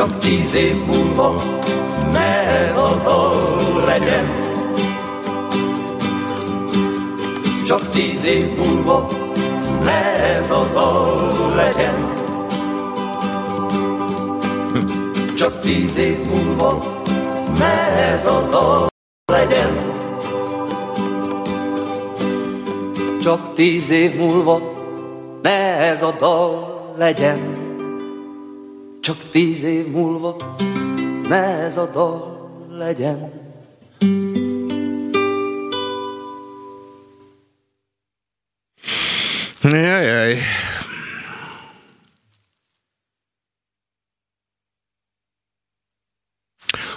csak tíz év múlva ne ez a dal legyen. Csak tíz év múlva ne ez a dal legyen. Csak tíz év múlva ne ez a dal legyen. Csak tíz év múlva ne ez a dal legyen. Csak tíz év múlva ne ez a dal legyen. Jajjaj.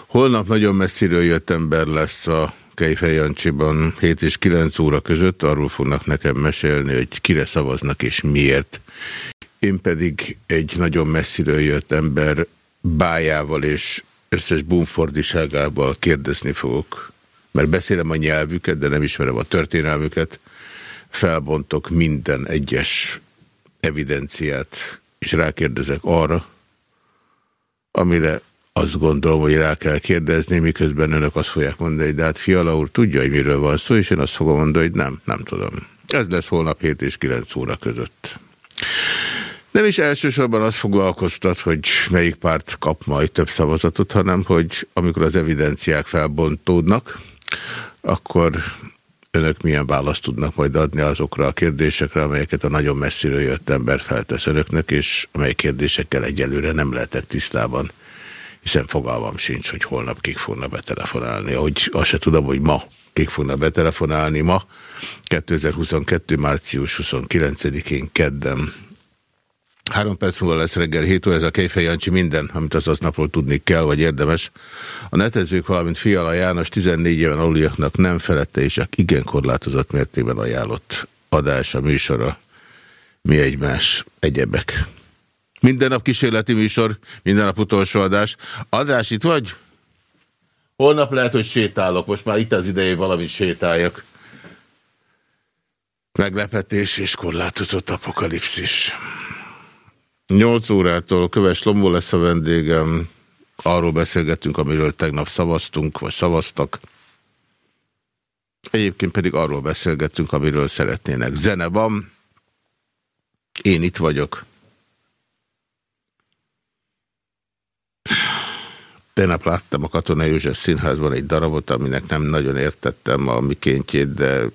Holnap nagyon messziről jött ember lesz a Kejfej Jancsiban 7 és 9 óra között. Arról fognak nekem mesélni, hogy kire szavaznak és miért. Én pedig egy nagyon messziről jött ember bájával és összes bumfordiságával kérdezni fogok. Mert beszélem a nyelvüket, de nem ismerem a történelmüket. Felbontok minden egyes evidenciát, és rákérdezek arra, amire azt gondolom, hogy rá kell kérdezni, miközben önök azt fogják mondani, de hát Fiala úr tudja, hogy miről van szó, és én azt fogom mondani, hogy nem, nem tudom. Ez lesz holnap 7 és 9 óra között. Nem is elsősorban azt foglalkoztat, hogy melyik párt kap majd több szavazatot, hanem hogy amikor az evidenciák felbontódnak, akkor önök milyen választ tudnak majd adni azokra a kérdésekre, amelyeket a nagyon messziről jött ember feltesz önöknek, és amely kérdésekkel egyelőre nem lehetek tisztában, hiszen fogalmam sincs, hogy holnap kik fognak betelefonálni. Ahogy azt se tudom, hogy ma kik fognak betelefonálni ma, 2022. március 29-én kedden Három perc múlva lesz reggel 7 óra, ez a Kejfej Jancsi minden, amit az aznapról tudni kell, vagy érdemes. A netezők, valamint Fiala János 14 éven aluliaknak nem felette és csak igen korlátozott mértékben ajánlott a műsora. Mi egymás egyebek. Minden nap kísérleti műsor, minden nap utolsó adás. Adás itt vagy? Holnap lehet, hogy sétálok. Most már itt az ideje, valamit sétáljak. Meglepetés és korlátozott apokalipszis. 8 órától Köves Lombó lesz a vendégem. Arról beszélgettünk, amiről tegnap szavaztunk, vagy szavaztak. Egyébként pedig arról beszélgettünk, amiről szeretnének. Zene van. Én itt vagyok. Tegnap láttam a Katona József Színházban egy darabot, aminek nem nagyon értettem a mikéntjét, de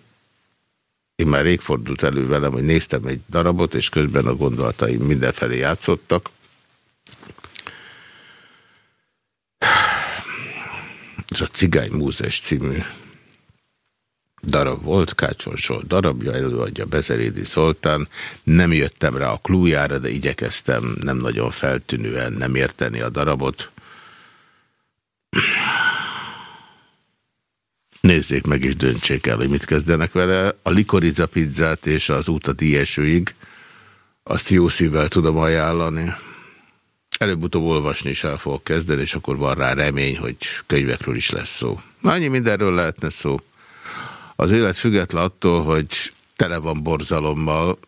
én már rég fordult elő velem, hogy néztem egy darabot, és közben a gondolataim mindenfelé játszottak. Ez a Cigány Múzes című darab volt, Kácson Zsolt darabja, előadja Bezerédi Szoltán. Nem jöttem rá a klújára, de igyekeztem nem nagyon feltűnően nem érteni a darabot. Nézzék meg és döntsék el, hogy mit kezdenek vele. A likoriza pizzát és az út a azt jó szívvel tudom ajánlani. Előbb-utóbb olvasni is el fogok kezdeni, és akkor van rá remény, hogy könyvekről is lesz szó. Annyi mindenről lehetne szó. Az élet független attól, hogy tele van borzalommal,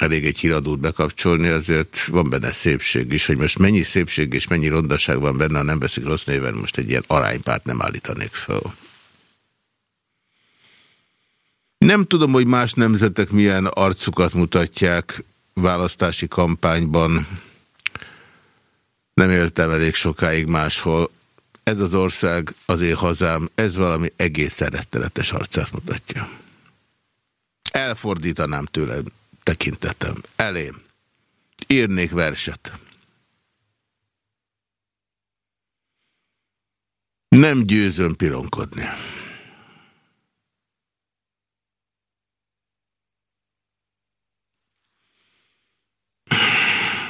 elég egy híradót bekapcsolni, azért van benne szépség is, hogy most mennyi szépség és mennyi rondaság van benne, ha nem veszik rossz néven, most egy ilyen aránypárt nem állítanék fel. Nem tudom, hogy más nemzetek milyen arcukat mutatják választási kampányban. Nem éltem elég sokáig máshol. Ez az ország, az én hazám, ez valami egész rettenetes arcát mutatja. Elfordítanám tőled tekintetem. Elém. Írnék verset. Nem győzöm pironkodni.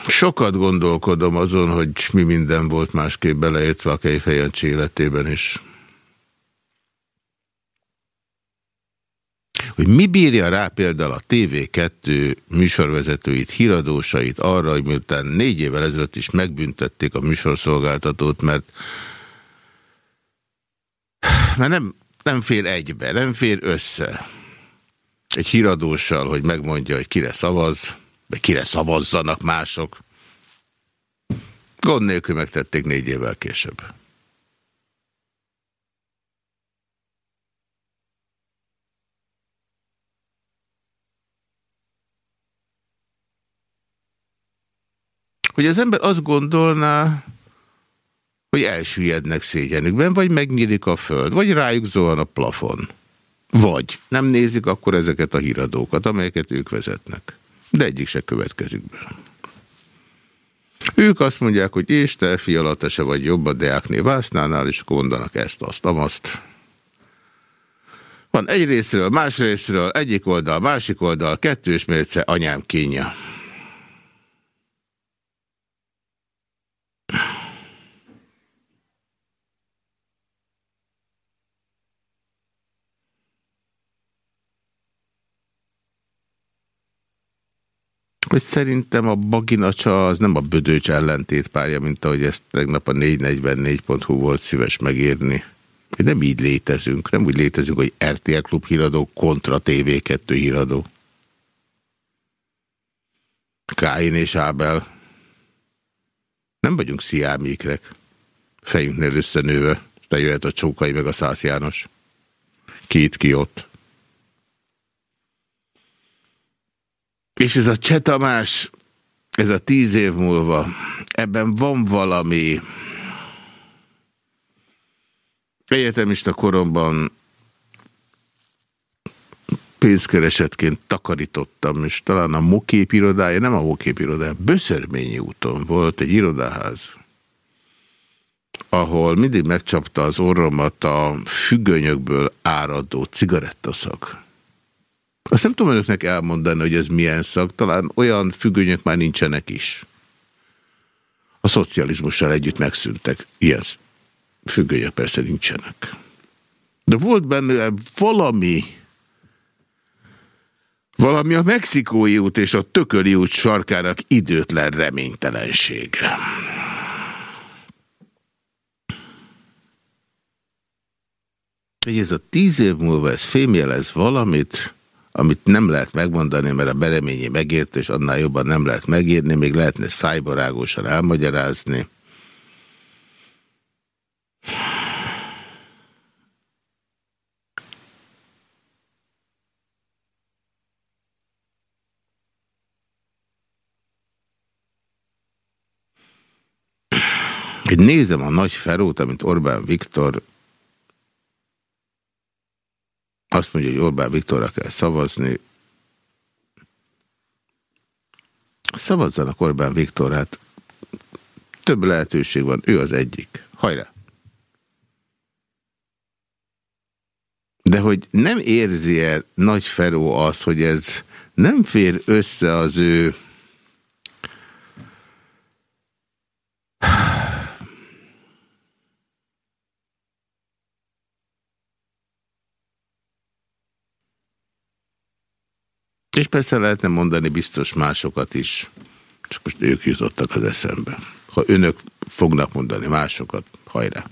Sokat gondolkodom azon, hogy mi minden volt másképp beleértve a Kejfejancsi életében is. Hogy mi bírja rá például a TV2 műsorvezetőit, híradósait arra, hogy miután négy évvel ezelőtt is megbüntették a műsorszolgáltatót, mert, mert nem, nem fér egybe, nem fér össze egy híradóssal, hogy megmondja, hogy kire szavaz, vagy kire szavazzanak mások. Gond nélkül megtették négy évvel később. Hogy az ember azt gondolná, hogy elsüllyednek szégyenükben, vagy megnyílik a föld, vagy rájuk zuhan a plafon. Vagy nem nézik akkor ezeket a híradókat, amelyeket ők vezetnek. De egyik se következik be. Ők azt mondják, hogy és te, fiala, se vagy jobb a Deákné Vásznánál, és mondanak ezt, azt, amazt. Van egy részről, más részről, egyik oldal, másik oldal, kettős mérce, anyám kínja. Hogy szerintem a baginacsa az nem a bödőcs ellentétpárja, mint ahogy ezt tegnap a 444.hu volt szíves megírni. Nem így létezünk, nem úgy létezünk, hogy RTL Klub híradó kontra TV2 híradó. Káin és Ábel. Nem vagyunk sziámékrek. Fejünknél összenőve. Te jöhet a Csókai meg a Szász János. Két ki ott. És ez a Cseh ez a tíz év múlva, ebben van valami... Egyetemista koromban pénzkeresetként takarítottam, és talán a Mokép irodája, nem a Mokép irodája, Böszörményi úton volt egy irodaház, ahol mindig megcsapta az orromat a függönyökből áradó cigarettaszak. Azt nem tudom önöknek elmondani, hogy ez milyen szak, talán olyan függönyök már nincsenek is. A szocializmussal együtt megszűntek. Ilyen függönyök persze nincsenek. De volt benne valami, valami a Mexikói út és a Tököli út sarkának időtlen reménytelensége. Hogy ez a tíz év múlva ez fémjelez valamit, amit nem lehet megmondani, mert a bereményi megért, és annál jobban nem lehet megírni, még lehetne szájbarágosan elmagyarázni. Én nézem a nagy ferót, amit Orbán Viktor azt mondja, hogy Orbán Viktorra kell szavazni. Szavazzanak Orbán Viktor, hát több lehetőség van, ő az egyik. Hajrá! De hogy nem érzi-e Nagy Feró azt, hogy ez nem fér össze az ő És persze lehetne mondani biztos másokat is, csak most ők jutottak az eszembe. Ha önök fognak mondani másokat, hajrá!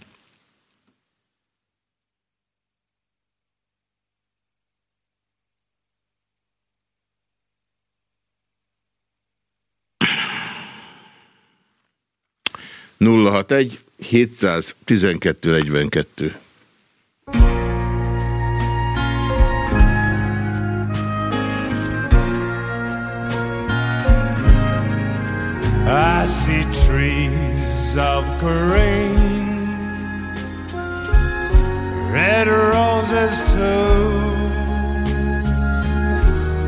Nulla hat egy 712 42 I see trees of green, red roses too.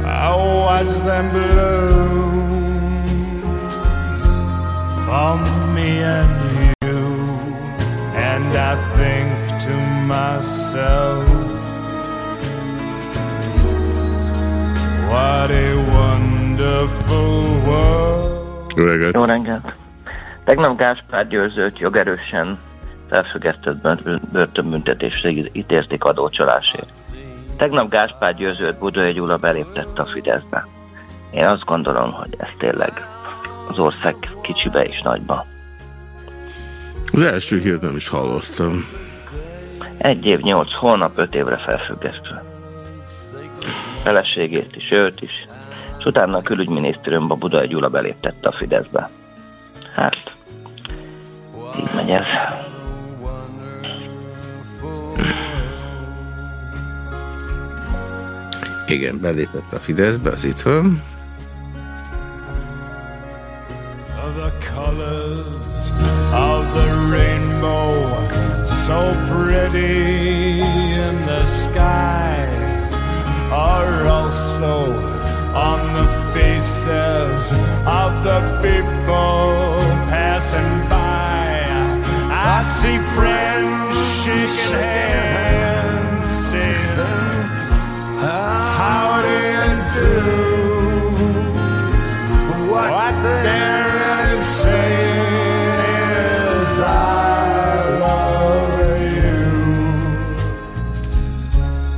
I watch them bloom for me and you, and I think to myself, what a wonderful world. Jó reggelt! Jó reggelt! Tegnap Gáspár Győzőt jogerősen felfüggesztett börtönbüntetésre ítélték adócsalásért. Tegnap Gáspár Győzőt Budai Gyula beléptette a Fideszbe. Én azt gondolom, hogy ez tényleg az ország kicsibe és nagyba. Az első hírt nem is hallottam. Egy év, nyolc hónap, öt évre felfüggesztve. Feleségét is, őt is, és utána a külügyminisztériumba Budai Gyula beléptette a Fideszbe. Hát, Így megy ez. Igen, belépett a Fideszbe, az itt van. The colors of the rainbow So pretty in the sky Are also on the faces of the people passing by I see friends shaking hands saying how do you do what, they're saying is I love you.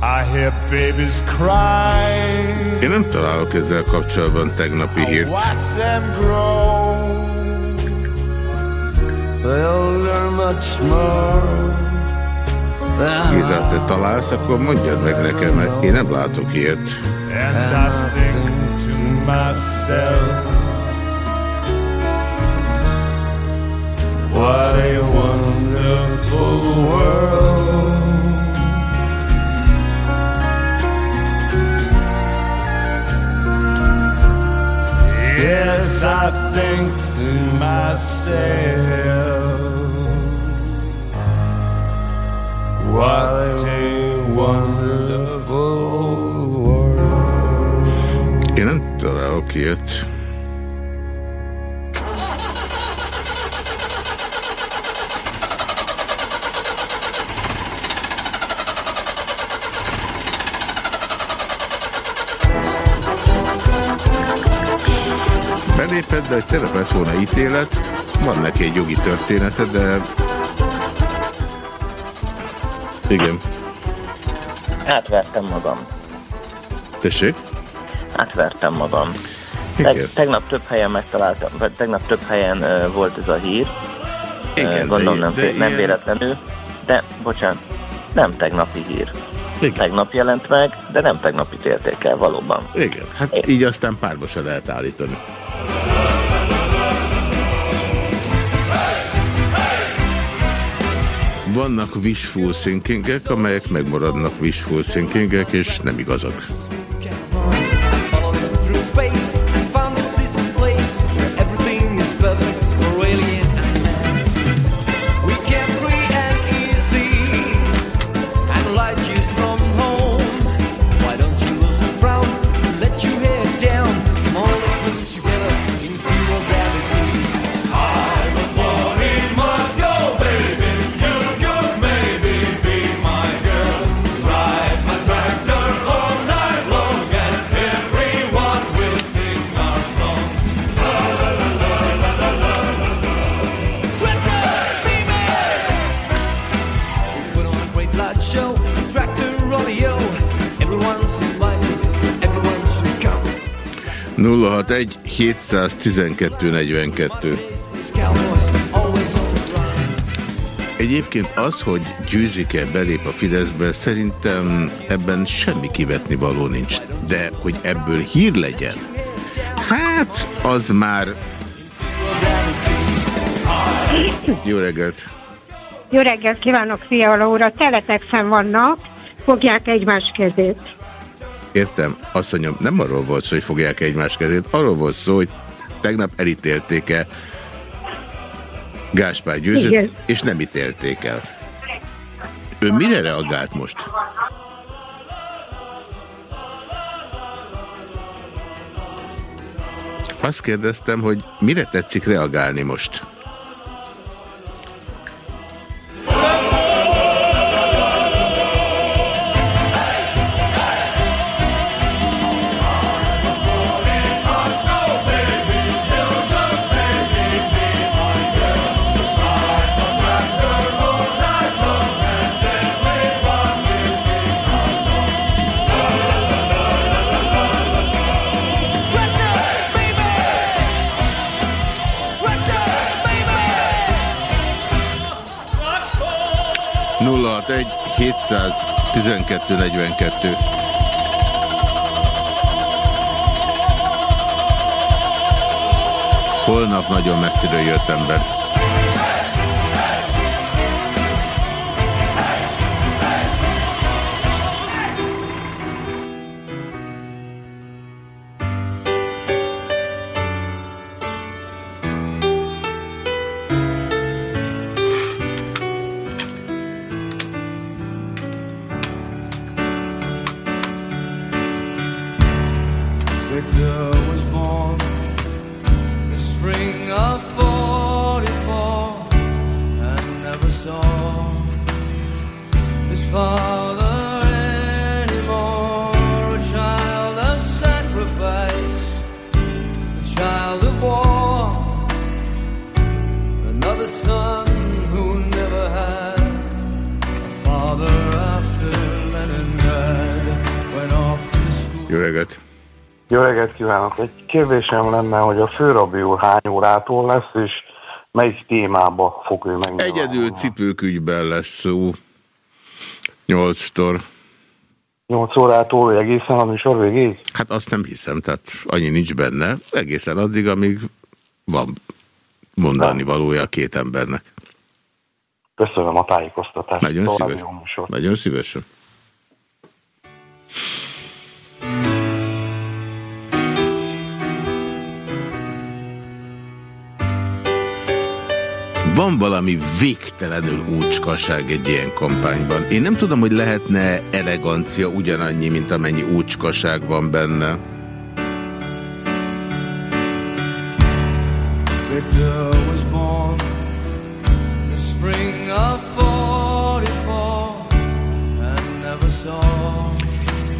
I hear babies cry. Én nem találok ezzel kapcsolatban tegnapi hírt. Watch them grow. They'll learn much more. Géza, te találsz, akkor mondjad meg nekem, mert én nem látok ilyet. What a wonderful world Yes, I think to myself What a wonderful world. Én nem találok ilyet. Belépett, de egy tényleg lett volna ítélet, van neki egy jogi története, de igen. Átvertem magam. Tessék? Átvertem magam. Teg tegnap több helyen megtaláltam, vagy tegnap több helyen uh, volt ez a hír. Igen, Gondolom de, nem, de nem véletlenül. De, bocsánat, nem tegnapi hír. Igen. Tegnap jelent meg, de nem tegnap ítélték el valóban. Igen, hát Én. így aztán párba se lehet állítani. Vannak wishful thinkingek, amelyek megmaradnak wishful thinkingek, és nem igazak. Egy 712 42. Egyébként az, hogy győzik-e belép a Fideszbe, szerintem ebben semmi kivetni való nincs. De hogy ebből hír legyen, hát az már... Jó reggelt! Jó reggelt kívánok, Fiala úr! A teletexen vannak, fogják egymás kezét. Értem, azt mondjam, nem arról volt szó, hogy fogják egymás kezét, arról volt szó, hogy tegnap elítélték-e Gáspár Győzőt, Igen. és nem ítélték el. Ő mire reagált most? Azt kérdeztem, hogy mire tetszik reagálni most? 712.42. Holnap nagyon messziről jött ember. Kívánok! Egy kérdésem lenne, hogy a főrabi úr hány órától lesz, és melyik témába fog ő megnyilvánulni? Egyedül cipőkügyben lesz szó. Nyolctól. Nyolc órától, hogy egészen a műsor végéig? Hát azt nem hiszem, tehát annyi nincs benne. Egészen addig, amíg van mondani De. valója a két embernek. Köszönöm a tájékoztatást. Nagyon szívesen. Nagyon szívesen. Van valami végtelenül úcskaság egy ilyen kampányban. Én nem tudom, hogy lehetne elegancia ugyanannyi, mint amennyi úcskaság van benne. was born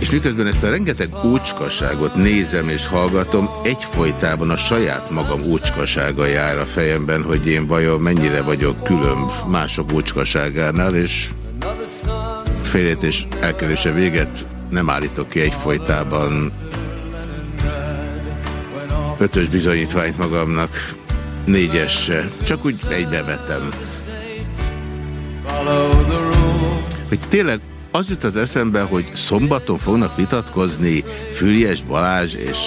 És miközben ezt a rengeteg úcskaságot nézem és hallgatom, egyfolytában a saját magam úcskasága jár a fejemben, hogy én vajon mennyire vagyok különb mások úcskaságánál, és félét és elkerülése véget nem állítok ki egyfolytában. Ötös bizonyítványt magamnak, négyes se, csak úgy egybevetem. Hogy tényleg az jut az eszembe, hogy szombaton fognak vitatkozni Füriás Balázs és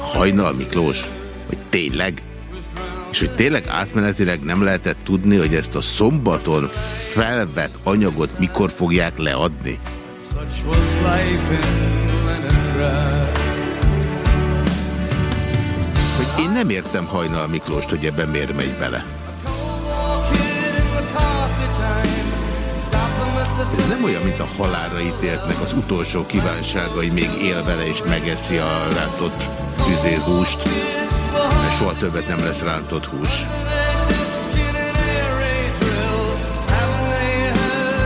Hajnal Miklós, hogy tényleg? És hogy tényleg átmenetileg nem lehetett tudni, hogy ezt a szombaton felvett anyagot mikor fogják leadni? Hogy én nem értem Hajnal Miklóst, hogy ebben miért megy bele. Ez nem olyan, mint a halálra ítéltnek az utolsó kívánságai, még él vele és megeszi a rántott húst, mert soha többet nem lesz rántott hús.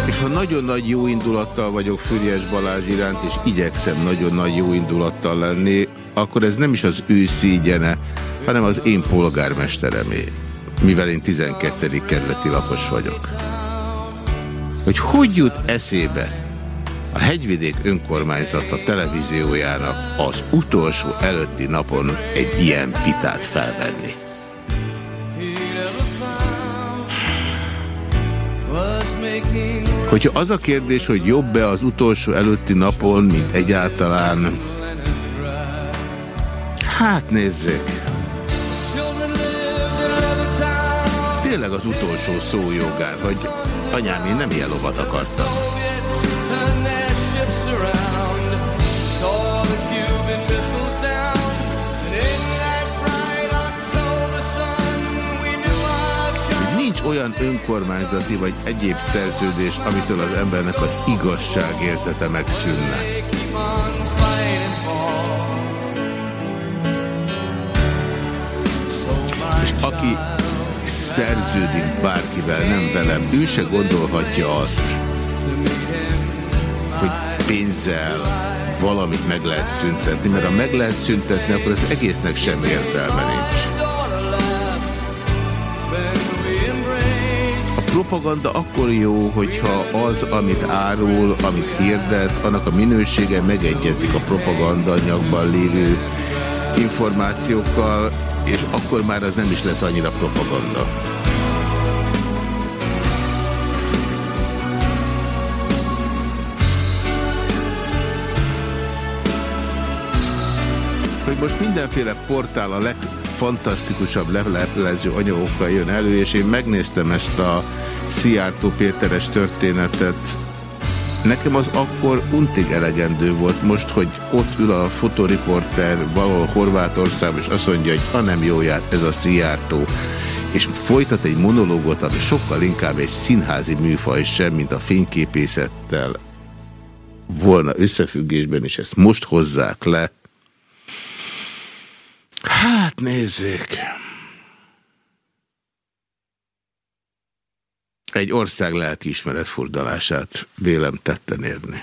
És ha nagyon nagy jó indulattal vagyok Füriás Balázs iránt, és igyekszem nagyon nagy jó indulattal lenni, akkor ez nem is az ő szígyene, hanem az én polgármesteremé, mivel én 12. kerületi lapos vagyok hogy hogy jut eszébe a hegyvidék önkormányzata televíziójának az utolsó előtti napon egy ilyen vitát felvenni. Hogyha az a kérdés, hogy jobb-e az utolsó előtti napon, mint egyáltalán, hát nézzék. Tényleg az utolsó szó jogán, hogy Anyám, én nem ilyen lovat akartam. Nincs olyan önkormányzati vagy egyéb szerződés, amitől az embernek az igazságérzete megszűnne. Szerződik bárkivel, nem velem, ő se gondolhatja azt, hogy pénzzel valamit meg lehet szüntetni, mert ha meg lehet szüntetni, akkor az egésznek semmi értelme nincs. Propaganda akkor jó, hogyha az, amit árul, amit hirdet, annak a minősége megegyezik a propaganda anyagban lévő információkkal, és akkor már az nem is lesz annyira propaganda. Hogy most mindenféle portál a legfantasztikusabb levelező anyagokkal jön elő, és én megnéztem ezt a Szijjártó Péteres történetet, Nekem az akkor untig elegendő volt most, hogy ott ül a fotoriporter valahol Horvátországban, és azt mondja, hogy ha nem jó járt ez a szijjártó és folytat egy monológot, ami sokkal inkább egy színházi műfaj sem, mint a fényképészettel volna összefüggésben, és ezt most hozzák le. Hát nézzék! Egy ország lelkiismeret furdalását vélem tetten érni.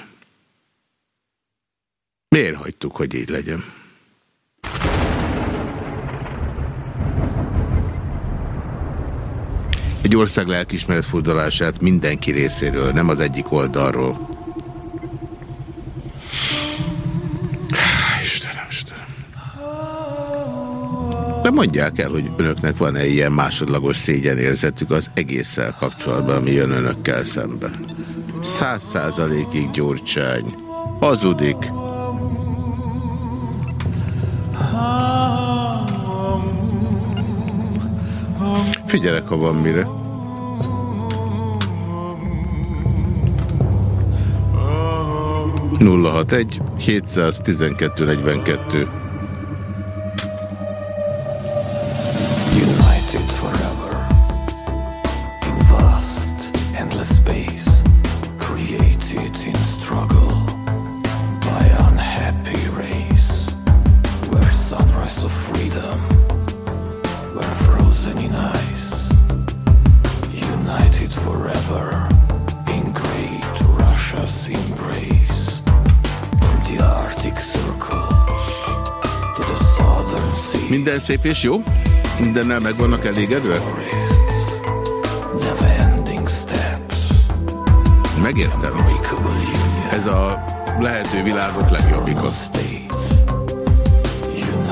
Miért hagytuk, hogy így legyen? Egy ország lelkiismeret furdalását mindenki részéről, nem az egyik oldalról. Istenem, Istenem. De mondják el, hogy önöknek van-e ilyen másodlagos szégyenérzetük az egésszel kapcsolatban, ami jön önökkel szembe. Száz százalékig gyurcsány. Hazudik. Figyelek, ha van mire. Nulla hat egy 712 42 szép és jó? Mindennel meg vannak elégedve? Megértem. Ez a lehető világok legjobbikon.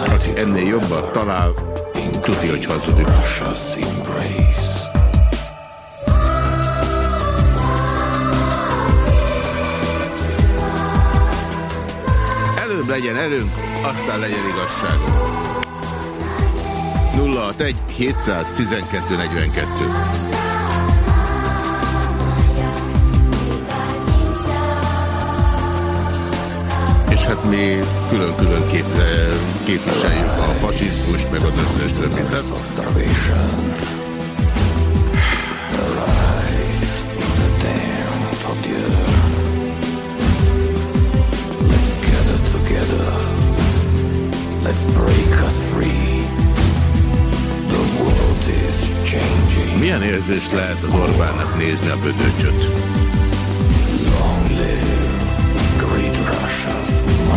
Aki ennél jobban talál, tudja, hogy hazudik. Előbb legyen erőnk, aztán legyen igazságunk. 061 712 42. És hát mi külön-külön kép, képviseljük a fasizmus, meg az összes többit. Milyen érzés lehet az Orbánnak nézni a bödöcsöt?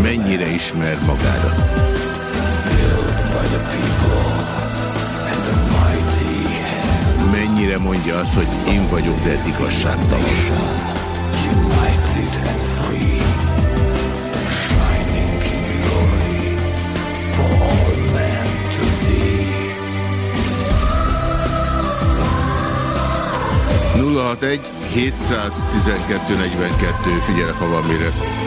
Mennyire ismer magára? Mennyire mondja azt, hogy én vagyok, de ez igazságtalan? Egy 712 42, figyelek, ha van mire.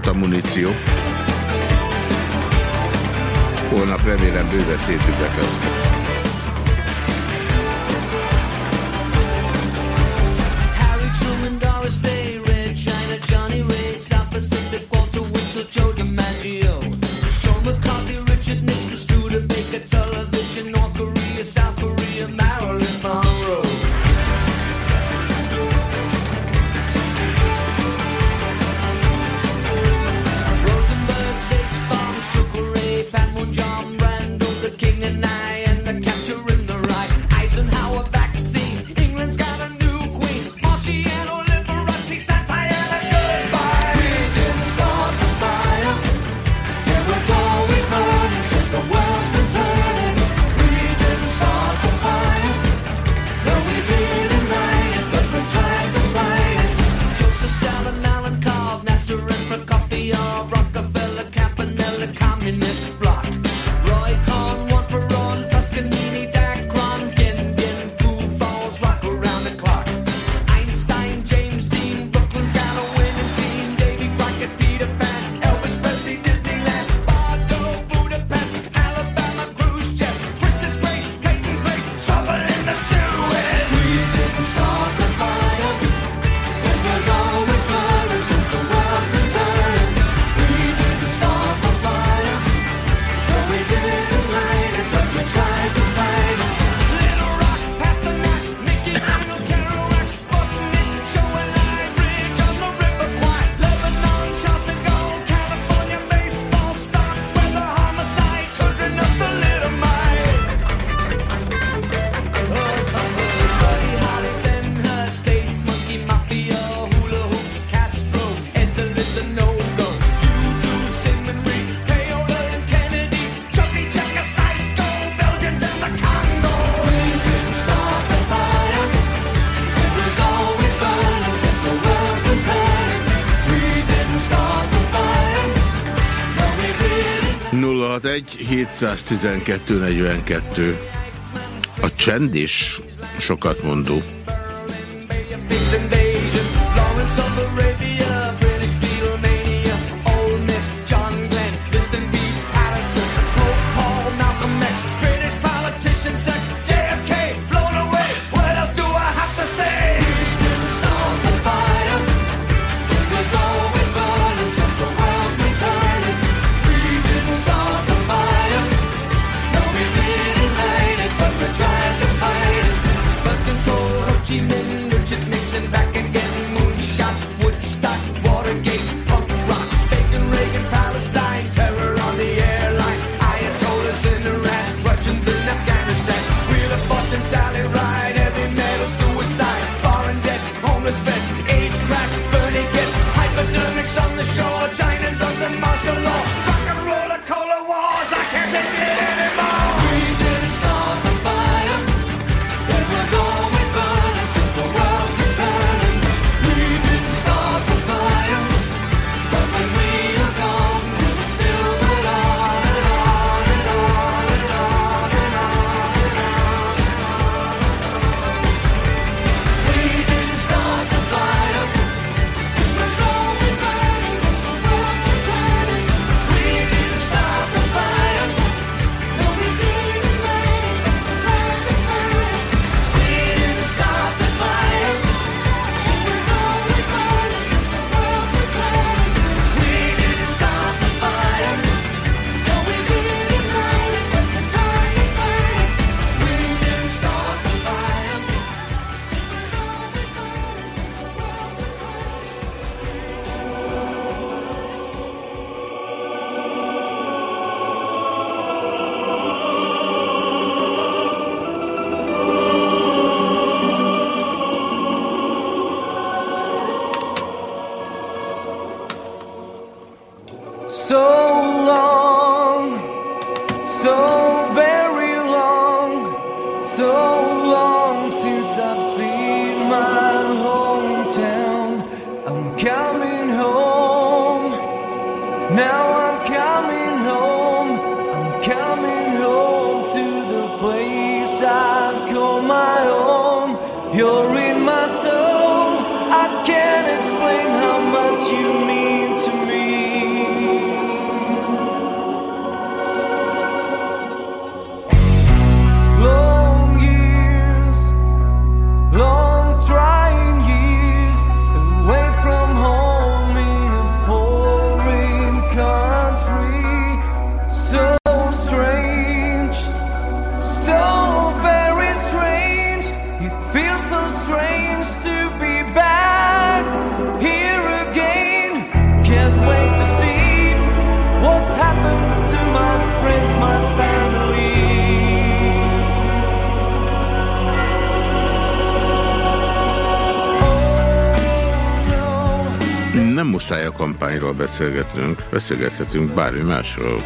Tartott a muníció. Holnap remélem bőve szétübbek 712 42 A csend is sokat mondó. Beszélgetnünk, beszélgethetünk bármi másról.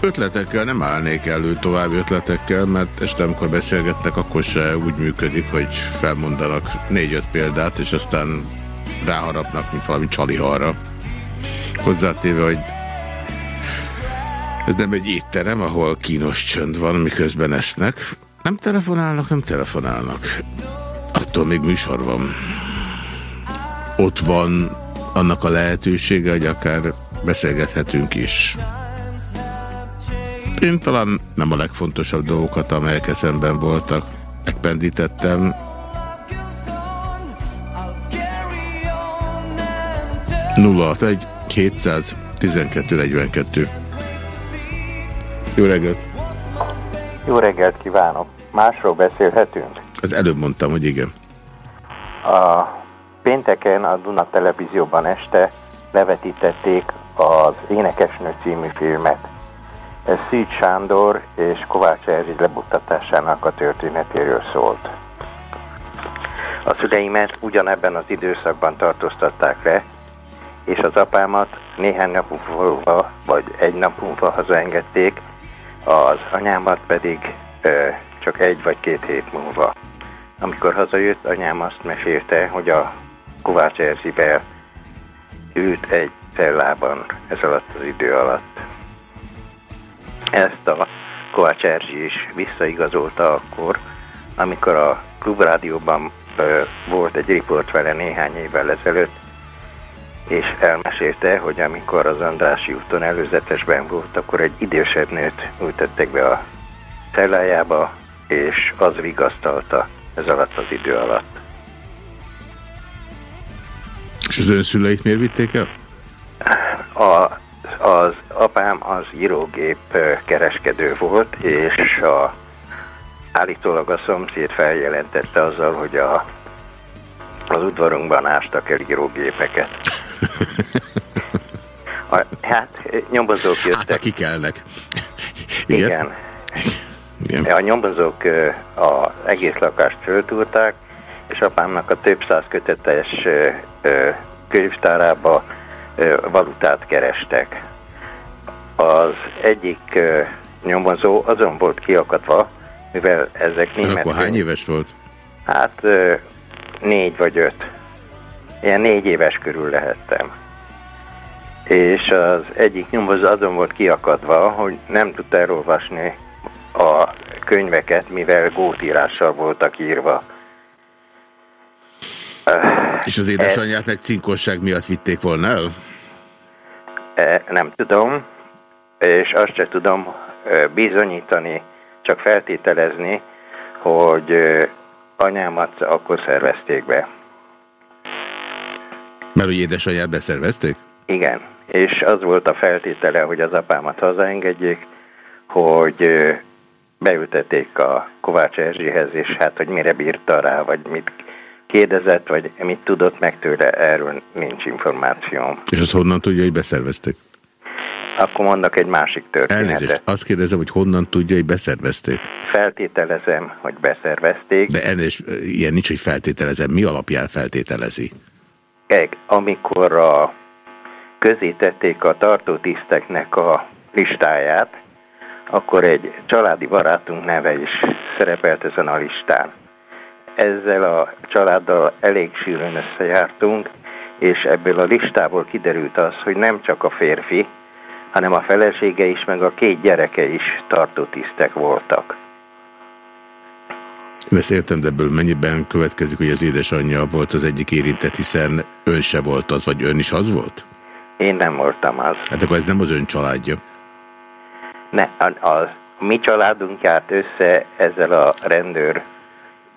Ötletekkel nem állnék elő további ötletekkel, mert este amikor beszélgetnek, akkor se úgy működik, hogy felmondanak négy-öt példát, és aztán ráharapnak, mint valami csalihalra. Hozzátéve, hogy ez nem egy étterem, ahol kínos csönd van, miközben esznek. Nem telefonálnak, nem telefonálnak. Attól még műsor van ott van annak a lehetősége, hogy akár beszélgethetünk is. Én talán nem a legfontosabb dolgokat, amelyek eszemben voltak, megpendítettem. egy 212 42. Jó reggelt! Jó reggelt kívánok! Másról beszélhetünk? Az előbb mondtam, hogy igen. Pénteken a Duna televízióban este levetítették az Énekesnő című filmet. Ez Szűcs Sándor és Kovács Erzsi lebuttatásának a történetéről szólt. A szüleimet ugyanebben az időszakban tartóztatták le, és az apámat néhány nap múlva, vagy egy nap múlva hazaengedték, az anyámat pedig ö, csak egy vagy két hét múlva. Amikor hazajött, anyám azt mesélte, hogy a Kovács Erzsivel ült egy cellában ez alatt az idő alatt. Ezt a Kovács Erzsi is visszaigazolta akkor, amikor a klubrádióban volt egy riport vele néhány évvel ezelőtt, és elmesélte, hogy amikor az Andrási úton előzetesben volt, akkor egy idősebb nőt ültettek be a cellájába, és az vigasztalta ez alatt az idő alatt. És az önszüleit miért vitték el? A, az apám az írógép kereskedő volt, és a, állítólag a szomszéd feljelentette azzal, hogy a, az udvarunkban ástak el írógépeket. A, hát nyomozók jöttek. Hát, akik kelnek. Igen. Igen. Igen. A nyomozók az egész lakást föltúrták, és apámnak a több száz kötetes könyvtárába valutát kerestek. Az egyik nyomozó azon volt kiakadva, mivel ezek német... Akkor hány éves volt? Hát négy vagy öt. Ilyen négy éves körül lehettem. És az egyik nyomozó azon volt kiakadva, hogy nem tudta elolvasni a könyveket, mivel gótírással voltak írva. És az édesanyját meg cinkosság miatt vitték volna el? E, nem tudom, és azt sem tudom bizonyítani, csak feltételezni, hogy anyámat akkor szervezték be. Mert hogy édesanyját beszervezték? Igen, és az volt a feltétele, hogy az apámat hazaengedjék, hogy beültették a Kovács Erzsihez, és hát, hogy mire bírta rá, vagy mit kérdezett, vagy mit tudott meg tőle, erről nincs információm. És azt honnan tudja, hogy beszervezték? Akkor mondok egy másik történetet. Elnézést, azt kérdezem, hogy honnan tudja, hogy beszervezték? Feltételezem, hogy beszervezték. De elnézést, ilyen nincs, hogy feltételezem. Mi alapján feltételezi? Amikor a közítették a tartótiszteknek a listáját, akkor egy családi barátunk neve is szerepelt ezen a listán. Ezzel a családdal elég sűrűn összejártunk, és ebből a listából kiderült az, hogy nem csak a férfi, hanem a felesége is, meg a két gyereke is tartótisztek voltak. Én ezt értem, de ebből mennyiben következik, hogy az édesanyja volt az egyik érintett, hiszen ön se volt az, vagy ön is az volt? Én nem voltam az. Hát akkor ez nem az ön családja. Ne, a, a mi családunk járt össze ezzel a rendőr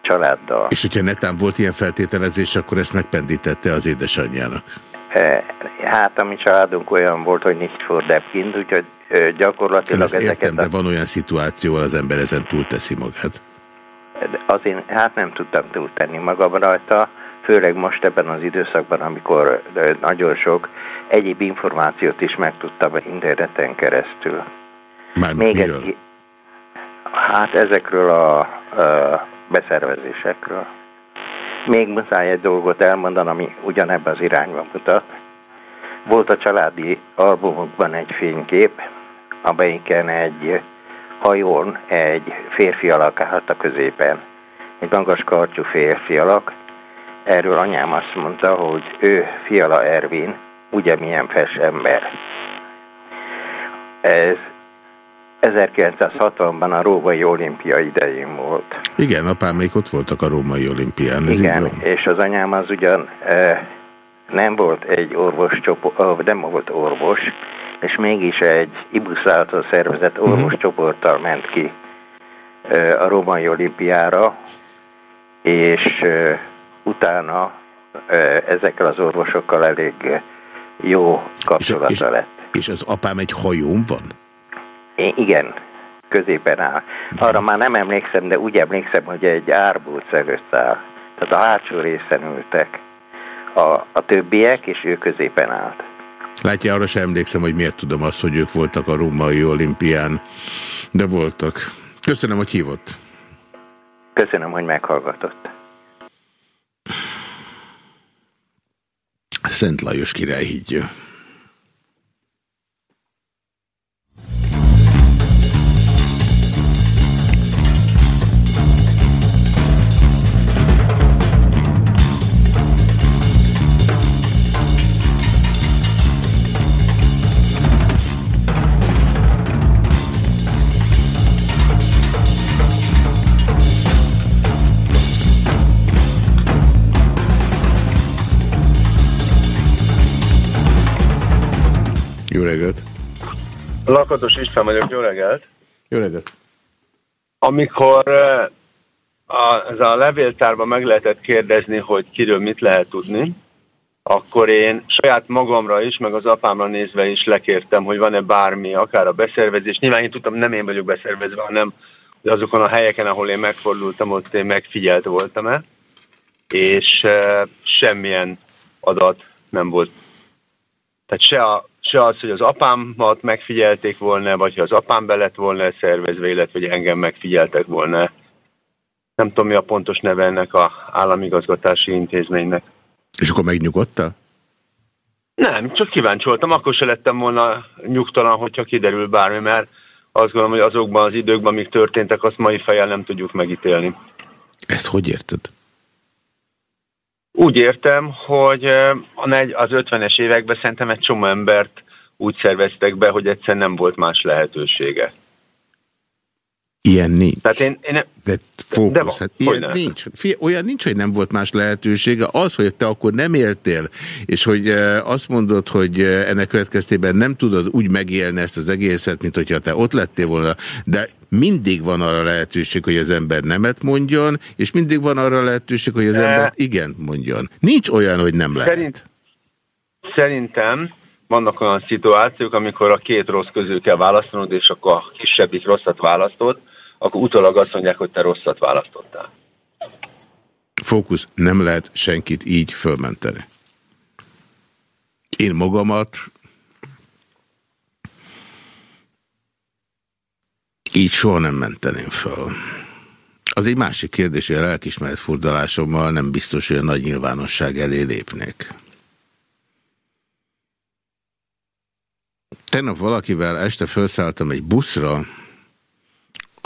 családdal. És hogyha netán volt ilyen feltételezés, akkor ezt megpendítette az édesanyjának? Hát a mi családunk olyan volt, hogy nincs for kind, úgyhogy gyakorlatilag Én ezt ezeket... Értem, a... de van olyan szituáció, az ember ezen túlteszi magát. Az én, hát nem tudtam túltenni magam rajta, főleg most ebben az időszakban, amikor nagyon sok egyéb információt is megtudtam interneten keresztül. Már Még miről? Egy, hát ezekről a, a beszervezésekről. Még muszáj egy dolgot elmondani, ami ugyanebben az irányban mutat. Volt a családi albumokban egy fénykép, amelyiken egy hajón egy férfi alak állt a középen. Egy magas karcsú férfi alak. Erről anyám azt mondta, hogy ő Fiala Ervin, ugye milyen fes ember. Ez 1960-ban a római olimpia idején volt. Igen, apám még ott voltak a római olimpián. Ez Igen, és az anyám az ugyan e, nem volt egy orvos csoport, nem volt orvos, és mégis egy IBUSZ által szervezett mhm. orvoscsoporttal ment ki e, a római olimpiára, és e, utána e, ezekkel az orvosokkal elég jó kapcsolata és, lett. És az apám egy hajón van? Igen, középen áll. Arra már nem emlékszem, de úgy emlékszem, hogy egy árbóc előtt áll. Tehát a hátsó részen ültek a, a többiek, és ő középen állt. Látja, arra sem emlékszem, hogy miért tudom azt, hogy ők voltak a római olimpián, de voltak. Köszönöm, hogy hívott. Köszönöm, hogy meghallgatott. Szent Lajos király hídja. Lakatos István vagyok, jó reggelt! Jó reggelt! Amikor a, ez a levéltárban meg lehetett kérdezni, hogy kiről mit lehet tudni, akkor én saját magamra is, meg az apámra nézve is lekértem, hogy van-e bármi, akár a beszervezés. Nyilván én tudtam, nem én vagyok beszervezve, hanem hogy azokon a helyeken, ahol én megfordultam, ott én megfigyelt voltam-e, és e, semmilyen adat nem volt. Tehát se, a, se az, hogy az apámat megfigyelték volna, vagy hogy az apám be lett volna szervezve, illetve hogy engem megfigyeltek volna. Nem tudom, mi a pontos neve ennek a államigazgatási intézménynek. És akkor megnyugodtál? Nem, csak kíváncsi voltam. Akkor se lettem volna nyugtalan, hogyha kiderül bármi, mert azt gondolom, hogy azokban az időkben, amik történtek, azt mai fejjel nem tudjuk megítélni. Ezt hogy érted? Úgy értem, hogy az 50-es években szerintem egy csomó embert úgy szerveztek be, hogy egyszer nem volt más lehetősége. Ilyen nincs. Tehát én, én, de fókusz, hát ilyen nincs. Fia, olyan nincs, hogy nem volt más lehetősége. Az, hogy te akkor nem éltél, és hogy azt mondod, hogy ennek következtében nem tudod úgy megélni ezt az egészet, mint hogyha te ott lettél volna, de mindig van arra lehetőség, hogy az ember nemet mondjon, és mindig van arra lehetőség, hogy az de... ember igent mondjon. Nincs olyan, hogy nem lehet. Szerint, szerintem vannak olyan szituációk, amikor a két rossz közül kell választanod, és akkor a kisebbik rosszat választod, akkor utólag azt mondják, hogy te rosszat választottál. Fókusz, nem lehet senkit így fölmenteni. Én magamat így soha nem menteném föl. Az egy másik kérdés, hogy a lelkismeret furdalásommal nem biztos, hogy a nagy nyilvánosság elé lépnék. Tegnap valakivel este felszálltam egy buszra,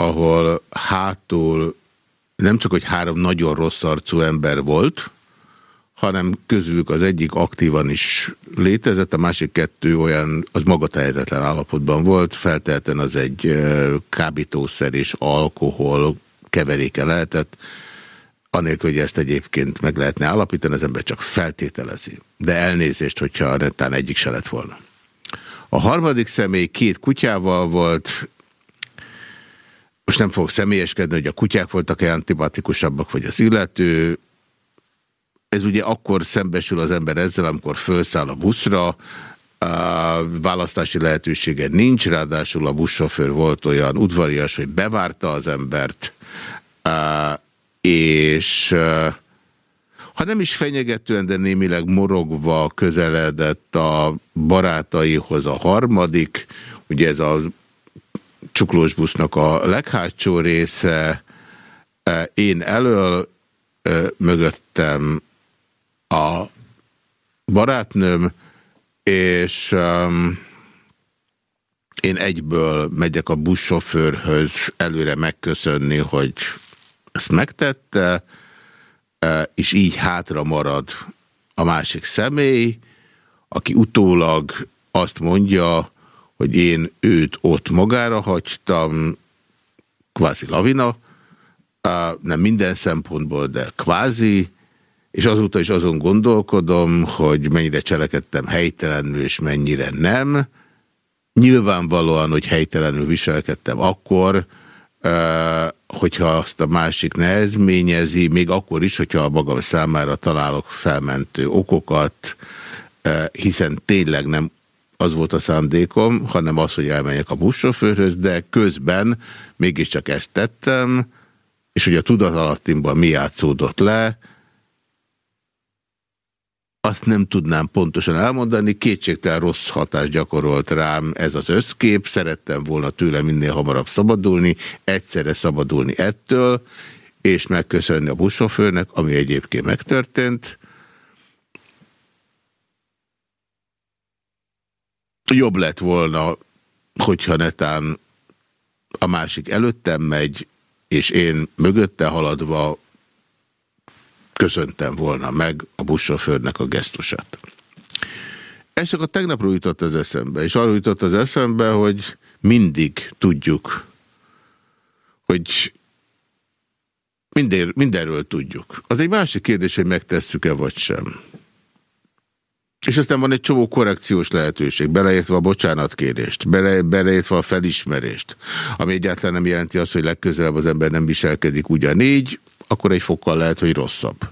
ahol hátul nem csak, hogy három nagyon rossz arcú ember volt, hanem közülük az egyik aktívan is létezett, a másik kettő olyan, az magatehetetlen állapotban volt, feltelten az egy kábítószer és alkohol keveréke lehetett, anélkül, hogy ezt egyébként meg lehetne állapítani, az ember csak feltételezi. De elnézést, hogyha netán egyik se lett volna. A harmadik személy két kutyával volt, most nem fogok személyeskedni, hogy a kutyák voltak-e antipatikusabbak, vagy az illető. Ez ugye akkor szembesül az ember ezzel, amikor felszáll a buszra, a választási lehetősége nincs, ráadásul a buszsofőr volt olyan udvarias, hogy bevárta az embert, és ha nem is fenyegetően, de némileg morogva közeledett a barátaihoz a harmadik, ugye ez a csuklós busznak a leghátsó része, e, én elől, e, mögöttem a barátnőm, és én egyből megyek a buszsofőrhöz előre megköszönni, hogy ezt megtette, és így hátra marad a másik személy, aki utólag azt mondja, hogy én őt ott magára hagytam, kvázi lavina, nem minden szempontból, de kvázi, és azóta is azon gondolkodom, hogy mennyire cselekedtem helytelenül, és mennyire nem. Nyilvánvalóan, hogy helytelenül viselkedtem akkor, hogyha azt a másik nehezményezi, még akkor is, hogyha a magam számára találok felmentő okokat, hiszen tényleg nem az volt a szándékom, hanem az, hogy elmenjek a buszsofőrhöz, de közben mégiscsak ezt tettem, és hogy a tudatalattimban mi játszódott le, azt nem tudnám pontosan elmondani, kétségtelen rossz hatást gyakorolt rám ez az összkép, szerettem volna tőle minél hamarabb szabadulni, egyszerre szabadulni ettől, és megköszönni a buszsofőrnek, ami egyébként megtörtént. Jobb lett volna, hogyha netán a másik előttem megy, és én mögötte haladva köszöntem volna meg a buszsofőrnek a gesztusát. Ez csak a tegnapról jutott az eszembe, és arról jutott az eszembe, hogy mindig tudjuk, hogy minden, mindenről tudjuk. Az egy másik kérdés, hogy megtesszük-e vagy sem. És aztán van egy csomó korrekciós lehetőség, beleértve a bocsánatkérést, bele, beleértve a felismerést, ami egyáltalán nem jelenti azt, hogy legközelebb az ember nem viselkedik ugyanígy, akkor egy fokkal lehet, hogy rosszabb.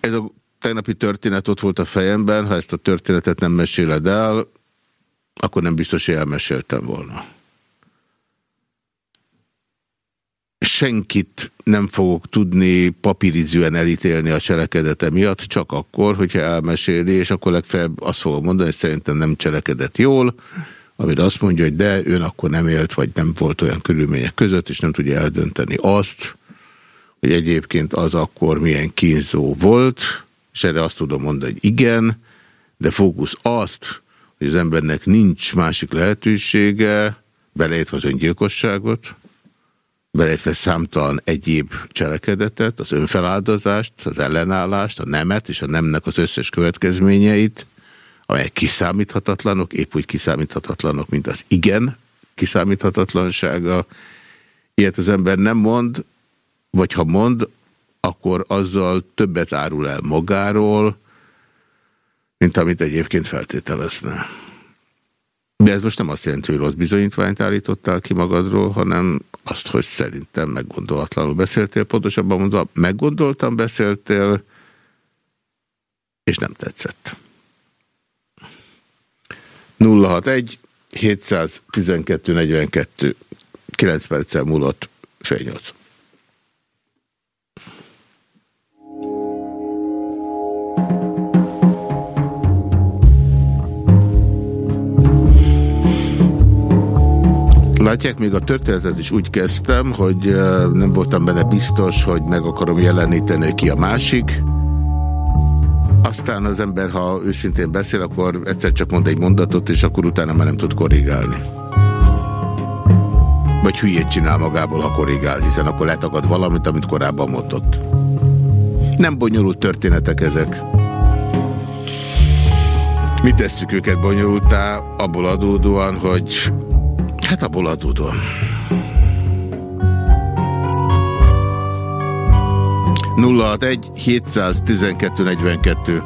Ez a tegnapi történet ott volt a fejemben, ha ezt a történetet nem meséled el, akkor nem biztos, hogy elmeséltem volna. Senkit nem fogok tudni papírizűen elítélni a cselekedete miatt, csak akkor, hogyha elmeséli, és akkor legfeljebb azt fogom mondani, hogy szerintem nem cselekedett jól, amire azt mondja, hogy de ön akkor nem élt, vagy nem volt olyan körülmények között, és nem tudja eldönteni azt, hogy egyébként az akkor milyen kínzó volt, és erre azt tudom mondani, hogy igen, de fókusz azt, hogy az embernek nincs másik lehetősége, beleértve az öngyilkosságot, beleértve számtalan egyéb cselekedetet, az önfeláldozást, az ellenállást, a nemet és a nemnek az összes következményeit, amelyek kiszámíthatatlanok, épp úgy kiszámíthatatlanok, mint az igen kiszámíthatatlansága. Ilyet az ember nem mond, vagy ha mond, akkor azzal többet árul el magáról, mint amit egyébként feltételezne. De ez most nem azt jelenti, hogy rossz bizonyítványt állítottál ki magadról, hanem azt, hogy szerintem meggondolatlanul beszéltél, pontosabban mondva, meggondoltam beszéltél, és nem tetszett. 061 712 42 9 perccel múlott fél 8. Látják, még a történetet is úgy kezdtem, hogy nem voltam benne biztos, hogy meg akarom jeleníteni ki a másik. Aztán az ember, ha őszintén beszél, akkor egyszer csak mond egy mondatot, és akkor utána már nem tud korrigálni. Vagy hülyét csinál magából, ha korrigál, hiszen akkor letagad valamit, amit korábban mondott. Nem bonyolult történetek ezek. Mi tesszük őket bonyolultá, abból adódóan, hogy Hát abból. Nulla egy 712 42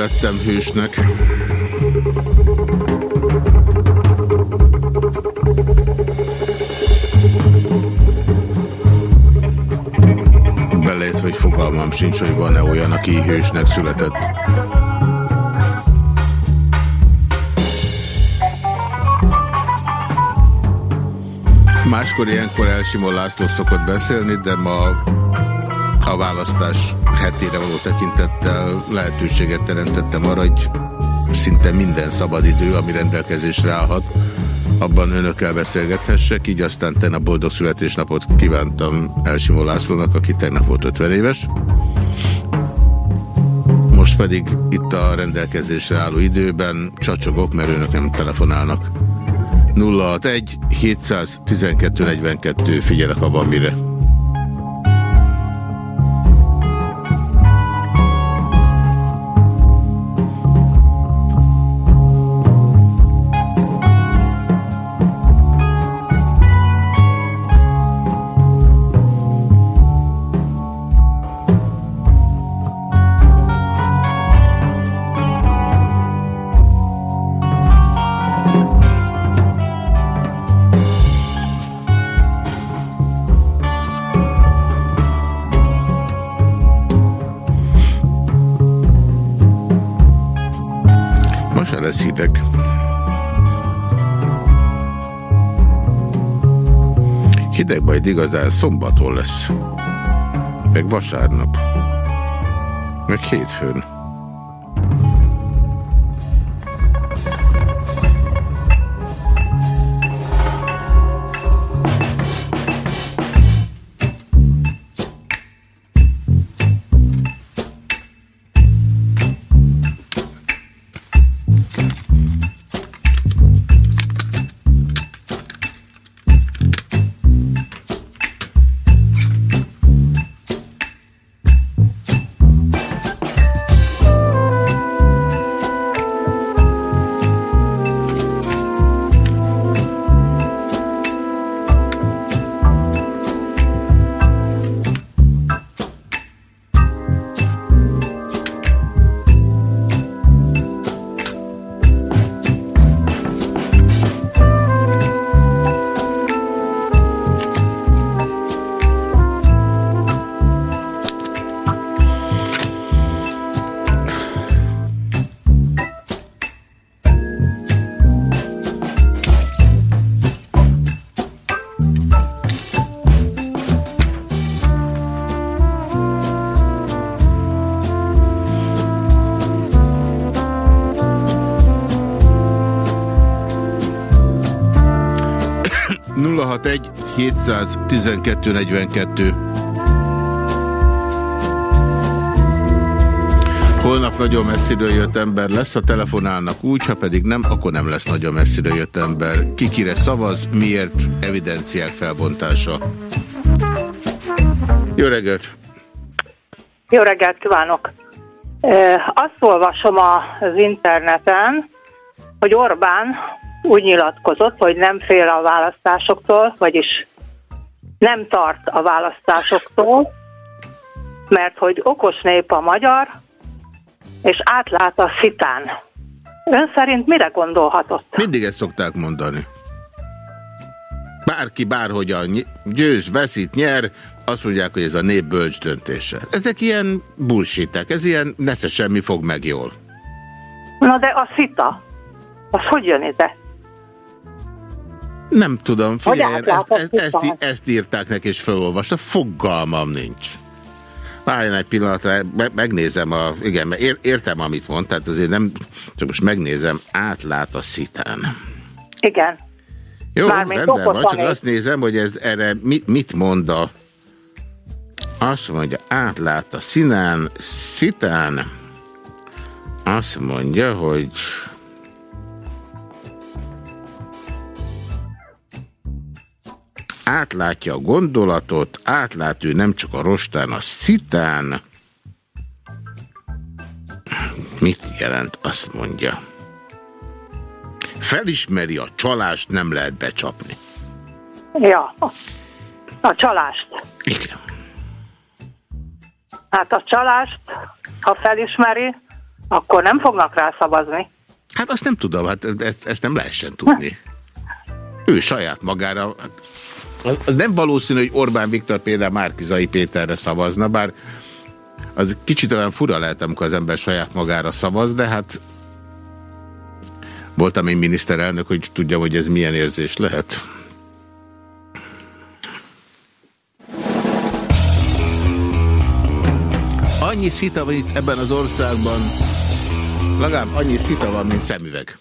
születtem hősnek. Belét, hogy fogalmam sincs, hogy van-e olyan, aki hősnek született. Máskor ilyenkor Elsimon László szokott beszélni, de ma a választás hetére való tekintettel lehetőséget teremtettem arra, hogy szinte minden szabadidő, ami rendelkezésre állhat, abban önökkel beszélgethessek, így aztán a boldog születésnapot kívántam Elsimó Lászlónak, aki tegnap volt 50 éves. Most pedig itt a rendelkezésre álló időben csacsogok, mert önök nem telefonálnak. 061 712 42 figyelek, ha van mire. Igazán szombaton lesz. Meg vasárnap. Meg hétfőn. 712.42. Holnap nagyon messziről jött ember lesz, a telefonálnak úgy, ha pedig nem, akkor nem lesz nagyon messziről jött ember. Ki kire szavaz, miért, evidenciák felbontása. Jó reggelt! Jó reggelt kívánok! Azt olvasom az interneten, hogy Orbán úgy nyilatkozott, hogy nem fél a választásoktól, vagyis nem tart a választásoktól, mert hogy okos nép a magyar, és átlát a szitán. Ön szerint mire gondolhatott? Mindig ezt szokták mondani. Bárki bárhogyan győz, veszít, nyer, azt mondják, hogy ez a nép bölcs döntése. Ezek ilyen bullshitek, ez ilyen nesze semmi fog meg jól. Na de a szita, az hogy jön ide? Nem tudom, figyelj, ezt, ezt, ezt, ezt írták neki és felolvasta, fogalmam nincs. Várjon egy pillanatra, megnézem a... Igen, értem, amit mond, tehát azért nem... Csak most megnézem, átlát a szitán. Igen. Jó, Mármint rendben van, csak azt nézem, hogy ez erre mit, mit mond a... Azt mondja, átlát a színán, szitán. Azt mondja, hogy... átlátja a gondolatot, átlát ő nem csak a rostán, a szitán. Mit jelent, azt mondja. Felismeri a csalást, nem lehet becsapni. Ja, a csalást. Igen. Hát a csalást, ha felismeri, akkor nem fognak rá szavazni. Hát azt nem tudom, hát ezt, ezt nem lehessen tudni. Ő saját magára, hát az nem valószínű, hogy Orbán Viktor például Márkizai Péterre szavazna, bár az kicsit olyan fura lehet, amikor az ember saját magára szavaz, de hát voltam én miniszterelnök, hogy tudjam, hogy ez milyen érzés lehet. annyi szita van itt ebben az országban, legalább annyi szita van, mint szemüveg.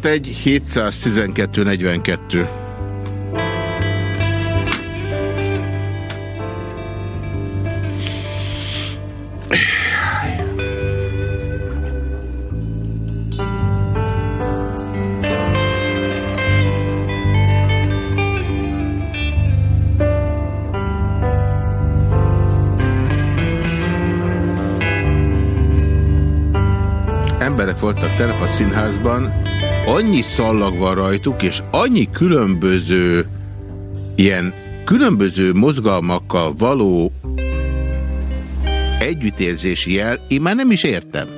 Egy 712 42. emberek voltak terep a színházban, annyi szallag van rajtuk, és annyi különböző ilyen különböző mozgalmakkal való együttérzési jel, én már nem is értem.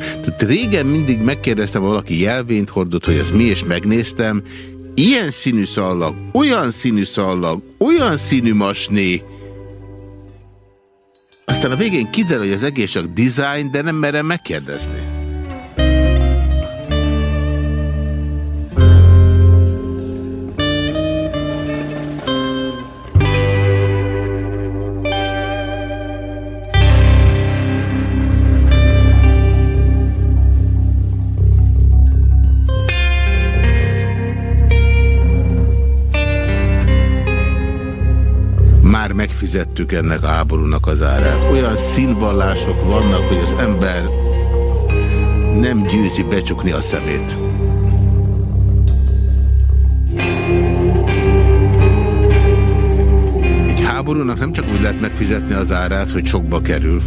Tehát régen mindig megkérdeztem, valaki jelvényt hordott, hogy ez mi, és megnéztem. Ilyen színű szallag, olyan színű szallag, olyan színű masné. Aztán a végén kiderül, hogy az egész csak design, de nem merem megkérdezni. Megfizettük ennek a háborúnak az árát. Olyan színvallások vannak, hogy az ember nem győzi becsukni a szemét. Egy háborúnak nem csak úgy lehet megfizetni az árát, hogy sokba kerül.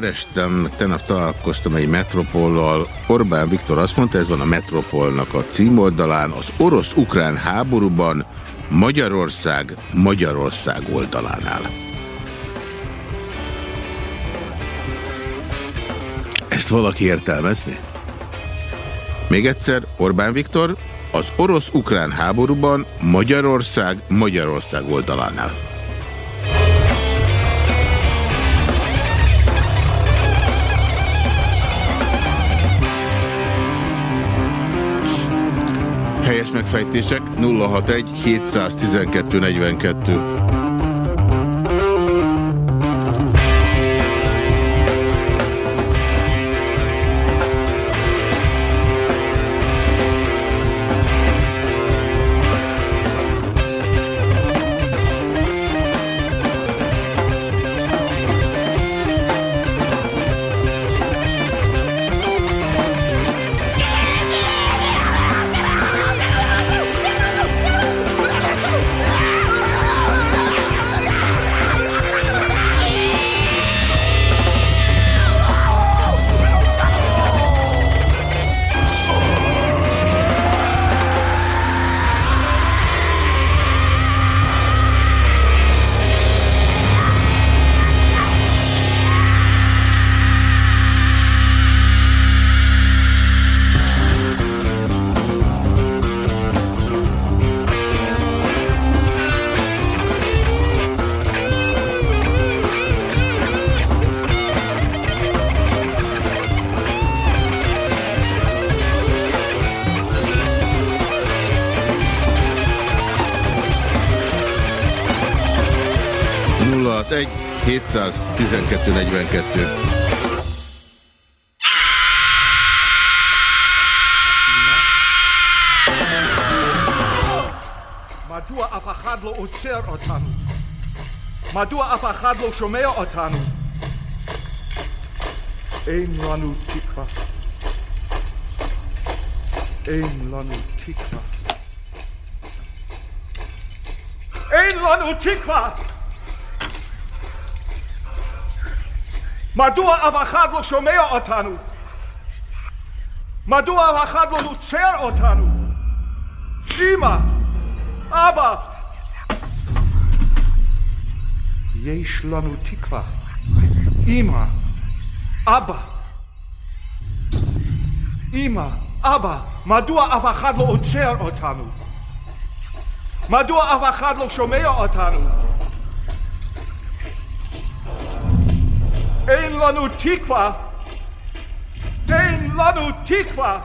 Kerestem, tegnap találkoztam egy metropollal. Orbán Viktor azt mondta, ez van a Metropolnak a címoldalán, az orosz-ukrán háborúban Magyarország Magyarország oldalánál. Ezt valaki értelmezni? Még egyszer, Orbán Viktor, az orosz-ukrán háborúban Magyarország Magyarország oldalánál. Helyes megfejtések 061 712 42. מדוע אף אחד לא שומע אותנו? אין לנו תקווה. אין לנו תקווה. אין לנו תקווה! מדוע אף אחד לא שומע אותנו? מדוע אף אחד לא עוצר אותנו? אמא, אבא, יש לנו תקווה. אמא, אבא, אמא, אבא, מדוע אף אחד לא עוצר אותנו? מדוע אף אחד לא שומע אותנו? אין לנו תקווה! אין לנו תקווה!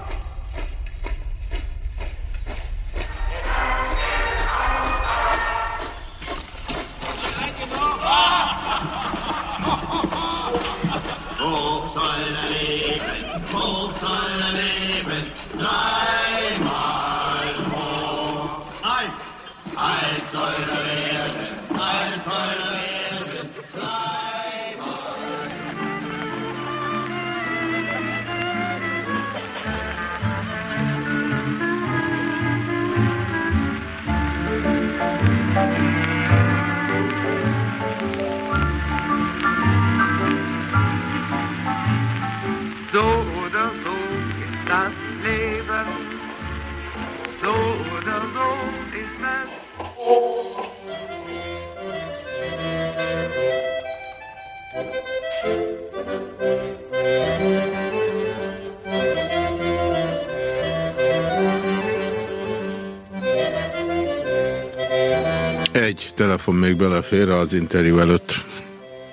Még belefér az interjú előtt.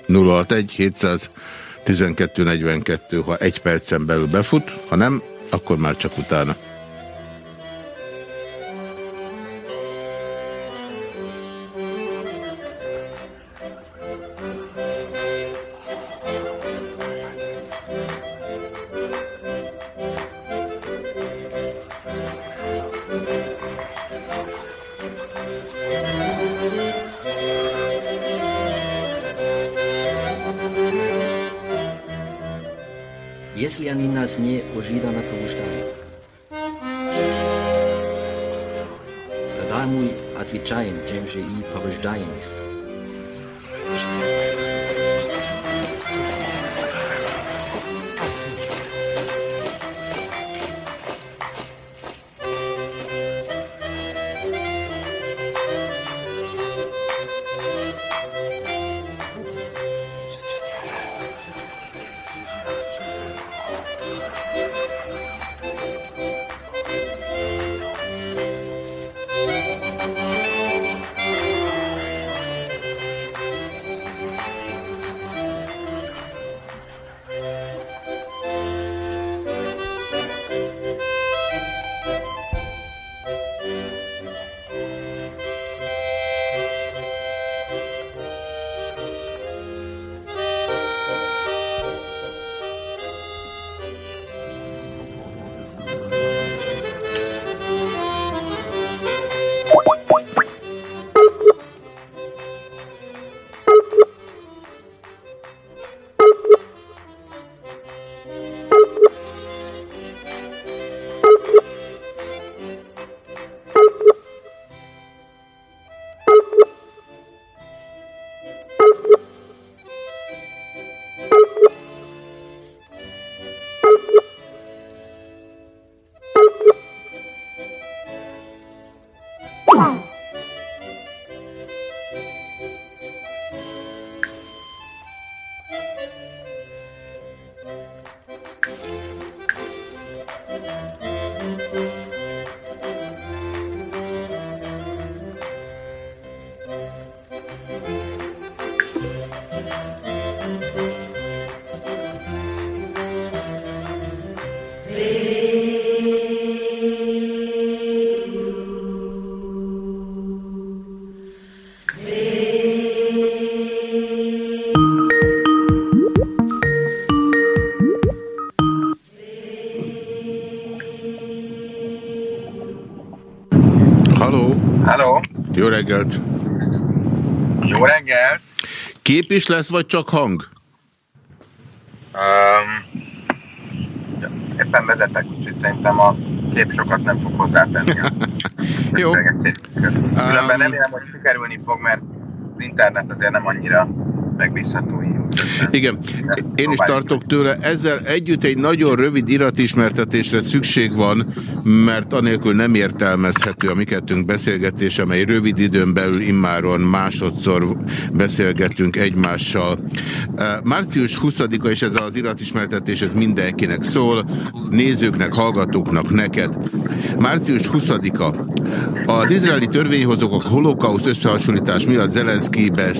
061 712 42, ha egy percen belül befut, ha nem, akkor már csak utána. Reggelt! Jó reggelt! Kép is lesz, vagy csak hang? Um, éppen vezetek, úgyhogy szerintem a kép sokat nem fog hozzátenni Jó. Különben remélem, hogy sikerülni fog, mert az internet azért nem annyira megbízható igen, én is tartok tőle. Ezzel együtt egy nagyon rövid iratismertetésre szükség van, mert anélkül nem értelmezhető a mi kettőnk beszélgetés, amely rövid időn belül immáron másodszor beszélgetünk egymással. Március 20-a, és ez az iratismertetés, ez mindenkinek szól, nézőknek, hallgatóknak, neked. Március 20-a. Az izraeli törvényhozók a holokauszt összehasonlítás miatt Zelenszkibe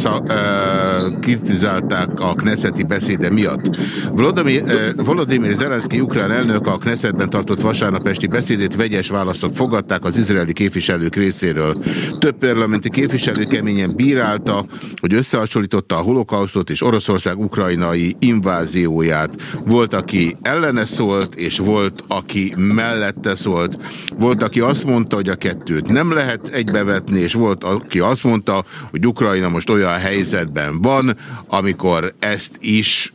kritizálták a Knesseti beszéde miatt. Volodymyr, eh, Volodymyr Zelenszky ukrán elnök a Knessetben tartott vasárnap esti beszédét vegyes válaszok fogadták az izraeli képviselők részéről. Több parlamenti képviselő keményen bírálta, hogy összehasonlította a holokausztot és Oroszország ukrajnai invázióját. Volt, aki ellene szólt, és volt, aki mellette szólt. Volt, aki azt mondta, hogy a kettőt nem lehet egybevetni, és volt, aki azt mondta, hogy Ukrajna most olyan helyzetben van, amikor ezt is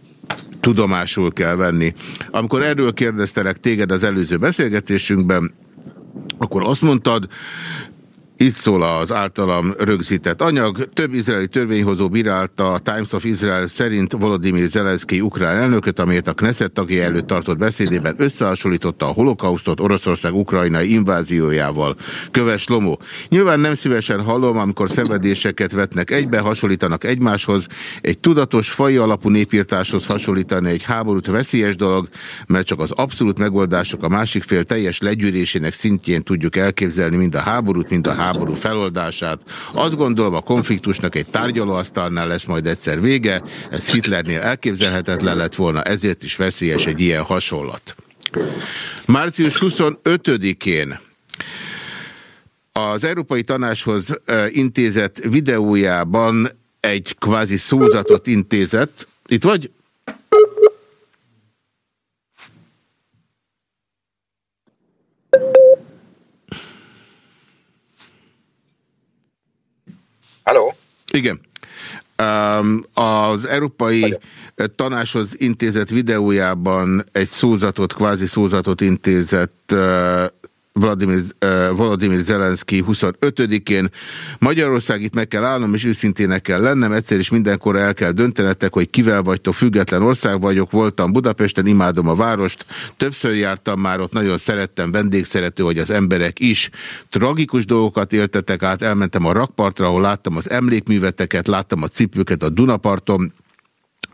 tudomásul kell venni. Amikor erről kérdeztelek téged az előző beszélgetésünkben, akkor azt mondtad, itt szól az általam rögzített anyag. Több izraeli törvényhozó bírálta a Times of Israel szerint Volodymyr Zelenszky ukrán elnököt, amért a Knesset tagja előtt tartott beszédében összehasonlította a holokausztot Oroszország ukrajnai inváziójával. Köves Lomó. Nyilván nem szívesen hallom, amikor szenvedéseket vetnek egybe, hasonlítanak egymáshoz. Egy tudatos, fai alapú népírtáshoz hasonlítani egy háborút veszélyes dolog, mert csak az abszolút megoldások a másik fél teljes legyűrésének szintjén tudjuk elképzelni mind a háborút, mind a háborút háború feloldását. Azt gondolom a konfliktusnak egy tárgyalóasztalnál lesz majd egyszer vége, ez Hitlernél elképzelhetetlen lett volna, ezért is veszélyes egy ilyen hasonlat. Március 25-én az Európai Tanácshoz intézett videójában egy kvázi szózatot intézett. Itt vagy? Halló? Igen. Az Európai Halló. Tanácshoz intézett videójában egy szózatot, kvázi szózatot intézett uh, Vladimir, uh, Vladimir Zelenszky 25-én. Magyarország itt meg kell állnom, és őszintének kell lennem. Egyszer is mindenkor el kell döntenetek, hogy kivel vagytok, független ország vagyok. Voltam Budapesten, imádom a várost. Többször jártam már ott, nagyon szerettem, vendégszerető, hogy az emberek is. Tragikus dolgokat éltetek át, elmentem a rakpartra, ahol láttam az emlékműveteket, láttam a cipőket a Dunaparton,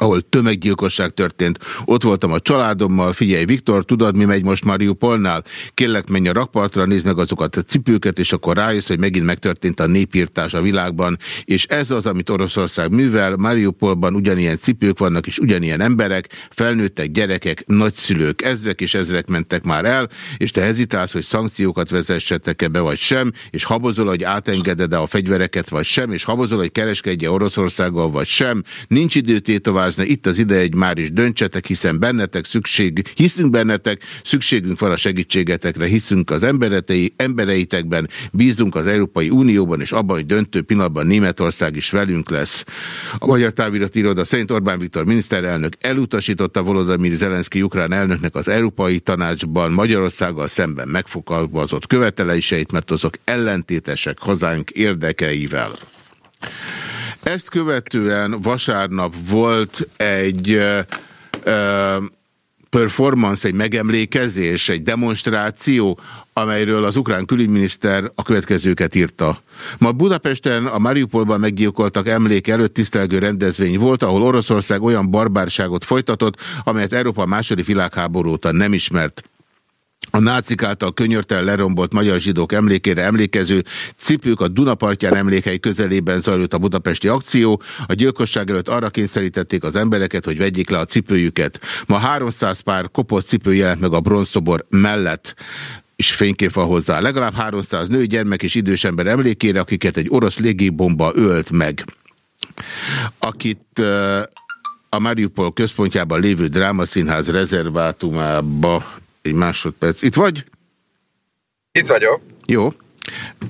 ahol tömeggyilkosság történt. Ott voltam a családommal, figyelj Viktor, tudod mi megy most Mariupolnál? Kérlek menj a rakpartra, nézd meg azokat a cipőket, és akkor rájössz, hogy megint megtörtént a népírtás a világban. És ez az, amit Oroszország művel. Mariupolban ugyanilyen cipők vannak, és ugyanilyen emberek, felnőttek gyerekek, nagyszülők, ezrek és ezrek mentek már el, és te hezitálsz, hogy szankciókat vezessetek-e be, vagy sem, és habozol, hogy átengeded-e a fegyvereket, vagy sem, és habozol, hogy kereskedje Oroszországgal, vagy sem. Nincs idő tétovázni, magyarázni. Itt az ideje, hogy már is döntsetek, hiszen bennetek szükség, hiszünk bennetek, szükségünk van a segítségetekre, hiszünk az emberetei, embereitekben, bízunk az Európai Unióban, és abban, hogy döntő pillanatban Németország is velünk lesz. A Magyar Távirat iroda szerint Orbán Viktor miniszterelnök elutasította Volodymyr Zelenszky ukrán elnöknek az Európai Tanácsban Magyarországgal szemben megfogalmazott követeléseit, mert azok ellentétesek hazánk érdekeivel. Ezt követően vasárnap volt egy ö, performance, egy megemlékezés, egy demonstráció, amelyről az ukrán külügyminiszter a következőket írta. Ma Budapesten a Mariupolban meggyilkoltak emlék előtt tisztelgő rendezvény volt, ahol Oroszország olyan barbárságot folytatott, amelyet Európa második világháború óta nem ismert a nácik által könyörtel lerombolt magyar zsidók emlékére emlékező cipők a Dunapartján emlékei közelében zajlott a budapesti akció. A gyilkosság előtt arra kényszerítették az embereket, hogy vegyék le a cipőjüket. Ma 300 pár kopott cipő jelent meg a bronzszobor mellett és fénykép van hozzá. Legalább 300 nő, gyermek és idős ember emlékére, akiket egy orosz légibomba ölt meg. Akit a Mariupol központjában lévő drámaszínház rezervátumába egy másodperc. Itt vagy? Itt vagyok. Jó.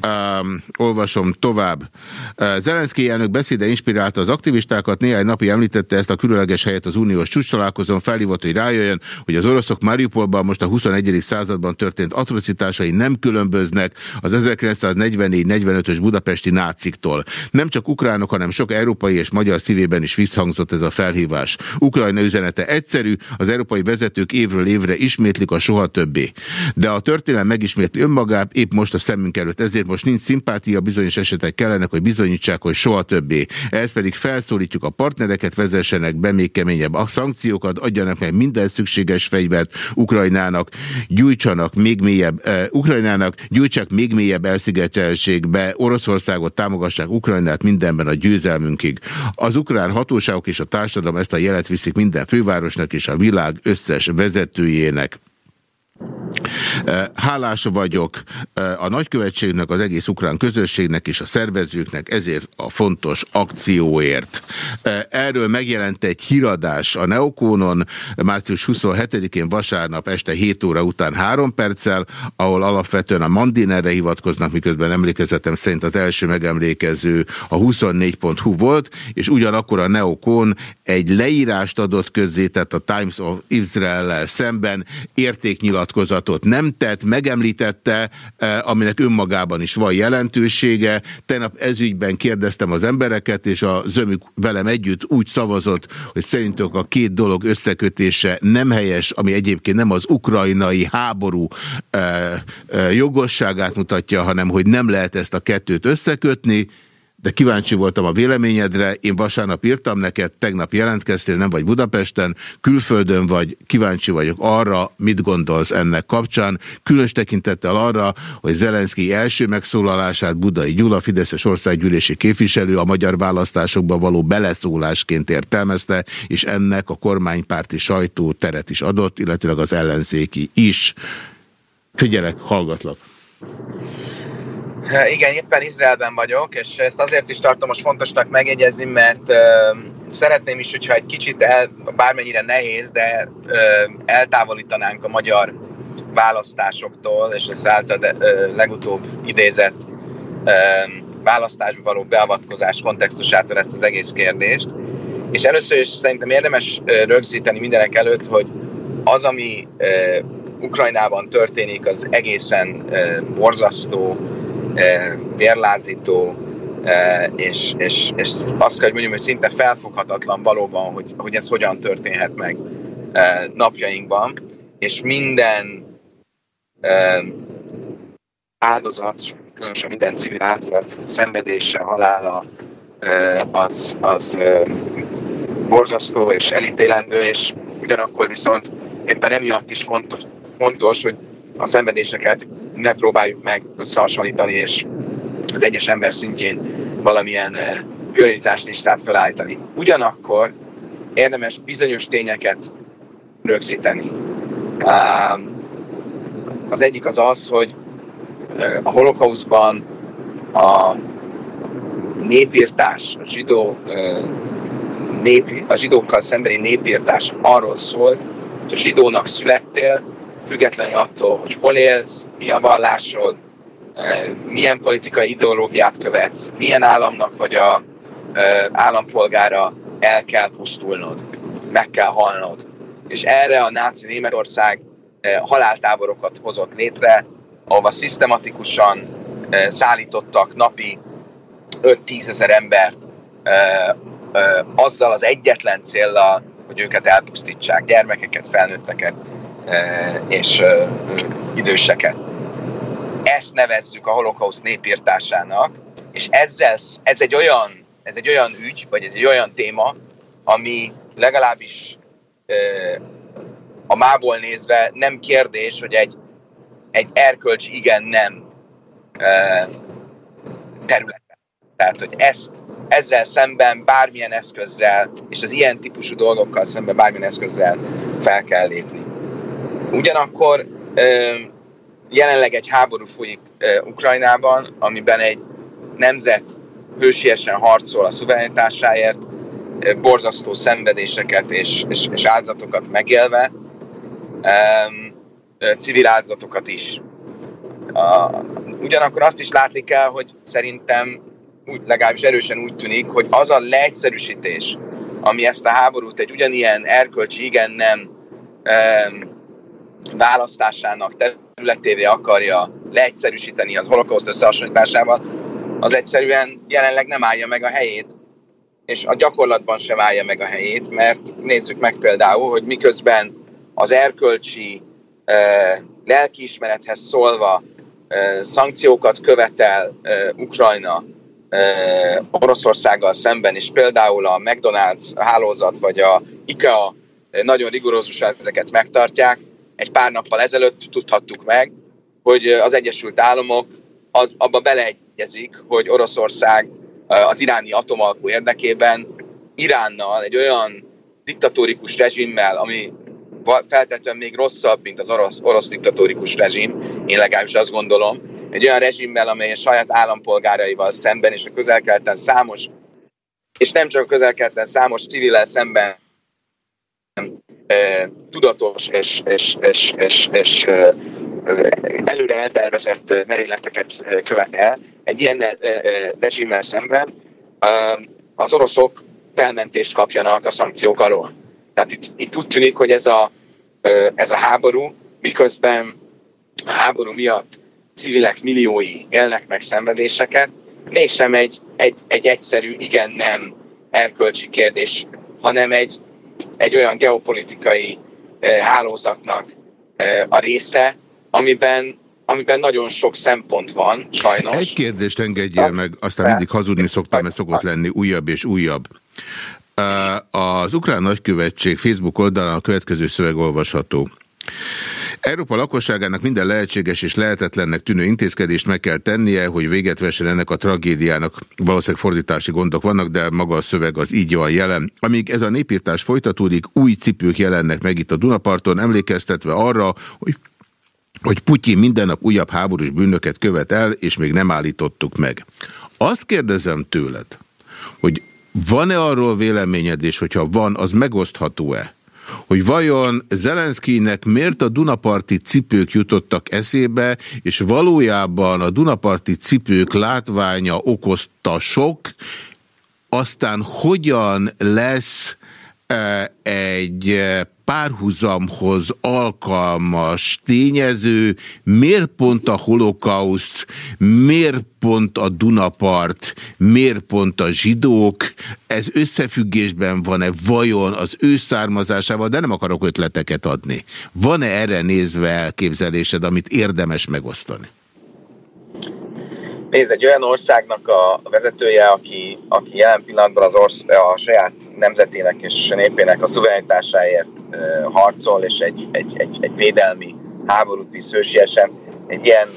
Um, olvasom tovább. Uh, elnök beszéde inspirálta az aktivistákat, néhány napi említette ezt a különleges helyet az uniós csúcs találkozón, felhívott, hogy rájöjjön, hogy az oroszok Mariupolban most a 21. században történt atrocitásai nem különböznek az 1944-45-ös budapesti náciktól. Nem csak ukránok, hanem sok európai és magyar szívében is visszhangzott ez a felhívás. Ukrajna üzenete egyszerű, az európai vezetők évről évre ismétlik a soha többé. De a történelem megismétli önmagát, épp most a szemünk előtt. Ezért most nincs szimpátia, bizonyos esetek kellenek, hogy bizonyítsák, hogy soha többé. Ehhez pedig felszólítjuk a partnereket, vezessenek be még keményebb a szankciókat, adjanak meg minden szükséges fegyvert Ukrajnának, gyújtsanak még mélyebb, uh, Ukrajnának, gyújtsak még mélyebb elszigetelségbe, Oroszországot támogassák Ukrajnát mindenben a győzelmünkig. Az ukrán hatóságok és a társadalom ezt a jelet viszik minden fővárosnak és a világ összes vezetőjének. Hálás vagyok a nagykövetségnek, az egész ukrán közösségnek és a szervezőknek ezért a fontos akcióért. Erről megjelent egy híradás a Neokónon március 27-én vasárnap este 7 óra után 3 perccel, ahol alapvetően a Mandinerre hivatkoznak, miközben emlékezetem szerint az első megemlékező a 24.hu volt, és ugyanakkor a Neokon egy leírást adott közzé, tehát a Times of Israel-lel szemben értéknyilatkozatot nem tett, megemlítette, eh, aminek önmagában is van jelentősége. Tegnap ezügyben kérdeztem az embereket, és a zömük velem együtt úgy szavazott, hogy szerintük a két dolog összekötése nem helyes, ami egyébként nem az ukrajnai háború eh, eh, jogosságát mutatja, hanem hogy nem lehet ezt a kettőt összekötni, de kíváncsi voltam a véleményedre, én vasárnap írtam neked, tegnap jelentkeztél, nem vagy Budapesten, külföldön vagy, kíváncsi vagyok arra, mit gondolsz ennek kapcsán, különös tekintettel arra, hogy Zelenszky első megszólalását Budai Gyula, Fideszes országgyűlési képviselő a magyar választásokba való beleszólásként értelmezte, és ennek a kormánypárti sajtó teret is adott, illetőleg az ellenzéki is. Figyelek, hallgatlak. Igen, éppen Izraelben vagyok, és ezt azért is tartom most fontosnak megjegyezni, mert uh, szeretném is, hogyha egy kicsit, el, bármennyire nehéz, de uh, eltávolítanánk a magyar választásoktól, és ez által uh, legutóbb idézett uh, választásba való beavatkozás kontextusától ezt az egész kérdést. És először is szerintem érdemes rögzíteni mindenek előtt, hogy az, ami Ukrajnában történik, az egészen borzasztó, vérlázító, és, és, és azt kell, hogy mondjam, hogy szinte felfoghatatlan valóban, hogy, hogy ez hogyan történhet meg napjainkban, és minden áldozat, különösen minden civil áldozat szenvedése, halála, az, az borzasztó és elítélendő, és ugyanakkor viszont éppen emiatt is fontos, fontos hogy a szenvedéseket ne próbáljuk meg összehasonlítani, és az egyes ember szintjén valamilyen eh, prioritáslistát felállítani. Ugyanakkor érdemes bizonyos tényeket rögzíteni. Az egyik az az, hogy eh, a holokauszban a népírtás, a zsidó eh, nép, a zsidókkal szembeni népírtás arról szól, hogy a zsidónak születtél, függetlenül attól, hogy hol élsz, mi a vallásod, eh, milyen politikai ideológiát követsz, milyen államnak vagy a eh, állampolgára el kell pusztulnod, meg kell halnod. És erre a náci Németország eh, haláltáborokat hozott létre, ahova szisztematikusan szállítottak napi 5-10 ezer embert azzal az egyetlen céllal, hogy őket elpusztítsák, gyermekeket, felnőtteket és időseket. Ezt nevezzük a holokauszt népírtásának, és ezzel, ez egy olyan ez egy olyan ügy, vagy ez egy olyan téma, ami legalábbis a mából nézve nem kérdés, hogy egy, egy erkölcsi igen-nem területen. Tehát, hogy ezt, ezzel szemben bármilyen eszközzel, és az ilyen típusú dolgokkal szemben bármilyen eszközzel fel kell lépni. Ugyanakkor jelenleg egy háború folyik Ukrajnában, amiben egy nemzet hősiesen harcol a szuverenitásáért, borzasztó szenvedéseket és, és, és áldozatokat megélve, civil áldozatokat is. Ugyanakkor azt is látni kell, hogy szerintem úgy, legalábbis erősen úgy tűnik, hogy az a leegyszerűsítés, ami ezt a háborút egy ugyanilyen erkölcsi igen-nem választásának területévé akarja leegyszerűsíteni az holokauszt összehasonlításával, az egyszerűen jelenleg nem állja meg a helyét, és a gyakorlatban sem állja meg a helyét, mert nézzük meg például, hogy miközben az erkölcsi lelkiismerethez szólva szankciókat követel Ukrajna Oroszországgal szemben, és például a McDonald's hálózat vagy a IKEA nagyon rigorózusan ezeket megtartják, egy pár nappal ezelőtt tudhattuk meg, hogy az Egyesült Államok az, abba beleegyezik, hogy Oroszország az iráni atomalkú érdekében Iránnal, egy olyan diktatórikus rezsimmel, ami feltetően még rosszabb, mint az orosz, orosz diktatórikus rezsim, én legalábbis azt gondolom, egy olyan rezsimmel, amely a saját állampolgáraival szemben és a közelkelten számos, és nem csak a közelkelten számos civil szemben tudatos és, és, és, és, és előre eltervezett merényleteket követel, egy ilyen rezsimmel szemben az oroszok felmentést kapjanak a szankciók alól. Tehát itt, itt úgy tűnik, hogy ez a, ez a háború, miközben a háború miatt civilek milliói élnek meg szenvedéseket, mégsem egy, egy, egy egyszerű igen-nem erkölcsi kérdés, hanem egy, egy olyan geopolitikai hálózatnak a része, amiben amiben nagyon sok szempont van, sajnos. Egy kérdést engedjél meg, aztán mindig hazudni szoktam, mert szokott lenni újabb és újabb. Az Ukrán Nagykövetség Facebook oldalán a következő szöveg olvasható. Európa lakosságának minden lehetséges és lehetetlennek tűnő intézkedést meg kell tennie, hogy véget vessen ennek a tragédiának. Valószínűleg fordítási gondok vannak, de maga a szöveg az így van jelen. Amíg ez a népírtás folytatódik, új cipők jelennek meg itt a Dunaparton, emlékeztetve arra, hogy hogy Putyin minden nap újabb háborús bűnöket követ el, és még nem állítottuk meg. Azt kérdezem tőled, hogy van-e arról véleményed, és hogyha van, az megosztható-e? Hogy vajon Zelenszkinek miért a Dunaparti cipők jutottak eszébe, és valójában a Dunaparti cipők látványa okozta sok, aztán hogyan lesz egy párhuzamhoz alkalmas tényező, miért pont a holokauszt, miért pont a Dunapart, miért pont a zsidók, ez összefüggésben van-e vajon az ő származásával, de nem akarok ötleteket adni. Van-e erre nézve elképzelésed, amit érdemes megosztani? Nézd, egy olyan országnak a vezetője, aki, aki jelen pillanatban az orsz, a saját nemzetének és népének a szuverenitásáért harcol, és egy, egy, egy, egy védelmi háborút visz hősiesen, egy ilyen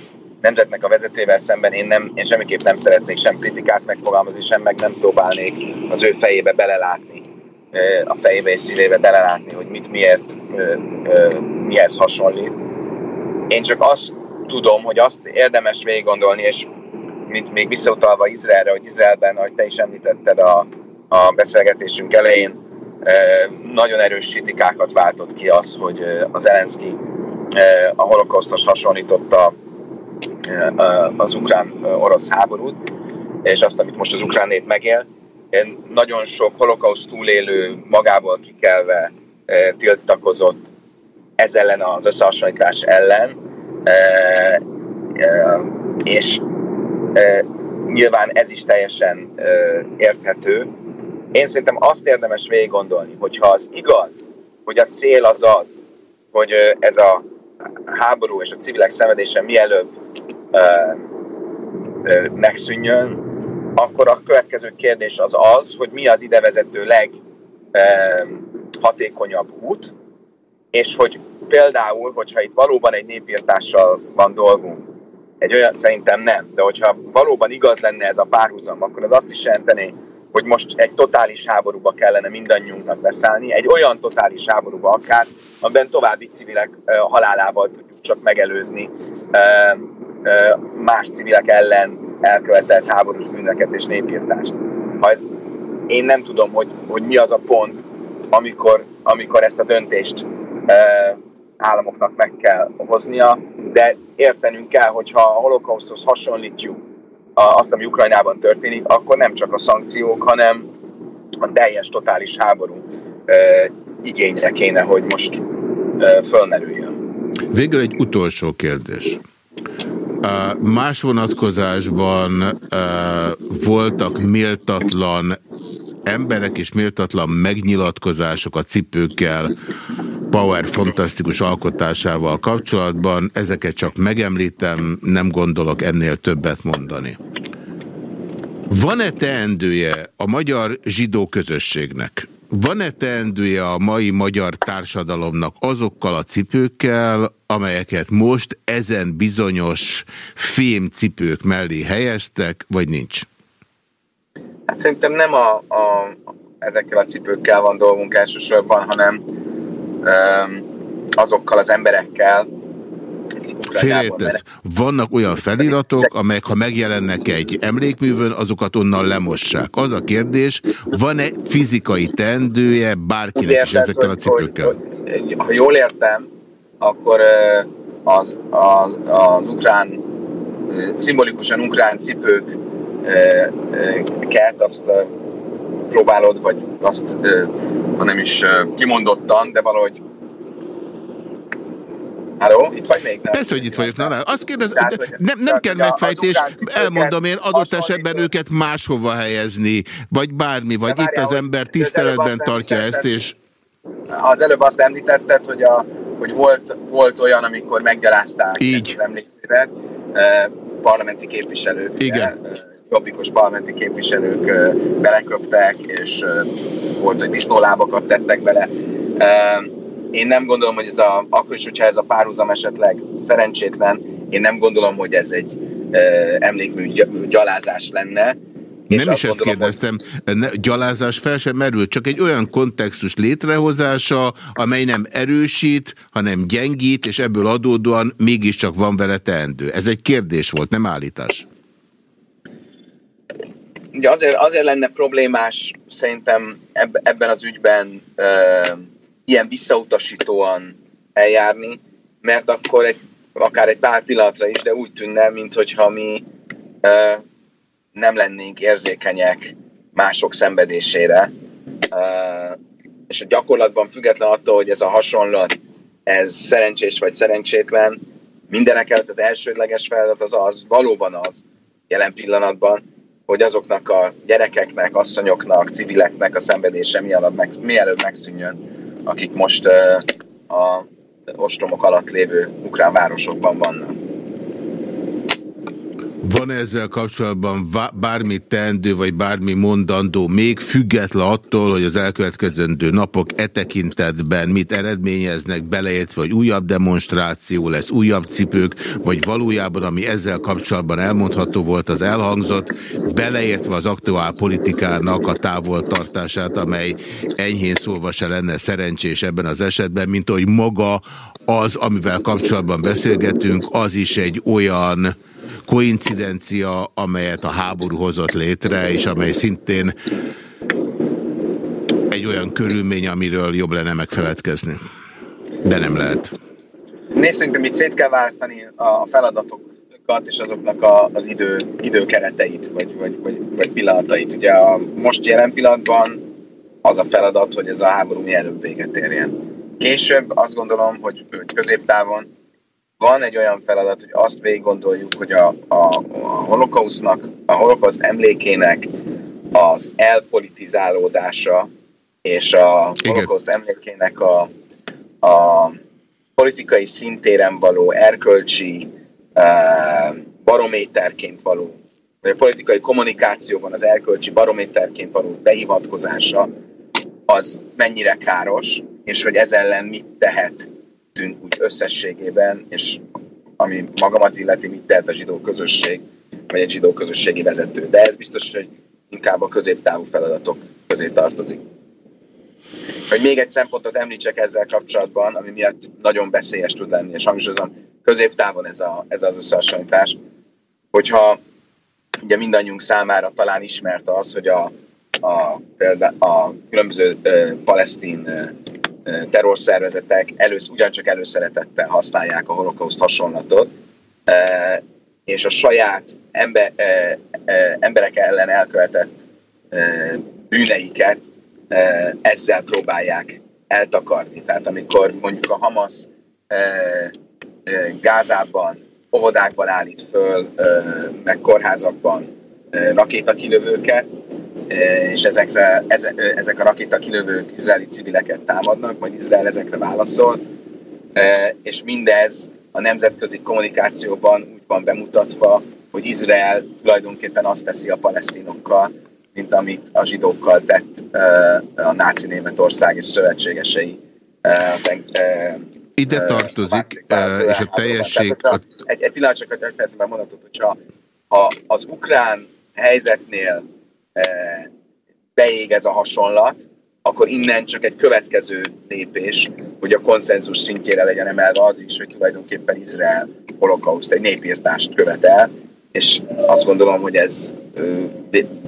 nemzetnek a vezetőjével szemben én, nem, én semmiképp nem szeretnék sem kritikát megfogalmazni, sem meg nem próbálnék az ő fejébe belelátni, a fejébe és szívébe belelátni, hogy mit miért, mihez hasonlít. Én csak azt tudom, hogy azt érdemes végig gondolni, és mint még visszautalva Izraelre, hogy Izraelben, ahogy te is említetted a, a beszélgetésünk elején, nagyon erős kritikákat váltott ki az, hogy az Elenszki a holokausztos hasonlította az ukrán-orosz háborút, és azt, amit most az ukrán nép megél. Nagyon sok holokauszt túlélő magából kikelve tiltakozott ez ellen az összehasonlítás ellen, és Nyilván ez is teljesen érthető. Én szerintem azt érdemes végig gondolni, hogyha az igaz, hogy a cél az az, hogy ez a háború és a civilek szenvedése mielőbb megszűnjön, akkor a következő kérdés az az, hogy mi az idevezető leghatékonyabb út, és hogy például, hogyha itt valóban egy népírtással van dolgunk, egy olyan, szerintem nem, de hogyha valóban igaz lenne ez a párhuzam, akkor az azt is jelenteni, hogy most egy totális háborúba kellene mindannyiunknak beszállni, egy olyan totális háborúba akár, amiben további civilek halálával tudjuk csak megelőzni más civilek ellen elkövetett háborús bűnöket és népírtást. Ha ez, én nem tudom, hogy, hogy mi az a pont, amikor, amikor ezt a döntést államoknak meg kell hoznia, de értenünk kell, hogyha a holokauszthoz hasonlítjuk azt, ami Ukrajnában történik, akkor nem csak a szankciók, hanem a teljes, totális háború igényre kéne, hogy most fölmerüljön. Végül egy utolsó kérdés. Más vonatkozásban voltak méltatlan emberek és méltatlan megnyilatkozások a cipőkkel Power fantasztikus alkotásával kapcsolatban. Ezeket csak megemlítem, nem gondolok ennél többet mondani. Van-e teendője a magyar zsidó közösségnek? Van-e teendője a mai magyar társadalomnak azokkal a cipőkkel, amelyeket most ezen bizonyos fém cipők mellé helyeztek, vagy nincs? Hát szerintem nem a, a, ezekkel a cipőkkel van dolgunk elsősorban, hanem um, azokkal az emberekkel, Félértesz. Vannak olyan feliratok, amelyek ha megjelennek egy emlékművön, azokat onnan lemossák. Az a kérdés, van-e fizikai tendője bárkinek is ezekkel a cipőkkel? Hogy, hogy, ha jól értem, akkor az, az, az ukrán, szimbolikusan ukrán cipőket azt próbálod, vagy azt, ha nem is kimondottan, de valahogy Halló, itt vagy még? Nem. Persze, hogy itt vagyok. Na. Azt kérdez, tehát, nem, nem kell megfejtés, elmondom én, adott esetben őket máshova helyezni, vagy bármi, vagy itt az ember tiszteletben tartja ezt, és... Az előbb azt említetted, hogy, a, hogy volt, volt olyan, amikor meggyalázták Így. ezt az emlékművet, parlamenti képviselők, Igen. Jobbikos parlamenti képviselők beleköptek, és volt, hogy disznólábakat tettek bele én nem gondolom, hogy ez a, akkor is, hogyha ez a párhuzam esetleg szerencsétlen, én nem gondolom, hogy ez egy emlékmű gyalázás lenne. Nem is ezt gondolom, kérdeztem, ne, gyalázás fel sem merül, csak egy olyan kontextus létrehozása, amely nem erősít, hanem gyengít, és ebből adódóan mégiscsak van vele teendő. Ez egy kérdés volt, nem állítás. Ugye azért, azért lenne problémás szerintem ebben az ügyben uh, ilyen visszautasítóan eljárni, mert akkor egy, akár egy pár pillanatra is, de úgy tűnne, mintha mi ö, nem lennénk érzékenyek mások szenvedésére. Ö, és a gyakorlatban független attól, hogy ez a hasonlat, ez szerencsés vagy szerencsétlen, mindenek előtt az elsődleges feladat az az, valóban az jelen pillanatban, hogy azoknak a gyerekeknek, asszonyoknak, civileknek a szenvedése mielőbb megszűnjön akik most a ostromok alatt lévő ukrán városokban vannak. Van -e ezzel kapcsolatban bármi teendő, vagy bármi mondandó, még független attól, hogy az elkövetkezendő napok e tekintetben mit eredményeznek, beleértve, hogy újabb demonstráció lesz, újabb cipők, vagy valójában, ami ezzel kapcsolatban elmondható volt, az elhangzott, beleértve az aktuál politikának a távoltartását, amely enyhén szólva se lenne szerencsés ebben az esetben, mint hogy maga az, amivel kapcsolatban beszélgetünk, az is egy olyan koincidencia, amelyet a háború hozott létre, és amely szintén egy olyan körülmény, amiről jobb lenne megfeledkezni. De nem lehet. Nézd, szerintem itt szét kell választani a feladatokat és azoknak a, az idő, időkereteit, vagy, vagy, vagy, vagy pillanatait. Ugye a most jelen pillanatban az a feladat, hogy ez a háború mielőbb véget érjen. Később azt gondolom, hogy, hogy középtávon van egy olyan feladat, hogy azt végig gondoljuk, hogy a, a, a holokausznak, a holokauszt emlékének az elpolitizálódása és a holokauszt emlékének a, a politikai szintéren való erkölcsi uh, barométerként való, vagy a politikai kommunikációban az erkölcsi barométerként való behivatkozása, az mennyire káros, és hogy ez ellen mit tehet tűnt úgy összességében, és ami magamat illeti, mit tehet a zsidó közösség, vagy egy zsidó közösségi vezető. De ez biztos, hogy inkább a középtávú feladatok közé tartozik. Hogy még egy szempontot említsek ezzel kapcsolatban, ami miatt nagyon veszélyes tud lenni, és hangsúlyozom, középtávon ez, a, ez az összehasonlítás, hogyha ugye mindannyiunk számára talán ismert az, hogy a, a, a, különböző uh, palesztin uh, terrorszervezetek elősz, ugyancsak előszeretettel használják a holokauszt hasonlatot, és a saját ember, emberek ellen elkövetett bűneiket ezzel próbálják eltakarni. Tehát amikor mondjuk a Hamas Gázában, óvodákban állít föl, meg kórházakban rakétakilövőket, és ezekre, ezek a rakétakilövők izraeli civileket támadnak, majd Izrael ezekre válaszol, és mindez a nemzetközi kommunikációban úgy van bemutatva, hogy Izrael tulajdonképpen azt teszi a palesztinokkal, mint amit a zsidókkal tett a náci Németország és szövetségesei. Ide tartozik, és a teljesség... Egy, egy pillanat csak egy percben mondatot, hogyha ha az ukrán helyzetnél beég ez a hasonlat, akkor innen csak egy következő lépés, hogy a konszenzus szintjére legyen emelve az is, hogy tulajdonképpen Izrael holokauszt, egy népírtást követel, és azt gondolom, hogy ez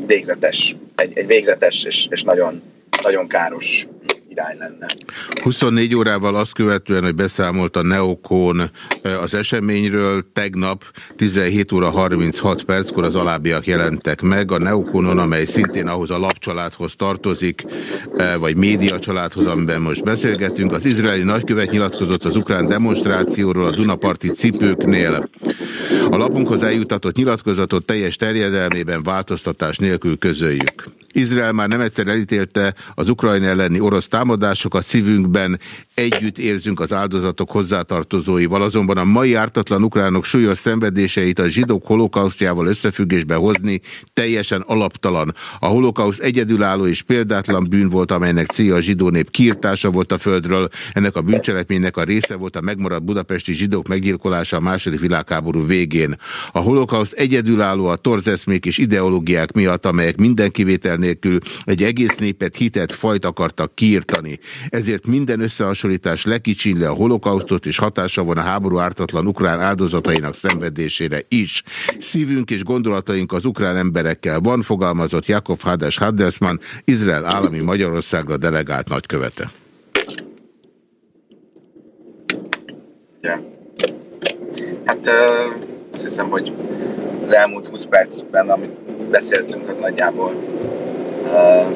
végzetes, egy, egy végzetes és, és nagyon, nagyon káros irány lenne. 24 órával azt követően, hogy beszámolt a Neokon az eseményről, tegnap 17 óra 36 perckor az alábbiak jelentek meg. A Neokonon, amely szintén ahhoz a lapcsaládhoz tartozik, vagy média családhoz, amiben most beszélgetünk, az izraeli nagykövet nyilatkozott az ukrán demonstrációról a Dunaparti cipőknél. A lapunkhoz eljutatott nyilatkozatot teljes terjedelmében változtatás nélkül közöljük. Izrael már nem egyszer elítélte az Ukrajna elleni orosz támadásokat, szívünkben együtt érzünk az áldozatok hozzátartozóival, azonban a mai ártatlan ukránok súlyos szenvedéseit a zsidók holokausztjával összefüggésbe hozni teljesen alaptalan. A holokauszt egyedülálló és példátlan bűn volt, amelynek célja a zsidó nép kiirtása volt a földről. Ennek a bűncselekménynek a része volt a megmaradt budapesti zsidók meggyilkolása a második világháború végén. A holokauszt egyedülálló a torzeszmék és ideológiák miatt, amelyek minden kivétel nélkül egy egész népet hitett fajt akartak kiirtani. Ezért minden összehasonlítás lekicsin le a holokausztot, és hatása van a háború ártatlan ukrán áldozatainak szenvedésére is. Szívünk és gondolataink az ukrán emberekkel van, fogalmazott Jakov Hades Hadelsman, Izrael állami Magyarországra delegált nagykövete. Yeah. Hát uh, azt hiszem, hogy az elmúlt 20 percben, amit beszéltünk, az nagyjából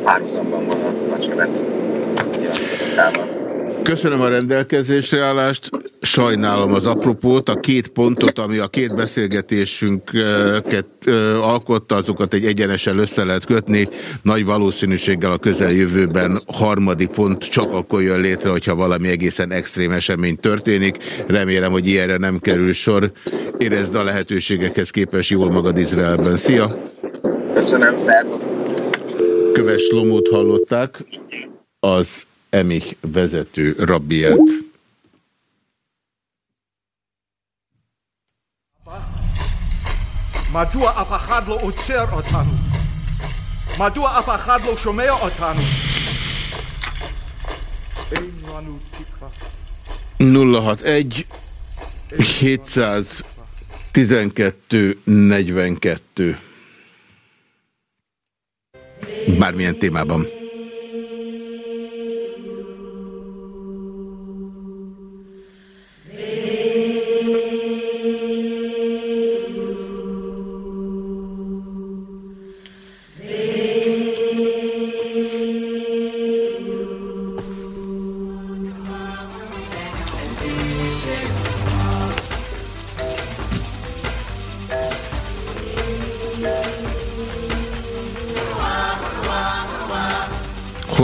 párhuzamban van a nagykövet Köszönöm a rendelkezésre állást, sajnálom az apropót, a két pontot, ami a két beszélgetésünket alkotta, azokat egy egyenesen össze lehet kötni. Nagy valószínűséggel a közeljövőben harmadik pont csak akkor jön létre, hogyha valami egészen extrém esemény történik. Remélem, hogy ilyenre nem kerül sor. Érezd a lehetőségekhez képes jól magad Izraelben. Szia! Köszönöm, szervusz! Köves Lomót hallották, az Emich vezető rabbiát. מדוע אף אחד לא עוצר אותנו? מדוע אף אחד לא שומע אותנו? אין לנו תקווה. 061 712 42 Bármilyen témában.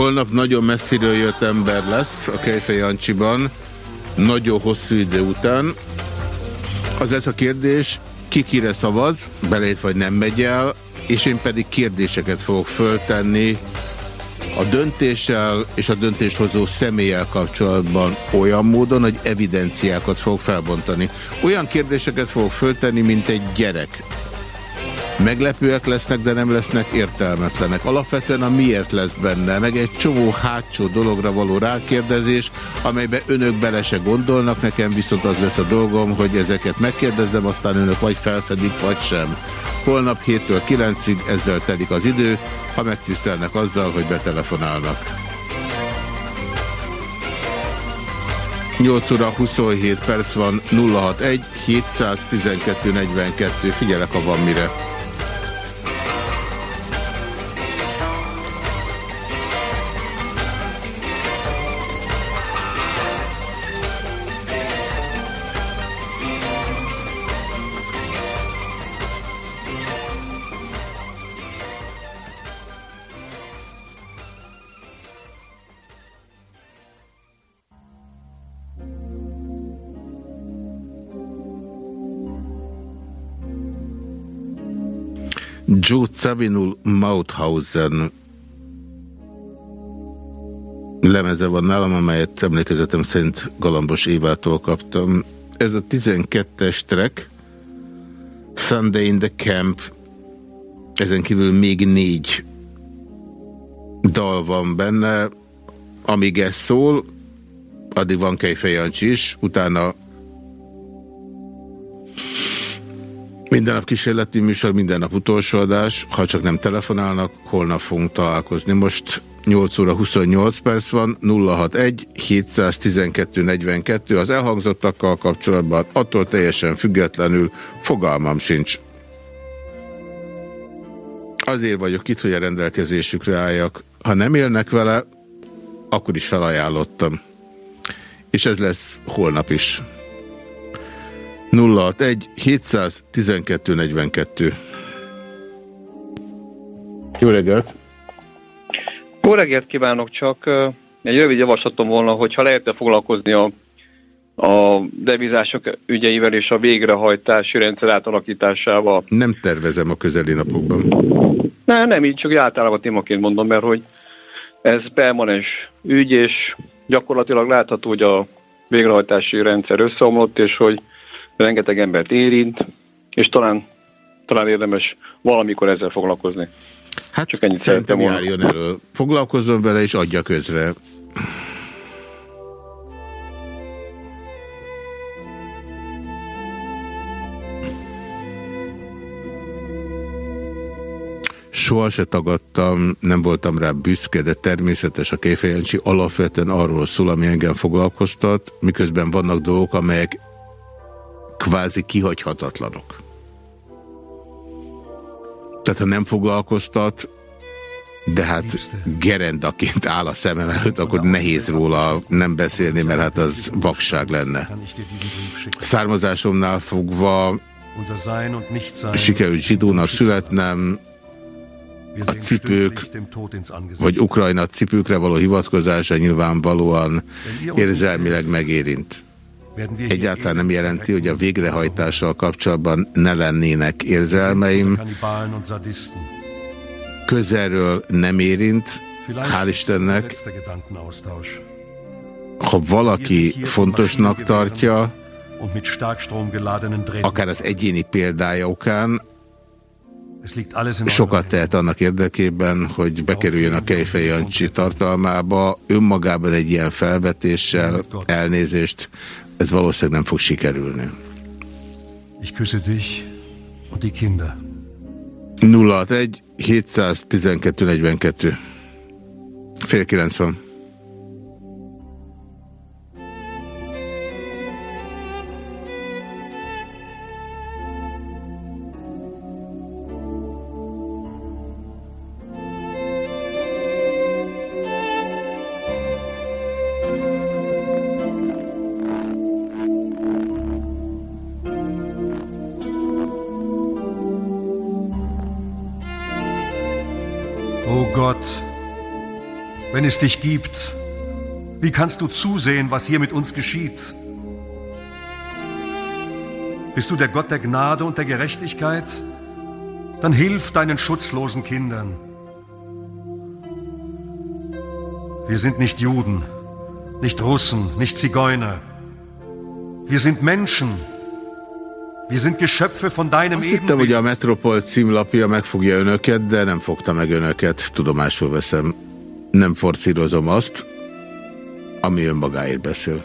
Holnap nagyon messziről jött ember lesz a Kejfej Jancsiban, nagyon hosszú idő után. Az ez a kérdés, ki kire szavaz, belét vagy nem megy el, és én pedig kérdéseket fogok föltenni a döntéssel és a döntéshozó személlyel kapcsolatban olyan módon, hogy evidenciákat fog felbontani. Olyan kérdéseket fogok föltenni, mint egy gyerek meglepőek lesznek, de nem lesznek értelmetlenek. Alapvetően a miért lesz benne, meg egy csomó hátsó dologra való rákérdezés, amelybe önök bele se gondolnak, nekem viszont az lesz a dolgom, hogy ezeket megkérdezem, aztán önök vagy felfedik, vagy sem. Holnap 7-től 9-ig ezzel telik az idő, ha megtisztelnek azzal, hogy betelefonálnak. 8 óra 27 perc van 061 712 42. Figyelek, ha van mire. Joe Zawinul Mauthausen lemeze van nálam, amelyet emlékezetem szerint Galambos Évától kaptam. Ez a 12-es track, Sunday in the Camp, ezen kívül még négy dal van benne, amíg ez szól, addig van Kejfejancsi is, utána Minden nap kísérleti műsor, minden nap utolsó adás. Ha csak nem telefonálnak, holnap fogunk találkozni. Most 8 óra 28 perc van, 061 712 42. Az elhangzottakkal kapcsolatban attól teljesen függetlenül fogalmam sincs. Azért vagyok itt, hogy a rendelkezésükre álljak. Ha nem élnek vele, akkor is felajánlottam. És ez lesz holnap is. 061 712 42. Jó reggelt! Jó reggelt kívánok, csak egy rövid javaslatom volna, hogyha lehetne foglalkozni a, a devizások ügyeivel és a végrehajtási rendszer átalakításával. Nem tervezem a közeli napokban. Nem, nem, így csak általában témaként mondom, mert hogy ez permanens ügy, és gyakorlatilag látható, hogy a végrehajtási rendszer összeomlott, és hogy rengeteg embert érint, és talán, talán érdemes valamikor ezzel foglalkozni. Hát Csak ennyit szerintem járjon elő. Foglalkozzon vele és adja közre. Soha se tagadtam, nem voltam rá büszke, de természetes a Kéfejancsi alapvetően arról szól, ami engem foglalkoztat, miközben vannak dolgok, amelyek kvázi kihagyhatatlanok. Tehát ha nem foglalkoztat, de hát gerendaként áll a szemem előtt, akkor nehéz róla nem beszélni, mert hát az vakság lenne. Származásomnál fogva sikerült zsidónak születnem, a cipők, vagy Ukrajna cipőkre való hivatkozása nyilvánvalóan érzelmileg megérint egyáltalán nem jelenti, hogy a végrehajtással kapcsolatban ne lennének érzelmeim. Közelről nem érint, hál' Istennek. Ha valaki fontosnak tartja, akár az egyéni példája okán, sokat tehet annak érdekében, hogy bekerüljön a Kejfej Jancsi tartalmába, önmagában egy ilyen felvetéssel elnézést ez valószínűleg nem fog sikerülni. Ich küsse dich und die Kinder. 061 712 42 Fél 90 wenn es dich gibt? Wie kannst du zusehen, was hier mit uns geschieht? Bist du der Gott der Gnade und der Gerechtigkeit? Dann hilf deinen schutzlosen Kindern. Wir sind nicht Juden, nicht Russen, nicht Zigeuner. Wir sind Menschen. Wir sind Geschöpfe von deinem Azt hittem, hogy a Metropol címlapja megfogja önöket, de nem fogta meg önöket. Tudomásul veszem. Nem forcírozom azt, ami önmagáért beszél.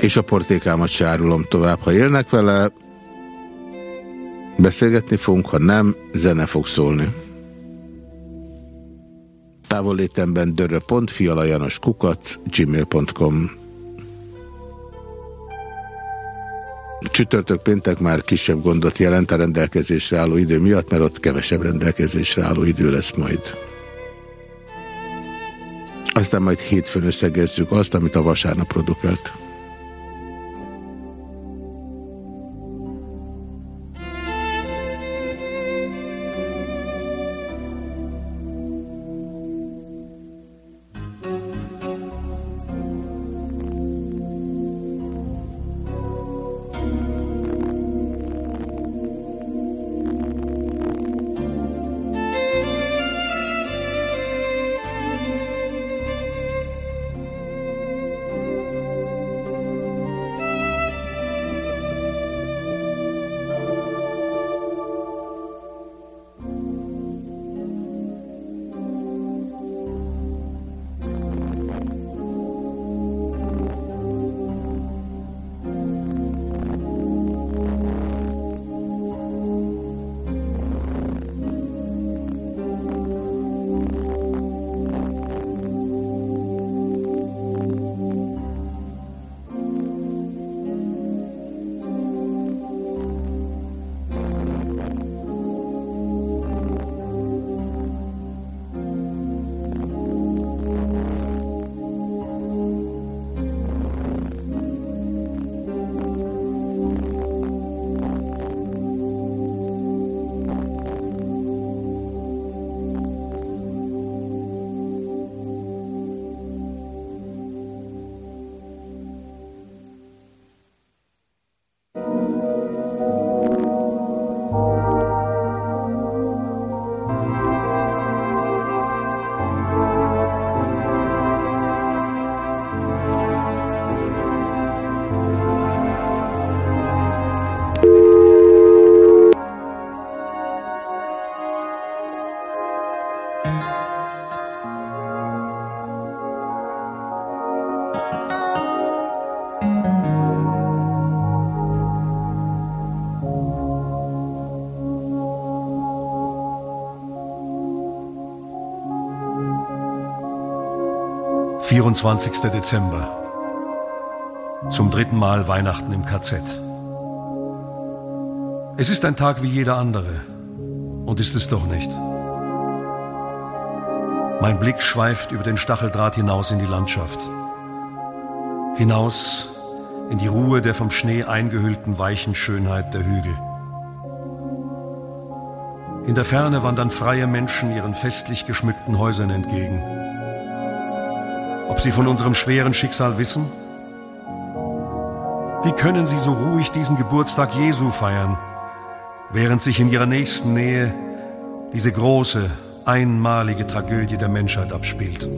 És a portékámat se árulom tovább. Ha élnek vele, beszélgetni fogunk, ha nem, zene fog szólni. távollétemben kukat gmail.com Csütörtök péntek már kisebb gondot jelent a rendelkezésre álló idő miatt, mert ott kevesebb rendelkezésre álló idő lesz majd. Aztán majd hétfőn összegezzük azt, amit a vasárnap produkált. Vierundzwanzigster Dezember. Zum dritten Mal Weihnachten im KZ. Es ist ein Tag wie jeder andere. Und ist es doch nicht. Mein Blick schweift über den Stacheldraht hinaus in die Landschaft. Hinaus in die Ruhe der vom Schnee eingehüllten weichen Schönheit der Hügel. In der Ferne wandern freie Menschen ihren festlich geschmückten Häusern entgegen. Ob sie von unserem schweren Schicksal wissen? Wie können sie so ruhig diesen Geburtstag Jesu feiern, während sich in ihrer nächsten Nähe diese große, einmalige Tragödie der Menschheit abspielt?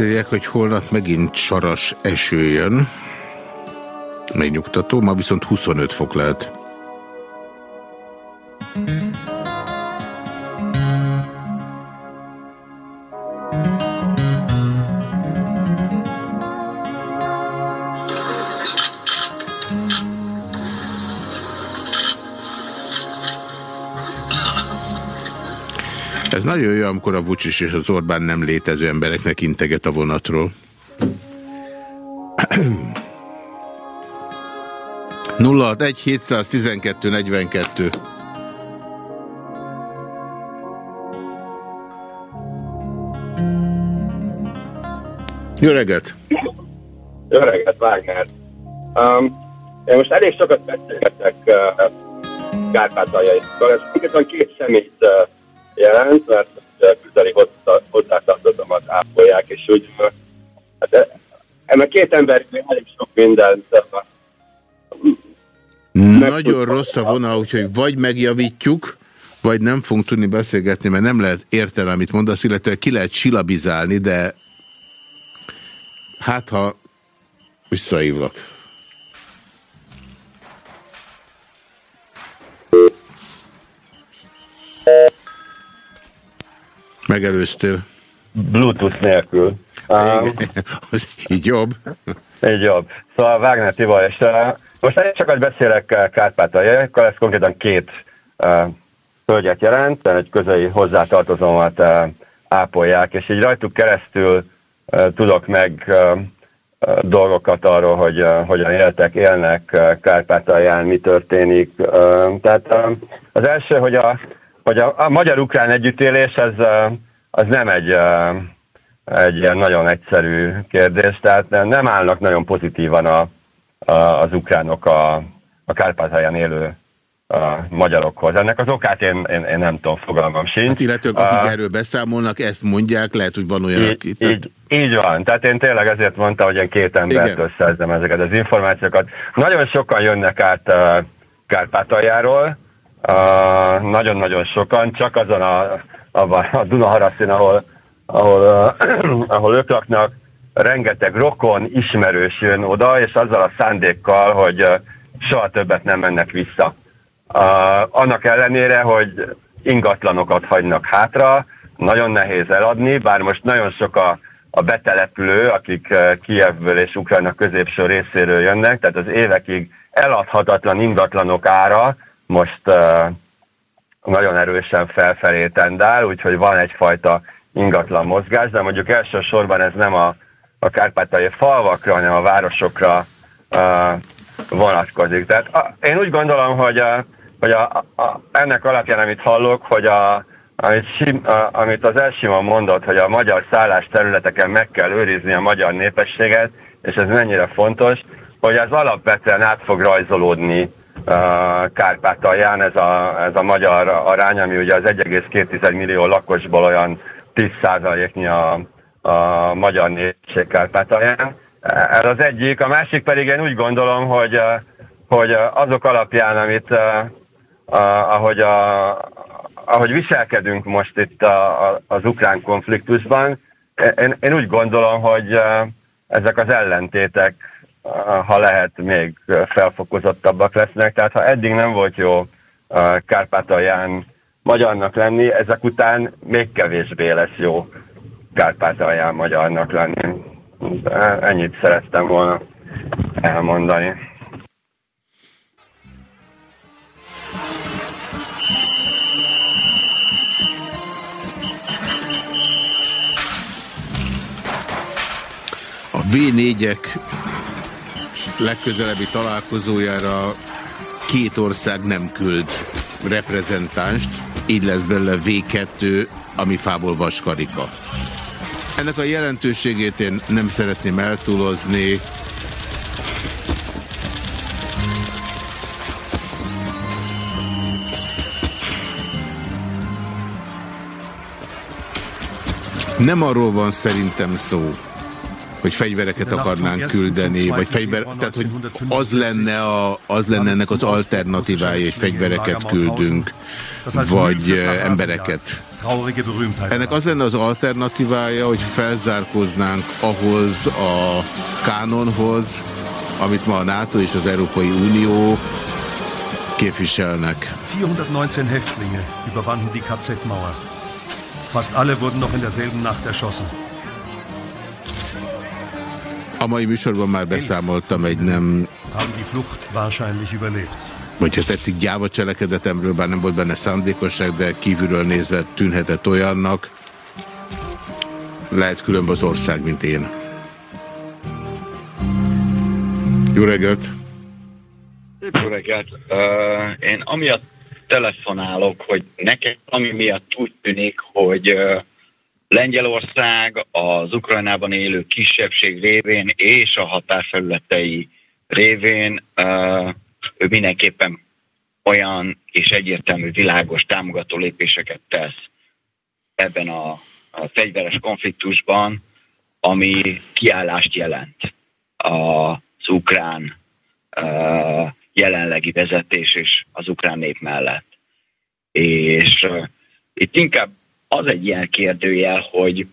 Írják, hogy holnap megint saras eső jön. Megnyugtató, ma viszont 25 fok lehet. Jó, amikor a Vucsis és az Orbán nem létező embereknek integet a vonatról. 061 712 42 Jó reggelt! Jó reggelt, Wagner! Um, én most elég sokat beszélgetek uh, Kárpátaljaikkal, ez konkrétan két szemét uh, jelent, mert hozzátartozomat ápolják, és úgy hát, ennek két ember elég sok mindent nagyon rossz a vonal, úgyhogy vagy megjavítjuk, vagy nem fogunk tudni beszélgetni, mert nem lehet érteni, amit mondasz, illetve ki lehet silabizálni, de hát ha visszaívlak. Megelőztél. Bluetooth nélkül. Um, így jobb. Így jobb. Szóval Wagner Tibor, és uh, most egy sokat beszélek uh, Kárpátaljakkal, ez konkrétan két uh, hölgyet jelent, egy közeli hozzátartozómat uh, ápolják, és így rajtuk keresztül uh, tudok meg uh, dolgokat arról, hogy uh, hogyan éltek, élnek uh, Kárpátalján, mi történik. Uh, tehát uh, az első, hogy a, hogy a, a magyar-ukrán együttélés, uh, az nem egy egy ilyen nagyon egyszerű kérdés, tehát nem állnak nagyon pozitívan a, a, az ukránok a, a Kárpátalján élő a magyarokhoz. Ennek az okát én, én, én nem tudom, fogalmam sincs. Hát illetők, akik uh, erről beszámolnak, ezt mondják, lehet, hogy van olyan, így, aki... Tehát... Így, így van, tehát én tényleg ezért mondtam, hogy én két embert összezzem ezeket az információkat. Nagyon sokan jönnek át uh, Kárpátaljáról, nagyon-nagyon sokan, csak azon a, a, a Dunaharaszin, ahol ahol, uh, ahol ők laknak, rengeteg rokon, ismerős jön oda, és azzal a szándékkal, hogy uh, soha többet nem mennek vissza. Uh, annak ellenére, hogy ingatlanokat hagynak hátra, nagyon nehéz eladni, bár most nagyon sok a, a betelepülő, akik uh, Kievből és Ukrajna középső részéről jönnek, tehát az évekig eladhatatlan ingatlanok ára most uh, nagyon erősen felfelé tendál, úgyhogy van egyfajta ingatlan mozgás, de mondjuk elsősorban ez nem a, a kárpátai falvakra, hanem a városokra uh, vonatkozik. Tehát a, én úgy gondolom, hogy, a, hogy a, a, ennek alapján, amit hallok, hogy a, amit, Sim, a, amit az Elsimon mondott, hogy a magyar szállás területeken meg kell őrizni a magyar népességet, és ez mennyire fontos, hogy ez alapvetően át fog rajzolódni Kárpátalján, ez a, ez a magyar arány, ami ugye az 1,2 millió lakosból olyan 10%-nyi a, a magyar népség Kárpátalján. Ez az egyik. A másik pedig én úgy gondolom, hogy, hogy azok alapján, amit ahogy, a, ahogy viselkedünk most itt a, a, az ukrán konfliktusban, én, én úgy gondolom, hogy ezek az ellentétek, ha lehet, még felfokozottabbak lesznek. Tehát ha eddig nem volt jó Kárpátalján magyarnak lenni, ezek után még kevésbé lesz jó Kárpátalján magyarnak lenni. Ennyit szerettem volna elmondani. A V4-ek legközelebbi találkozójára két ország nem küld reprezentánst, így lesz belőle V2, ami fából vaskarika. Ennek a jelentőségét én nem szeretném eltúlozni. Nem arról van szerintem szó, hogy fegyvereket akarnánk küldeni, vagy fegyver, tehát hogy az lenne, a, az lenne ennek az alternatívája, hogy fegyvereket küldünk vagy embereket. Ennek az lenne az alternatívája, hogy felzárkoznánk ahhoz a kánonhoz, amit ma a NATO és az Európai Unió képviselnek. 419 Häftlinge überwanden die KZ-Mauer. Fast alle wurden noch in derselben Nacht erschossen. A mai műsorban már beszámoltam egy nem... Haben die Flucht wahrscheinlich überlebt vagy ha tetszik, gyáva cselekedetemről, bár nem volt benne szándékosság, de kívülről nézve tűnhetett olyannak. Lehet különböző ország, mint én. Jó reggelt! Jó reggelt! Uh, én amiatt telefonálok, hogy nekem ami miatt úgy tűnik, hogy uh, Lengyelország az Ukrajnában élő kisebbség révén és a határfelületei révén uh, ő mindenképpen olyan és egyértelmű világos támogató lépéseket tesz ebben a, a fegyveres konfliktusban, ami kiállást jelent az ukrán uh, jelenlegi vezetés és az ukrán nép mellett. És uh, itt inkább az egy ilyen kérdőjel, hogy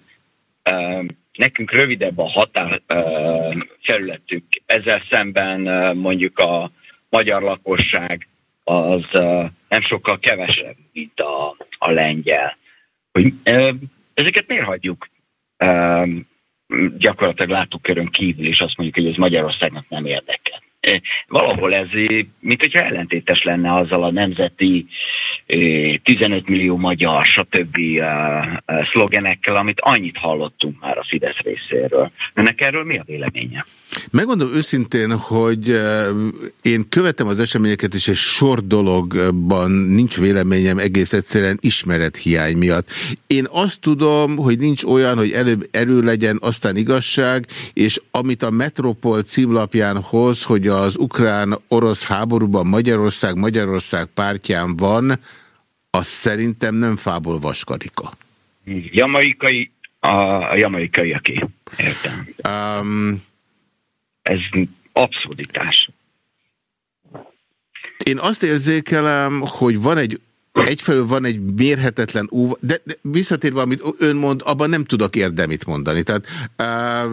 uh, nekünk rövidebb a határ uh, felületük, ezzel szemben uh, mondjuk a magyar lakosság az uh, nem sokkal kevesebb, mint a, a lengyel. Hogy, uh, ezeket miért hagyjuk uh, gyakorlatilag látókörön kívül, és azt mondjuk, hogy ez Magyarországnak nem érdekel. Valahol ez, mint hogyha ellentétes lenne azzal a nemzeti 15 millió magyar, stb. szlogenekkel, amit annyit hallottunk már a Fidesz részéről. Önnek erről mi a véleménye? Megmondom őszintén, hogy én követem az eseményeket, és egy sor dologban nincs véleményem egész egyszerűen ismerethiány miatt. Én azt tudom, hogy nincs olyan, hogy előbb erő legyen, aztán igazság, és amit a Metropol címlapján hoz, hogy az ukrán-orosz háborúban Magyarország Magyarország pártján van, az szerintem nem fából vaskarika. Jamaikai, a, jamaikaiaké. Értem. Um, Ez abszurditás. Én azt érzékelem, hogy van egy egyfelől van egy mérhetetlen óva, de, de visszatérve, amit ön mond, abban nem tudok érdemit mondani. Tehát uh,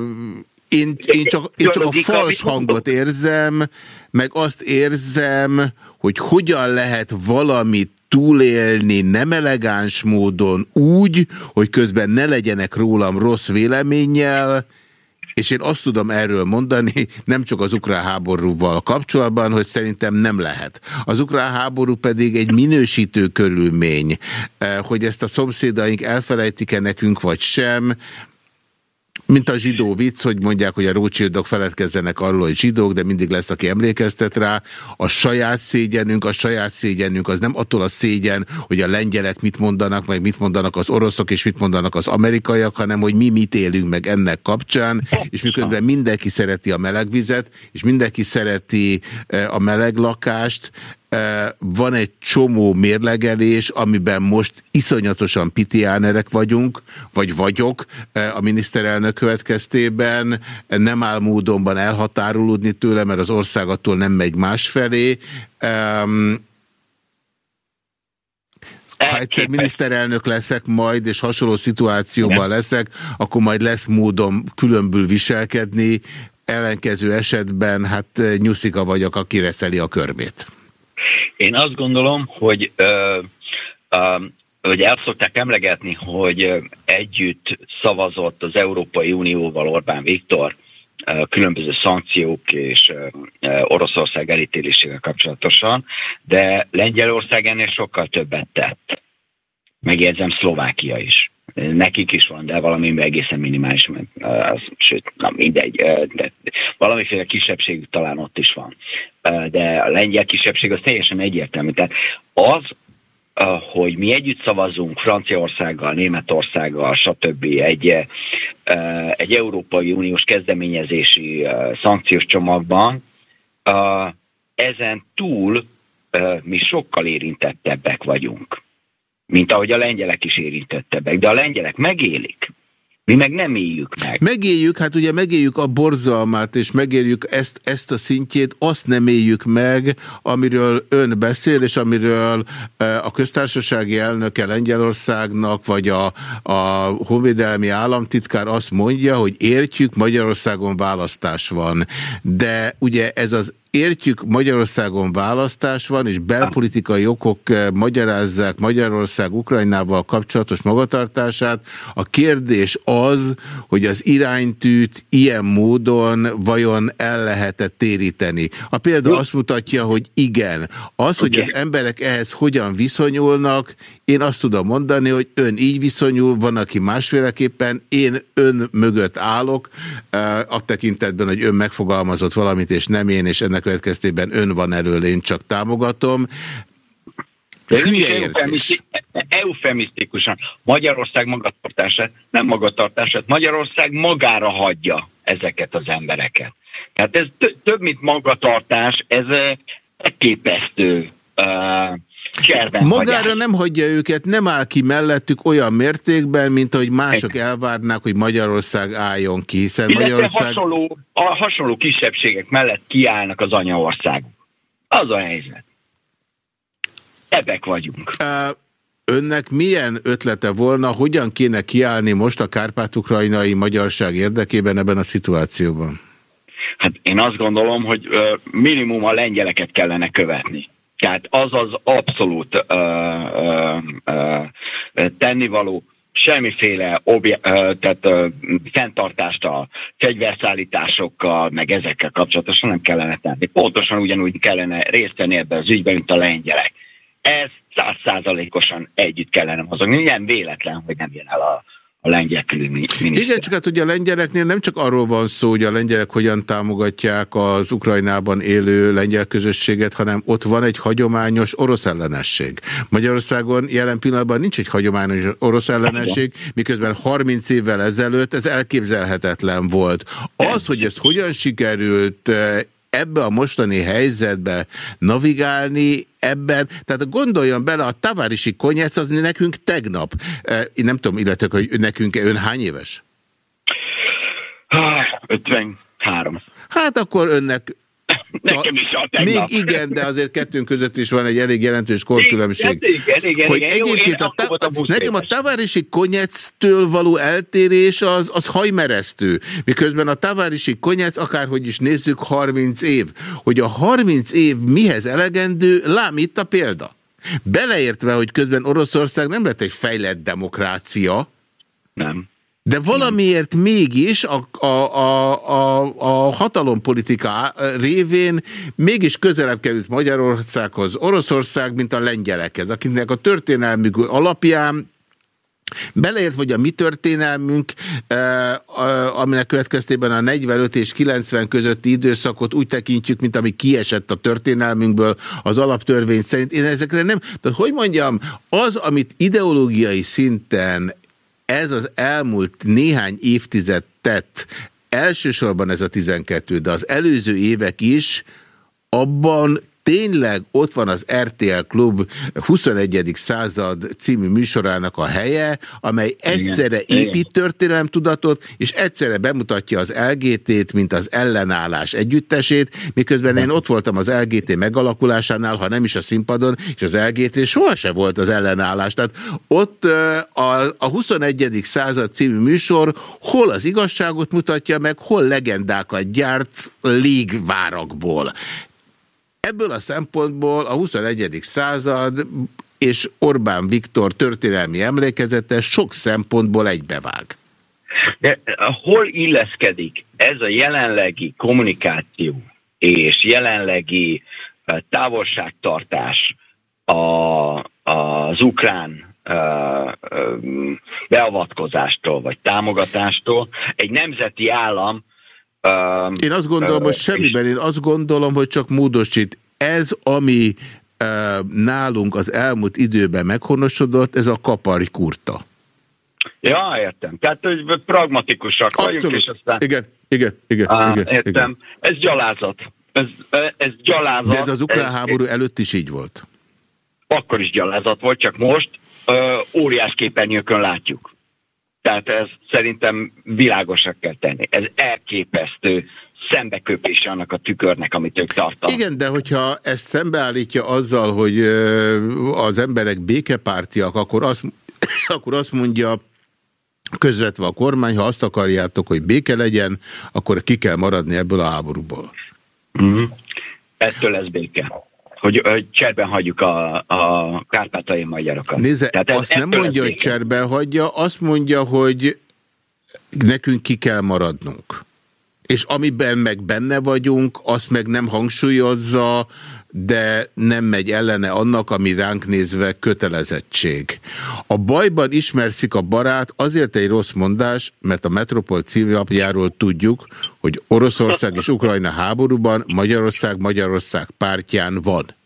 én, én csak, én csak a fals hangot érzem, meg azt érzem, hogy hogyan lehet valamit túlélni nem elegáns módon úgy, hogy közben ne legyenek rólam rossz véleménnyel, és én azt tudom erről mondani, nem csak az ukrán háborúval kapcsolatban, hogy szerintem nem lehet. Az ukrán háború pedig egy minősítő körülmény, eh, hogy ezt a szomszédaink elfelejtik-e nekünk, vagy sem, mint a zsidó vicc, hogy mondják, hogy a Rothschildok feledkezzenek arról, hogy zsidók, de mindig lesz, aki emlékeztet rá. A saját szégyenünk, a saját szégyenünk az nem attól a szégyen, hogy a lengyelek mit mondanak, meg mit mondanak az oroszok, és mit mondanak az amerikaiak, hanem hogy mi mit élünk meg ennek kapcsán, és miközben mindenki szereti a melegvizet, és mindenki szereti eh, a meleg lakást, van egy csomó mérlegelés, amiben most iszonyatosan pitiánerek vagyunk, vagy vagyok a miniszterelnök következtében, nem áll módonban elhatárolódni tőle, mert az ország attól nem megy másfelé. Ha egyszer miniszterelnök leszek majd, és hasonló szituációban leszek, akkor majd lesz módom különbül viselkedni, ellenkező esetben hát nyuszika vagyok, aki reszeli a körmét. Én azt gondolom, hogy ö, ö, hogy el szokták emlegetni, hogy együtt szavazott az Európai Unióval Orbán Viktor különböző szankciók és Oroszország elítélésével kapcsolatosan, de Lengyelország ennél sokkal többet tett. Megjegyzem, Szlovákia is. Nekik is van, de valami egészen minimális, az, sőt, na mindegy, de valamiféle kisebbség talán ott is van. De a lengyel kisebbség az teljesen egyértelmű. Tehát az, hogy mi együtt szavazunk Franciaországgal, Németországgal, stb. egy, egy Európai Uniós kezdeményezési szankciós csomagban, ezen túl mi sokkal érintettebbek vagyunk mint ahogy a lengyelek is érintettebbek. De a lengyelek megélik. Mi meg nem éljük meg. Megéljük, hát ugye megéljük a borzalmát, és megéljük ezt, ezt a szintjét, azt nem éljük meg, amiről ön beszél, és amiről e, a köztársasági elnöke Lengyelországnak, vagy a, a honvédelmi államtitkár azt mondja, hogy értjük, Magyarországon választás van. De ugye ez az értjük, Magyarországon választás van, és belpolitikai okok eh, magyarázzák Magyarország Ukrajnával kapcsolatos magatartását. A kérdés az, hogy az iránytűt ilyen módon vajon el lehetett téríteni. A példa azt mutatja, hogy igen. Az, hogy az emberek ehhez hogyan viszonyulnak, én azt tudom mondani, hogy ön így viszonyul, van, aki másféleképpen, én ön mögött állok, eh, a tekintetben, hogy ön megfogalmazott valamit, és nem én, és ennek következtében ön van elől, én csak támogatom. Hülye Eufemisztikusan. Magyarország magatartását, nem magatartását, Magyarország magára hagyja ezeket az embereket. Tehát ez több, mint magatartás, ez eh, elképesztő uh, Cserben Magára hagyás. nem hagyja őket, nem áll ki mellettük olyan mértékben, mint ahogy mások elvárnák, hogy Magyarország álljon ki, hiszen Illetve Magyarország... Hasonló, a hasonló kisebbségek mellett kiállnak az anyaország. Az a helyzet. Ebek vagyunk. Uh, önnek milyen ötlete volna, hogyan kéne kiállni most a kárpát-ukrajnai magyarság érdekében ebben a szituációban? Hát én azt gondolom, hogy minimum a lengyeleket kellene követni. Tehát az az abszolút ö, ö, ö, tennivaló, semmiféle obje, ö, tehát, ö, fenntartást a fegyverszállításokkal, meg ezekkel kapcsolatosan nem kellene tenni. Pontosan ugyanúgy kellene részt venni ebbe az ügyben, mint a lengyelek. Ez százszázalékosan együtt kellene mozogni. Nem véletlen, hogy nem jön el a, a lengyel külügyminiszter. Igen, csak hát ugye a lengyeleknél nem csak arról van szó, hogy a lengyelek hogyan támogatják az Ukrajnában élő lengyel közösséget, hanem ott van egy hagyományos orosz ellenesség. Magyarországon jelen pillanatban nincs egy hagyományos orosz ellenesség, miközben 30 évvel ezelőtt ez elképzelhetetlen volt. Az, hogy ezt hogyan sikerült eh, ebbe a mostani helyzetbe navigálni, ebben, tehát gondoljon bele, a tavárisi konyec az nekünk tegnap. Én nem tudom, illetve, hogy nekünk ön hány éves? 53. Hát akkor önnek Nekem is a Még igen, de azért kettőnk között is van egy elég jelentős korkülönbség. Igen, igen, hogy igen. Egyébként Jó, a, a, a nekem a tavárisi konyectől való eltérés az, az hajmeresztő. Miközben a tavárisi konyec, akárhogy is nézzük, 30 év. Hogy a 30 év mihez elegendő, lám itt a példa. Beleértve, hogy közben Oroszország nem lett egy fejlett demokrácia. Nem. De valamiért mégis a, a, a, a, a hatalompolitika révén mégis közelebb került Magyarországhoz Oroszország, mint a lengyelekhez, akinek a történelmük alapján Beleért, hogy a mi történelmünk, aminek következtében a 45 és 90 közötti időszakot úgy tekintjük, mint ami kiesett a történelmünkből az alaptörvény szerint. Én ezekre nem, tehát hogy mondjam, az, amit ideológiai szinten ez az elmúlt néhány évtized tett, elsősorban ez a 12, de az előző évek is, abban tényleg ott van az RTL Klub 21. század című műsorának a helye, amely egyszerre épít történelemtudatot, és egyszerre bemutatja az LGT-t, mint az ellenállás együttesét, miközben én ott voltam az LGT megalakulásánál, ha nem is a színpadon, és az LGT sohasem volt az ellenállás. Tehát ott a, a 21. század című műsor hol az igazságot mutatja meg, hol legendákat gyárt légvárakból. Ebből a szempontból a 21. század és Orbán Viktor történelmi emlékezete sok szempontból egybevág. De eh, hol illeszkedik ez a jelenlegi kommunikáció és jelenlegi eh, távolságtartás a, az ukrán eh, beavatkozástól vagy támogatástól egy nemzeti állam Um, én azt gondolom, hogy semmiben, én azt gondolom, hogy csak módosít. Ez, ami uh, nálunk az elmúlt időben meghonosodott, ez a kapari kurta. Ja, értem. Tehát, hogy pragmatikusak Abszolút. vagyunk, és aztán... Igen, igen, igen. Á, igen értem. Igen. Ez gyalázat. Ez, ez gyalázat. De ez az ukrán ez, háború előtt is így volt. Akkor is gyalázat volt, csak most ö, óriás képernyőkön látjuk. Tehát ez szerintem világosak kell tenni. Ez elképesztő szembeköpés annak a tükörnek, amit ők tartanak. Igen, de hogyha ezt szembeállítja azzal, hogy az emberek békepártiak, akkor azt, akkor azt mondja közvetve a kormány, ha azt akarjátok, hogy béke legyen, akkor ki kell maradni ebből a háborúból. Mm -hmm. Ettől lesz béke hogy, hogy cserben hagyjuk a, a kárpátai magyarokat. Nézze, Tehát azt nem mondja, hogy cserben hagyja, azt mondja, hogy nekünk ki kell maradnunk. És amiben meg benne vagyunk, azt meg nem hangsúlyozza, de nem megy ellene annak, ami ránk nézve kötelezettség. A bajban ismerszik a barát azért egy rossz mondás, mert a Metropol címlapjáról tudjuk, hogy Oroszország és Ukrajna háborúban Magyarország Magyarország pártján van.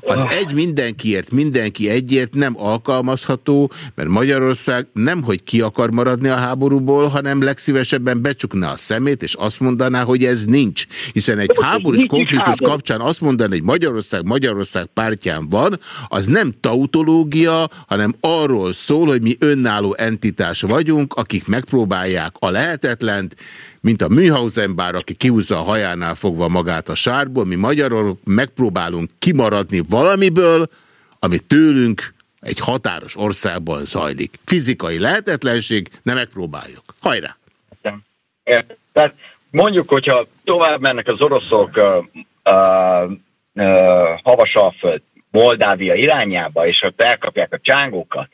Az egy mindenkiért, mindenki egyért nem alkalmazható, mert Magyarország nem, hogy ki akar maradni a háborúból, hanem legszívesebben becsukná a szemét, és azt mondaná, hogy ez nincs. Hiszen egy háborús konfliktus kapcsán azt mondani, hogy Magyarország Magyarország pártján van, az nem tautológia, hanem arról szól, hogy mi önálló entitás vagyunk, akik megpróbálják a lehetetlent, mint a Münchhausen bár, aki kiúzza a hajánál fogva magát a sárból, mi magyarok megpróbálunk kimaradni valamiből, ami tőlünk egy határos országban zajlik. Fizikai lehetetlenség, nem megpróbáljuk. Hajrá! Tehát mondjuk, hogyha tovább mennek az oroszok uh, uh, Havasalföld, Moldávia irányába, és ott elkapják a csángókat,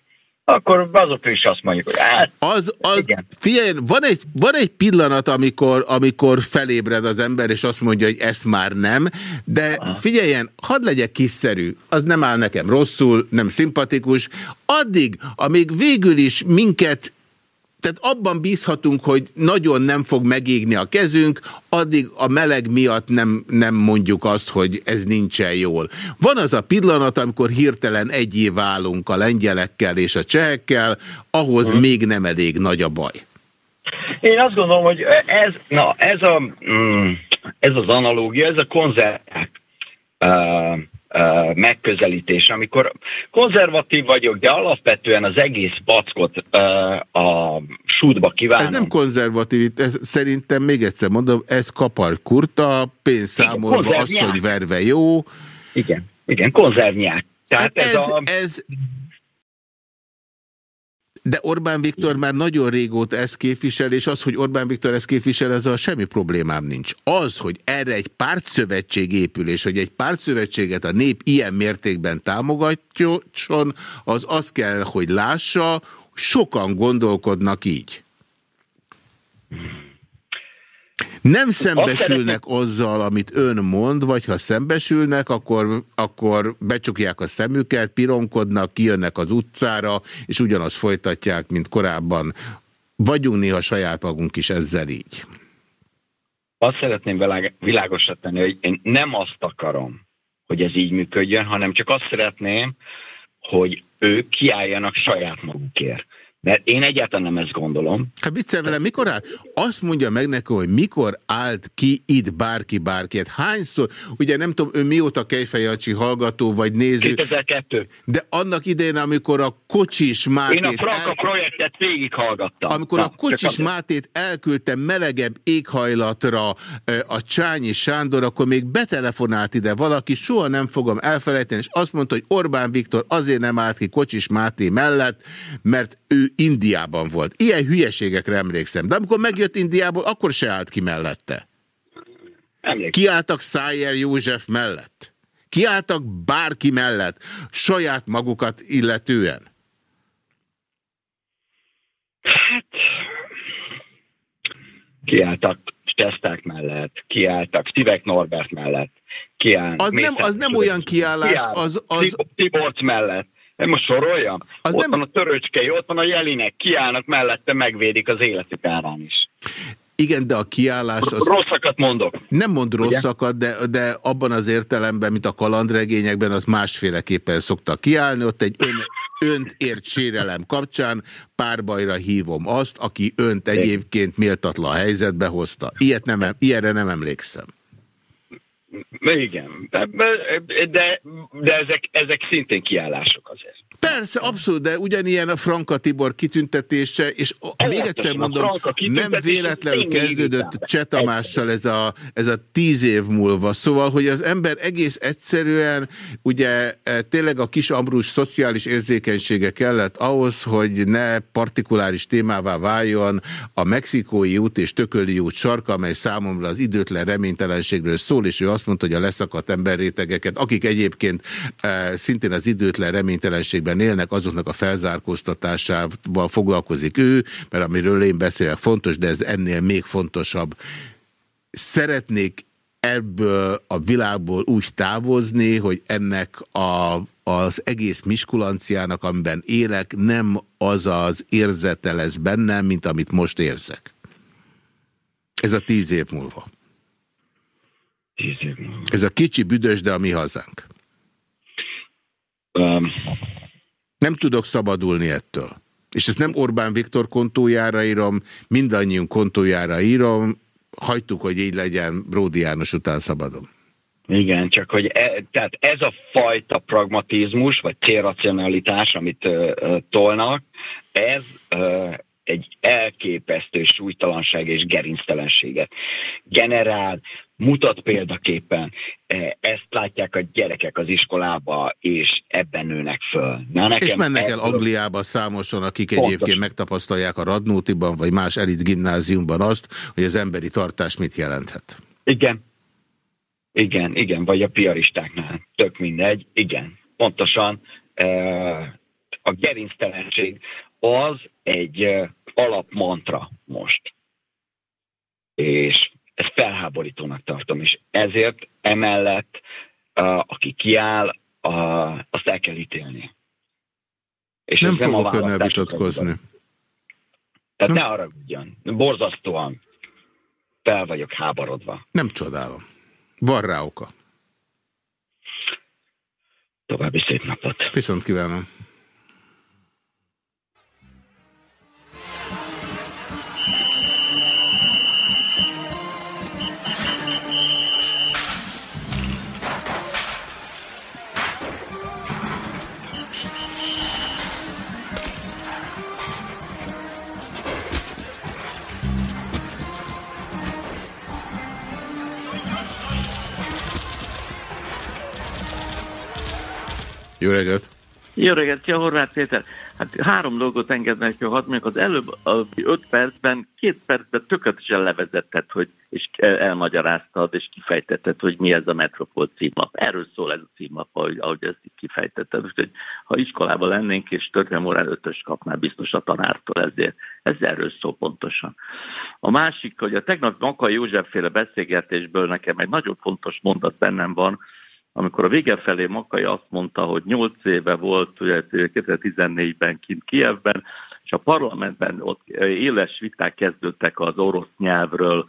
akkor azokra is azt mondjuk, hogy hát, az, az, igen. Figyelj, van egy, van egy pillanat, amikor, amikor felébred az ember, és azt mondja, hogy ezt már nem, de figyeljen, hadd legyek kiszerű, az nem áll nekem rosszul, nem szimpatikus, addig, amíg végül is minket tehát abban bízhatunk, hogy nagyon nem fog megégni a kezünk, addig a meleg miatt nem, nem mondjuk azt, hogy ez nincsen jól. Van az a pillanat, amikor hirtelen egyé válunk a lengyelekkel és a csehekkel, ahhoz hmm. még nem elég nagy a baj. Én azt gondolom, hogy ez, na, ez, a, mm, ez az analógia, ez a konzervák uh, megközelítés, amikor konzervatív vagyok, de alapvetően az egész packot a sútba kívánom. Ez nem konzervatív, ez szerintem még egyszer mondom, ez kapar kurta, pénzszámolva, verve jó. Igen, igen, konzervnyák. Tehát hát ez, ez, a... ez de Orbán Viktor már nagyon régóta ezt képvisel, és az, hogy Orbán Viktor ezt képvisel, ez a semmi problémám nincs. Az, hogy erre egy pártszövetség épül, és hogy egy pártszövetséget a nép ilyen mértékben támogatjon, az azt kell, hogy lássa, sokan gondolkodnak így. Nem szembesülnek azzal, amit ön mond, vagy ha szembesülnek, akkor, akkor becsukják a szemüket, pironkodnak, kijönnek az utcára, és ugyanazt folytatják, mint korábban. Vagyunk néha saját magunk is ezzel így. Azt szeretném világosra tenni, hogy én nem azt akarom, hogy ez így működjön, hanem csak azt szeretném, hogy ők kiálljanak saját magukért. Mert én egyáltalán nem ezt gondolom. Hát viccel velem, mikor állt? Azt mondja meg nekem, hogy mikor állt ki itt bárki bárkiet. Hányszor? Ugye nem tudom, ő mióta Kejfejacsi hallgató vagy néző. 2002. De annak idején, amikor a Kocsis Mátét... Én a Franka el... projektet végighallgattam. Amikor Na, a Kocsis Mátét elküldte melegebb éghajlatra a Csányi Sándor, akkor még betelefonált ide valaki, soha nem fogom elfelejteni, és azt mondta, hogy Orbán Viktor azért nem állt ki Kocsis Máté mellett, mert ő Indiában volt. Ilyen hülyeségekre emlékszem. De amikor megjött Indiából, akkor se állt ki mellette. Emlékszem. Kiálltak Szájer József mellett. Kiálltak bárki mellett, saját magukat illetően. Hát, kiálltak Steszták mellett, kiálltak Szivek Norbert mellett, kiállnak. Az nem, az nem olyan kiállás, kiáll, az... az... Tiborcs mellett. Nem most soroljam? Az ott nem... van a töröcskei, ott van a jelinek, kiállnak mellette, megvédik az életük árán is. Igen, de a kiállás... Az... Rosszakat mondok. Nem mond rosszakat, de, de abban az értelemben, mint a kalandregényekben, az másféleképpen szoktak kiállni. Ott egy ön, önt ért sérelem kapcsán párbajra hívom azt, aki önt egyébként méltatlan helyzetbe hozta. Ilyet nem, ilyenre nem emlékszem. Igen, de, de, de ezek, ezek szintén kiállások azért. Persze, abszolút, de ugyanilyen a Franka Tibor kitüntetése, és még egyszer mondom, nem véletlenül kezdődött Csetamással ez a, ez a tíz év múlva. Szóval, hogy az ember egész egyszerűen, ugye e, tényleg a kis Ambrus szociális érzékenysége kellett ahhoz, hogy ne partikuláris témává váljon a mexikói út és tököli út sarka, amely számomra az időtlen reménytelenségről szól, és ő azt mondta, hogy a leszakadt emberrétegeket, akik egyébként e, szintén az időtlen reménytelenségben életben élnek, azoknak a felzárkóztatásával foglalkozik ő, mert amiről én beszélek fontos, de ez ennél még fontosabb. Szeretnék ebből a világból úgy távozni, hogy ennek a, az egész miskulanciának, amiben élek, nem az az érzete lesz bennem, mint amit most érzek. Ez a tíz év múlva. Tíz év múlva. Ez a kicsi büdös, de a mi hazánk. Um, nem tudok szabadulni ettől. És ezt nem Orbán Viktor kontójára írom, mindannyiunk kontójára írom, hagytuk, hogy így legyen, Bródi János után szabadom. Igen, csak hogy e, tehát ez a fajta pragmatizmus, vagy célracionalitás, amit ö, ö, tolnak, ez, ö, egy elképesztő súlytalanság és gerinctelenséget generál, mutat példaképpen, e, ezt látják a gyerekek az iskolába, és ebben nőnek föl. Na, nekem és mennek el Angliába számosan, akik pontos. egyébként megtapasztalják a Radnótiban, vagy más elit gimnáziumban azt, hogy az emberi tartás mit jelenthet. Igen. Igen, igen, vagy a piaristáknál, tök mindegy, igen. Pontosan e, a gerinctelenség az egy e, alapmantra most. És ezt felháborítónak tartom, és ezért emellett, aki kiáll, azt el kell ítélni. És nem fogok nem önnel vitatkozni. Tehát nem. ne ugyan. Borzasztóan fel vagyok háborodva. Nem csodálom. Van rá oka. További szép napot. Viszont kívánom. Jó reggelt! Jó reggelt, Szia Horváth Péter! Hát három dolgot engednek, hogy hadd mondjuk, az előbb az öt percben, két percben tökéletesen levezetted, hogy, és elmagyaráztad, és kifejtetted, hogy mi ez a Metropol címlap. Erről szól ez a címlap, ahogy, ahogy ezt kifejtetted. Úgyhogy ha iskolában lennénk, és történelmi órán ötös kapná biztos a tanártól ezért. Ez erről szól pontosan. A másik, hogy a tegnap Makai József féle beszélgetésből nekem egy nagyon fontos mondat bennem van, amikor a vége felé Makai azt mondta, hogy 8 éve volt, ugye 2014-ben kint Kievben, és a parlamentben ott éles viták kezdődtek az orosz nyelvről,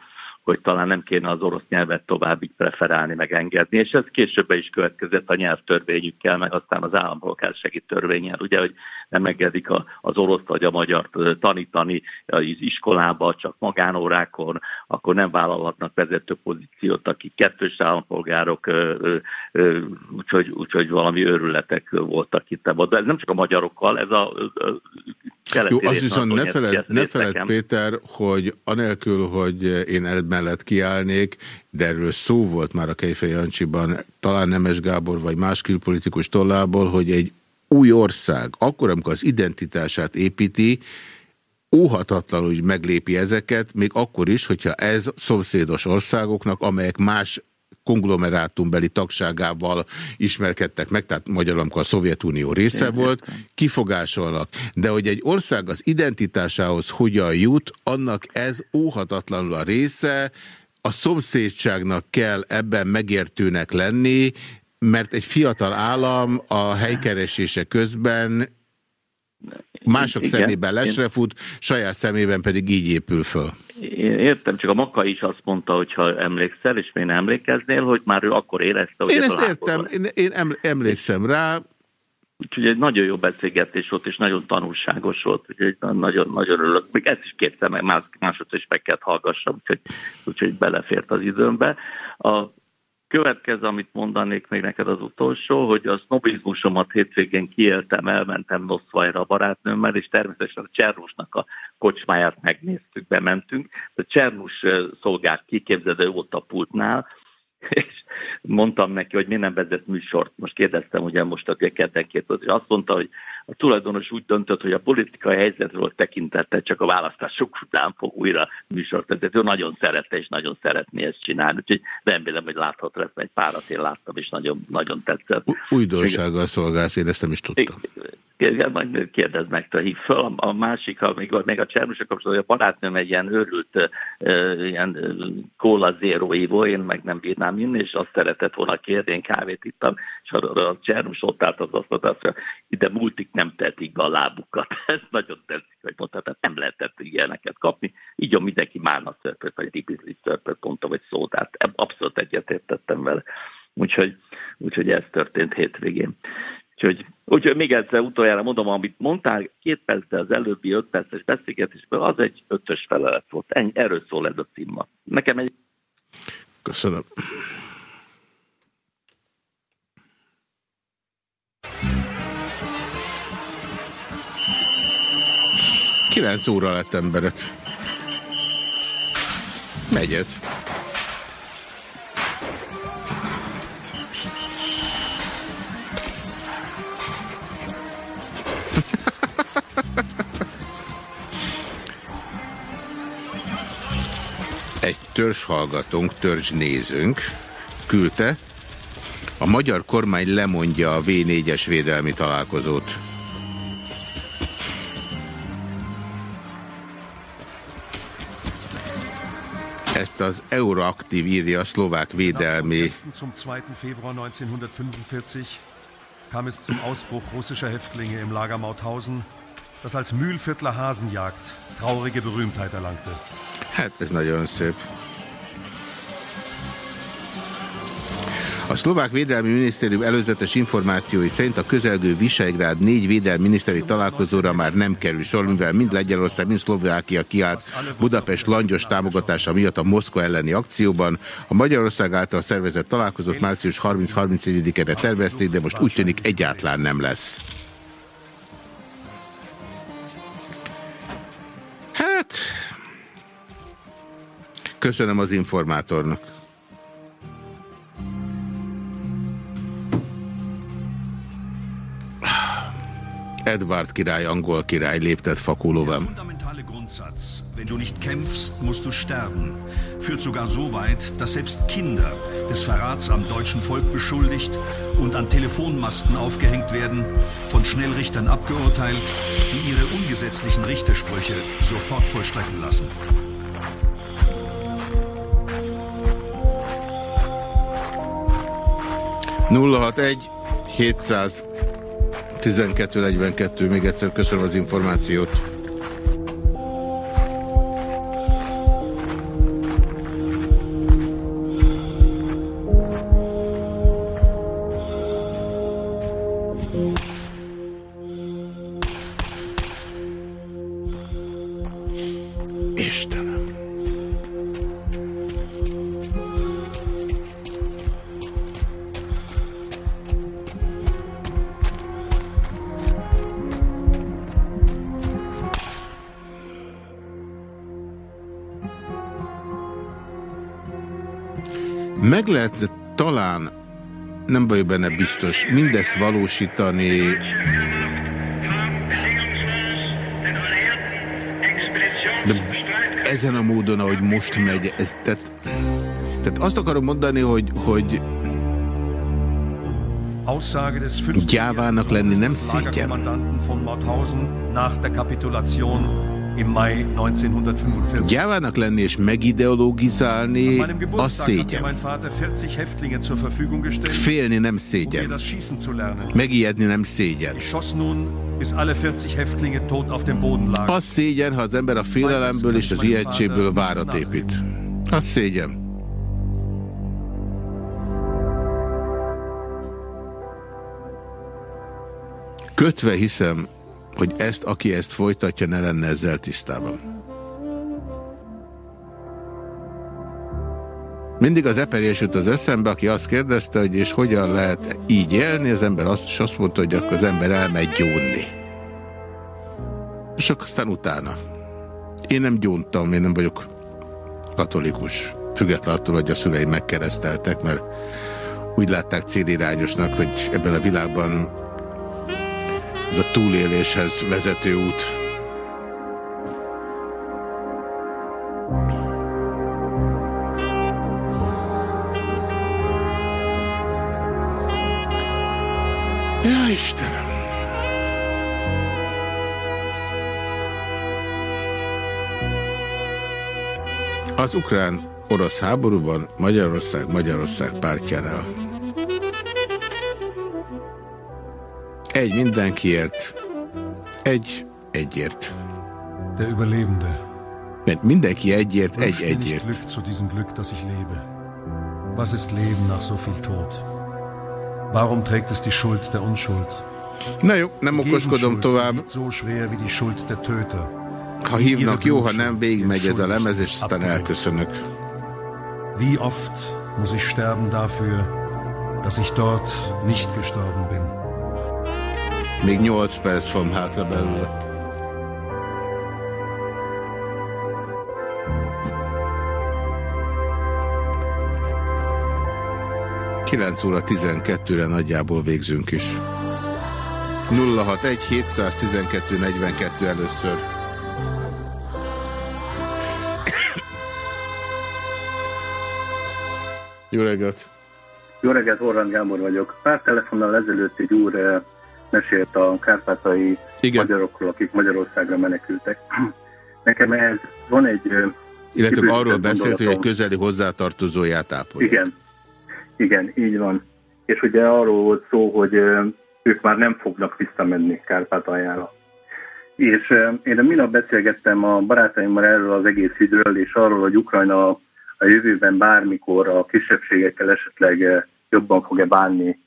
hogy talán nem kéne az orosz nyelvet tovább így preferálni, meg engedni, és ez később is következett a nyelvtörvényükkel, meg aztán az állampolgársági törvényel, ugye, hogy nem engedik a, az orosz vagy a magyar tanítani az iskolába, csak magánórákon, akkor nem vállalhatnak vezető pozíciót, akik kettős állampolgárok, úgyhogy, úgyhogy valami őrületek voltak itt. De ez nem csak a magyarokkal, ez a, jó, az viszont ne feled, ne feled Péter, hogy anélkül, hogy én mellett kiállnék, de erről szó volt már a Kejfej Jancsiban, talán Nemes Gábor vagy más külpolitikus tollából, hogy egy új ország, akkor, amikor az identitását építi, óhatatlanul hogy meglépi ezeket, még akkor is, hogyha ez szomszédos országoknak, amelyek más konglomerátumbeli tagságával ismerkedtek meg, tehát magyarul, amikor a Szovjetunió része volt, kifogásolnak. De hogy egy ország az identitásához hogyan jut, annak ez óhatatlanul a része, a szomszédságnak kell ebben megértőnek lenni, mert egy fiatal állam a helykeresése közben mások Igen, szemében lesre fut, saját szemében pedig így épül föl. Én értem, csak a Maka is azt mondta, hogy ha emlékszel, és még emlékeznél, hogy már ő akkor érezte, hogy Én ezt értem, én, én emlékszem rá. Úgyhogy egy nagyon jó beszélgetés volt, és nagyon tanulságos volt, úgyhogy nagyon, nagyon örülök. Még ezt is kértem meg, más, másodszor is meg kellett hallgassam, úgyhogy, úgyhogy belefért az időmbe. A Következő, amit mondanék még neked az utolsó, hogy a sznobizmusomat hétvégén kiéltem, elmentem Noszvajra a barátnőmmel, és természetesen a Csernusnak a kocsmáját megnéztük, bementünk. A Csernus szolgált kiképzedő volt a pultnál, és mondtam neki, hogy mi nem vezet műsort. Most kérdeztem ugye most a ketten-két és azt mondta, hogy a tulajdonos úgy döntött, hogy a politikai helyzetről tekintette csak a választások után fog újra műsort vezetni. Ő nagyon szerette és nagyon szeretné ezt csinálni, úgyhogy remélem, hogy láthat lesz egy párat, én láttam, és nagyon, nagyon tetszett. Újdonsággal szolgálsz, én ezt nem is tudtam. Majd kérdezd meg, te hív föl. A, másik, amikor még a Csernusok kapcsolatban, a barátnőm egy ilyen őrült, ilyen kóla zero évó, én meg nem bírnám inni, és azt szeretett volna kérni, én kávét ittam, és a, Csernus ott az azt mondta, ide multik nem tetik be a lábukat. Ez nagyon tetszik, hogy mondta, tehát nem lehetett ilyeneket kapni. Így a mindenki málna szörpöt, vagy ripizli szörpöt mondta, vagy szó, tehát abszolút egyetértettem vele. Úgyhogy, úgyhogy ez történt hétvégén. Úgyhogy, úgyhogy még egyszer utoljára mondom, amit mondtál, két perccel az előbbi öt perces beszélgetésből, az egy ötös felelet volt. Ennyi, erről szól ez a címma. Nekem egy... Köszönöm. Kilenc óra lett emberek. Megy ez. Egy törzshallgatónk, törzsnézőnk küldte, a magyar kormány lemondja a V4-es védelmi találkozót. Ezt az Euroaktív írja a szlovák védelmi. Zum 2. Februar 1945 kam es zum Ausbruch russischer Häftlinge im Lager Mauthausen, das als Mühlviertler Hasenjagd traurige Berühmtheit erlangte. Hát ez nagyon szép. A szlovák védelmi minisztérium előzetes információi szerint a közelgő Visegrád négy védelmi miniszteri találkozóra már nem kerül sor, mivel mind Lengyelország, mind Szlovákia kiállt Budapest langyos támogatása miatt a Moszkva elleni akcióban. A Magyarország által szervezett találkozót március 30-31-ére tervezték, de most úgy tűnik egyáltalán nem lesz. Hát... Köszönöm az informátornak. Edward király, angol király léptet Fakulóban. Wenn du nicht kämpfst, musst du sterben. Führt sogar so weit, dass selbst Kinder des Verrats am deutschen Volk beschuldigt und an Telefonmasten aufgehängt werden, von Schnellrichtern abgeurteilt, die ihre ungesetzlichen Richtersprüche sofort vollstrecken lassen. Nulla hat egy 700 1242, még egyszer köszönöm az információt. Benne biztos, mindezt valósítani de ezen a módon, ahogy most megy, ez, tehát, tehát azt akarom mondani, hogy, hogy gyávának lenni nem szégyen. Gyávának lenni és megideologizálni, az szégyen. Félni nem szégyen. Megijedni nem szégyen. Az szégyen, ha az ember a félelemből és az ijegységből várat épít. Az szégyen. Kötve hiszem, hogy ezt, aki ezt folytatja, ne lenne ezzel tisztában. Mindig az eperés jut az eszembe, aki azt kérdezte, hogy és hogyan lehet így élni, az ember azt is azt mondta, hogy akkor az ember elmegy gyónni. És akkor aztán utána. Én nem gyóntam, én nem vagyok katolikus. Függetlenül attól, hogy a szüleim megkereszteltek, mert úgy látták célirányosnak, hogy ebben a világban ez a túléléshez vezető út. Ja, Istenem! Az ukrán-orosz háborúban Magyarország Magyarország pártjánál Egy mindenkiért, egy egyért. Der Überlebende. Mert mindenki egyért, egy egyért. Glück zu diesem Glück, das ich lebe. Was ist Leben nach so viel Tod? Warum trägt es die Schuld der Unschuld? Na jó, nem okoskodom tovább. So schwer wie die Schuld der Töter. Ha hívnak, jó, ha nem, végigmegy ez a lemez, és aztán elköszönök. Wie oft muss ich sterben dafür, dass ich dort nicht gestorben bin? Még 8 perc van hátra belőle. Kilenc óra 12-re nagyjából végzünk is. 061 712 42 először. Jó reggelt! Jó reggelt, Orrán Gábor vagyok. Pár telefonnal ezelőtt egy úr eh, mesélt a kárpátai Igen. magyarokról, akik Magyarországra menekültek. Nekem ehhez van egy... Illetve arról beszélt, hogy egy közeli hozzátartozóját ápolja. Igen, igen, így van. És ugye arról volt szó, hogy ők már nem fognak visszamenni Kárpátaljára. És én minap beszélgettem a barátaimmal erről az egész időről, és arról, hogy Ukrajna a jövőben bármikor a kisebbségekkel esetleg jobban fog-e bánni,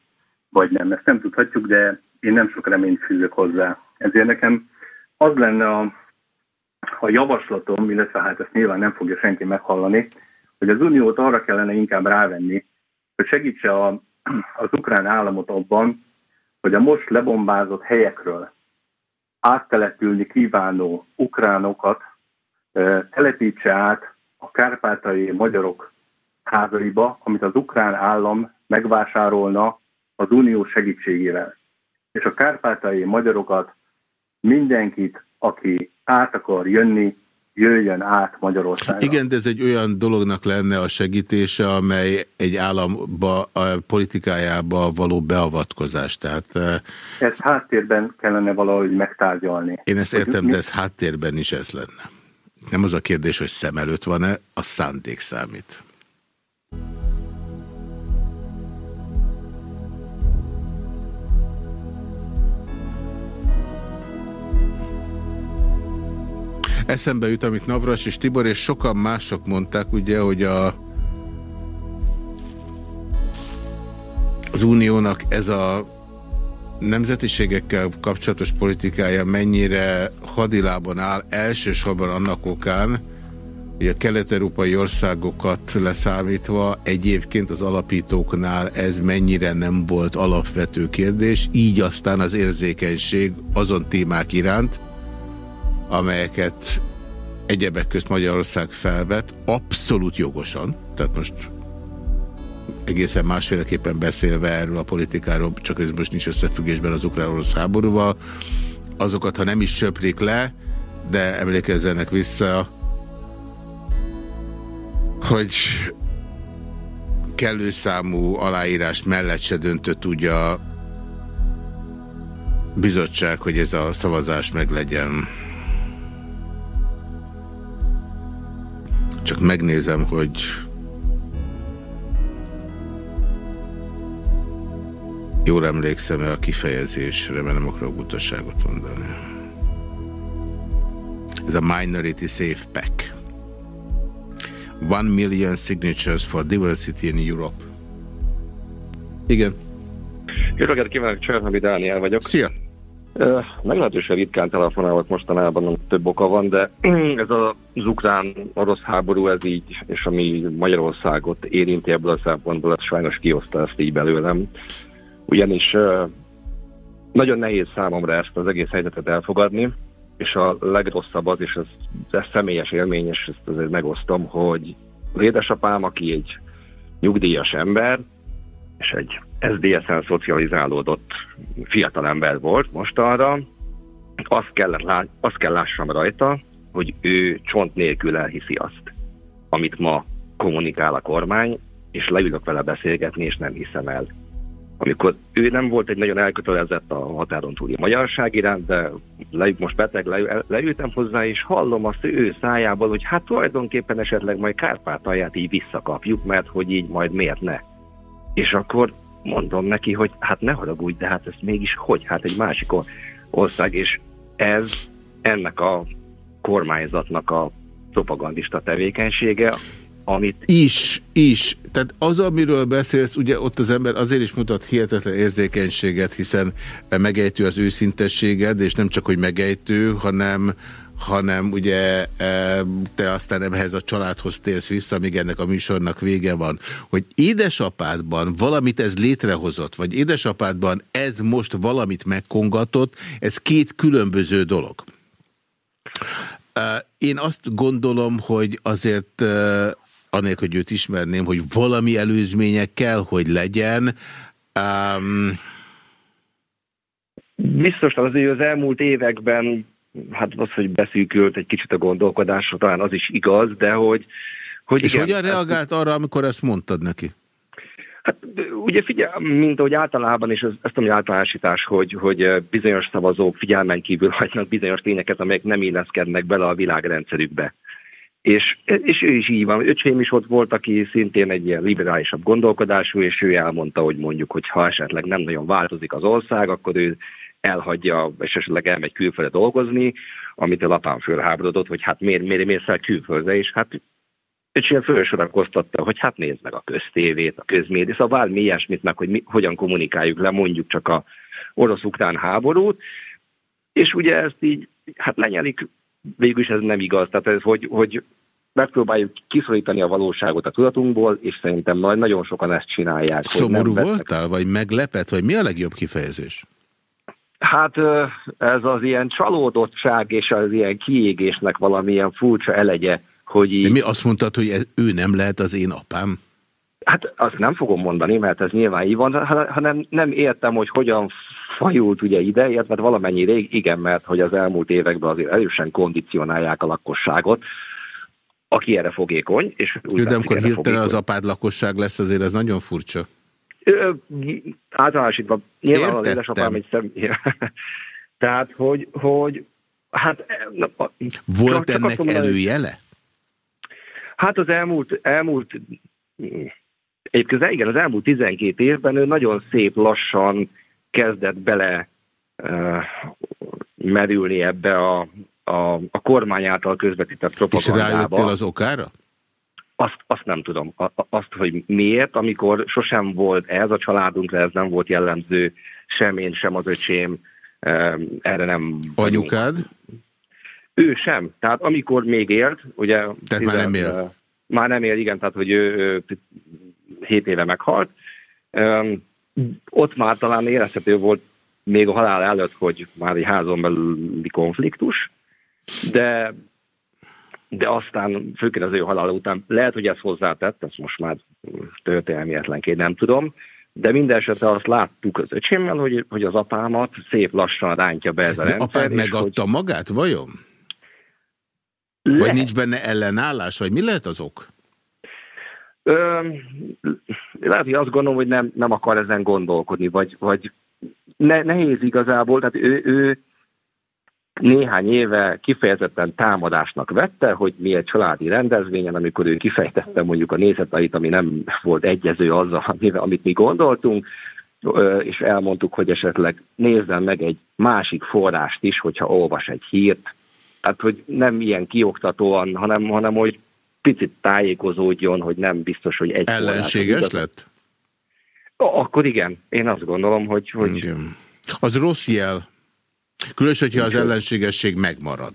vagy nem. Ezt nem tudhatjuk, de én nem sok reményt fűzök hozzá. Ezért nekem az lenne a, a javaslatom, illetve hát ezt nyilván nem fogja senki meghallani, hogy az Uniót arra kellene inkább rávenni, hogy segítse a, az ukrán államot abban, hogy a most lebombázott helyekről áttelepülni kívánó ukránokat telepítse át a kárpátai magyarok házaiba, amit az ukrán állam megvásárolna az unió segítségével. És a kárpátai magyarokat, mindenkit, aki át akar jönni, jöjjön át Magyarországra. Igen, de ez egy olyan dolognak lenne a segítése, amely egy államba, a politikájába való beavatkozás. Tehát, ezt háttérben kellene valahogy megtárgyalni. Én ezt értem, de ez háttérben is ez lenne. Nem az a kérdés, hogy szem előtt van-e, a szándék számít. Eszembe jut, amit Navras és Tibor és sokan mások mondták, ugye, hogy a az uniónak ez a nemzetiségekkel kapcsolatos politikája mennyire hadilában áll, elsősorban annak okán, hogy a kelet-európai országokat leszámítva egyébként az alapítóknál ez mennyire nem volt alapvető kérdés, így aztán az érzékenység azon témák iránt, amelyeket egyebek közt Magyarország felvet, abszolút jogosan, tehát most egészen másféleképpen beszélve erről a politikáról, csak ez most nincs összefüggésben az ukrán-orosz háborúval, azokat, ha nem is söprik le, de emlékezzenek vissza, hogy kellő számú aláírás mellett se döntött úgy a bizottság, hogy ez a szavazás meglegyen. Csak megnézem, hogy jól emlékszem-e a kifejezésre, mert nem akarok utasságot mondani. Ez a Minority Safe Pack. One million signatures for diversity in Europe. Igen. Jó reggelt kívánok, Csernavi Dániel vagyok. Szia! Meglehetősen ritkán telefonálok mostanában, több oka van, de ez az ukrán-orosz háború, ez így, és ami Magyarországot érinti ebből a szempontból, az sajnos kioszta ezt így belőlem. Ugyanis nagyon nehéz számomra ezt az egész helyzetet elfogadni, és a legrosszabb az, és ez, ez személyes élmény, és ezt azért megosztom, hogy az édesapám, aki egy nyugdíjas ember, és egy SZDSZ-en szocializálódott fiatal ember volt most arra, azt kell, azt kell lássam rajta, hogy ő csont nélkül elhiszi azt, amit ma kommunikál a kormány, és leülök vele beszélgetni, és nem hiszem el. Amikor ő nem volt egy nagyon elkötelezett a határon túli magyarság iránt, de le, most beteg le, leültem hozzá, és hallom azt ő szájából, hogy hát tulajdonképpen esetleg majd Kárpátalját így visszakapjuk, mert hogy így majd miért ne. És akkor mondom neki, hogy hát ne haragudj, de hát ez mégis hogy? Hát egy másik ország, és ez ennek a kormányzatnak a propagandista tevékenysége, amit... Is, is. Tehát az, amiről beszélsz, ugye ott az ember azért is mutat hihetetlen érzékenységet, hiszen megejtő az őszintességed, és nem csak, hogy megejtő, hanem hanem ugye e, te aztán ehhez a családhoz térsz vissza, míg ennek a műsornak vége van, hogy édesapádban valamit ez létrehozott, vagy édesapádban ez most valamit megkongatott, ez két különböző dolog. E, én azt gondolom, hogy azért e, anélkül, hogy őt ismerném, hogy valami előzménye kell, hogy legyen. Um... Biztos azért az elmúlt években, hát az, hogy beszűkült egy kicsit a gondolkodásra, talán az is igaz, de hogy... hogy És igen, hogyan reagált arra, amikor ezt mondtad neki? Hát ugye figyel, mint ahogy általában, és ez, ezt a általánosítás, hogy, hogy bizonyos szavazók figyelmen kívül hagynak bizonyos tényeket, amelyek nem illeszkednek bele a világrendszerükbe. És, és ő is így van. Öcsém is ott volt, aki szintén egy ilyen liberálisabb gondolkodású, és ő elmondta, hogy mondjuk, hogy ha esetleg nem nagyon változik az ország, akkor ő elhagyja, és esetleg elmegy külföldre dolgozni, amit a apám fölháborodott, hogy hát miért, miért mész el külföldre, és hát öcsém felsorakoztatta, hogy hát nézd meg a köztévét, a közmédia, szóval bármi ilyesmit meg, hogy mi, hogyan kommunikáljuk le mondjuk csak a orosz-ukrán háborút, és ugye ezt így, hát lenyelik végül is ez nem igaz. Tehát ez, hogy, hogy megpróbáljuk kiszorítani a valóságot a tudatunkból, és szerintem nagyon sokan ezt csinálják. Szomorú voltál, vagy meglepett, vagy mi a legjobb kifejezés? Hát ez az ilyen csalódottság és az ilyen kiégésnek valamilyen furcsa elegye, hogy így... De mi azt mondtad, hogy ez, ő nem lehet az én apám? Hát azt nem fogom mondani, mert ez nyilván így van, hanem nem értem, hogy hogyan fajult ugye ide, mert valamennyi rég, igen, mert hogy az elmúlt években azért erősen kondicionálják a lakosságot, aki erre fogékony. És úgy de amikor hirtelen az apád lakosság lesz, azért ez nagyon furcsa. Ö, általánosítva, nyilván az édesapám egy személy. Tehát, hogy, hogy hát... Na, Volt csak, ennek csak előjele? Hát az elmúlt, elmúlt egyébként igen, az elmúlt 12 évben ő nagyon szép lassan kezdett bele uh, merülni ebbe a, a, a kormány által közvetített propagandába. És rájöttél az okára? Azt, azt nem tudom. A, azt, hogy miért, amikor sosem volt ez a családunkra, ez nem volt jellemző, sem én, sem az öcsém, erre nem Anyukád? Ő sem. Tehát amikor még élt, ugye... Tehát tizen, már nem él? Már nem él, igen, tehát hogy ő, ő 7 éve meghalt ott már talán érezhető volt még a halál előtt, hogy már egy házon belüli konfliktus, de, de aztán főként az ő halála után lehet, hogy ez hozzátett, ezt most már történelmietlenként nem tudom, de minden esetre azt láttuk az öcsémmel, hogy, hogy az apámat szép lassan rántja be ez a rendszer. Apád megadta hogy... magát, vajon? Lehet. Vagy nincs benne ellenállás, vagy mi lehet az ok? Ö, lehet, hogy azt gondolom, hogy nem, nem akar ezen gondolkodni, vagy, vagy ne, nehéz igazából, tehát ő, ő néhány éve kifejezetten támadásnak vette, hogy mi egy családi rendezvényen, amikor ő kifejtette mondjuk a nézetait, ami nem volt egyező azzal, amit mi gondoltunk, és elmondtuk, hogy esetleg nézzen meg egy másik forrást is, hogyha olvas egy hírt. Tehát, hogy nem ilyen kioktatóan, hanem, hanem hogy picit tájékozódjon, hogy nem biztos, hogy egy... Ellenséges lett? Akkor igen, én azt gondolom, hogy... hogy... Igen. Az rossz jel. Különösen, hogyha az ellenségesség megmarad.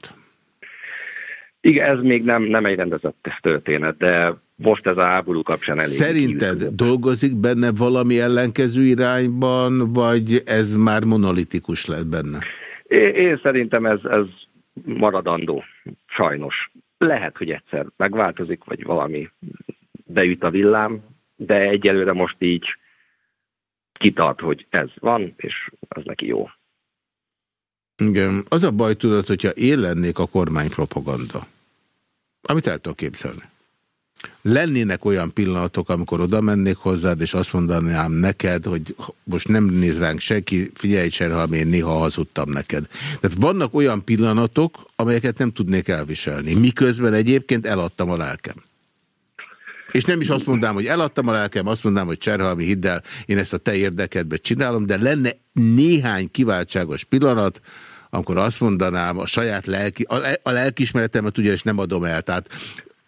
Igen, ez még nem, nem egy rendezett történet, de most ez a háború kapcsán elég. Szerinted dolgozik benne valami ellenkező irányban, vagy ez már monolitikus lett benne? Én, én szerintem ez, ez maradandó, sajnos. Lehet, hogy egyszer megváltozik, vagy valami beüt a villám, de egyelőre most így kitart, hogy ez van, és ez neki jó. Igen, az a baj tudod, hogyha én lennék a kormánypropaganda, amit el tudok képzelni. Lennének olyan pillanatok, amikor oda mennék hozzád, és azt mondanám neked, hogy most nem néz ránk senki, figyelj ha én néha hazudtam neked. Tehát vannak olyan pillanatok, amelyeket nem tudnék elviselni, miközben egyébként eladtam a lelkem. És nem is azt mondám, hogy eladtam a lelkem, azt mondám, hogy Cserhalmi, hidd el, én ezt a te érdekedbe csinálom, de lenne néhány kiváltságos pillanat, amikor azt mondanám, a saját lelki, a, a lelkismeretemet ugyanis nem adom el. Tehát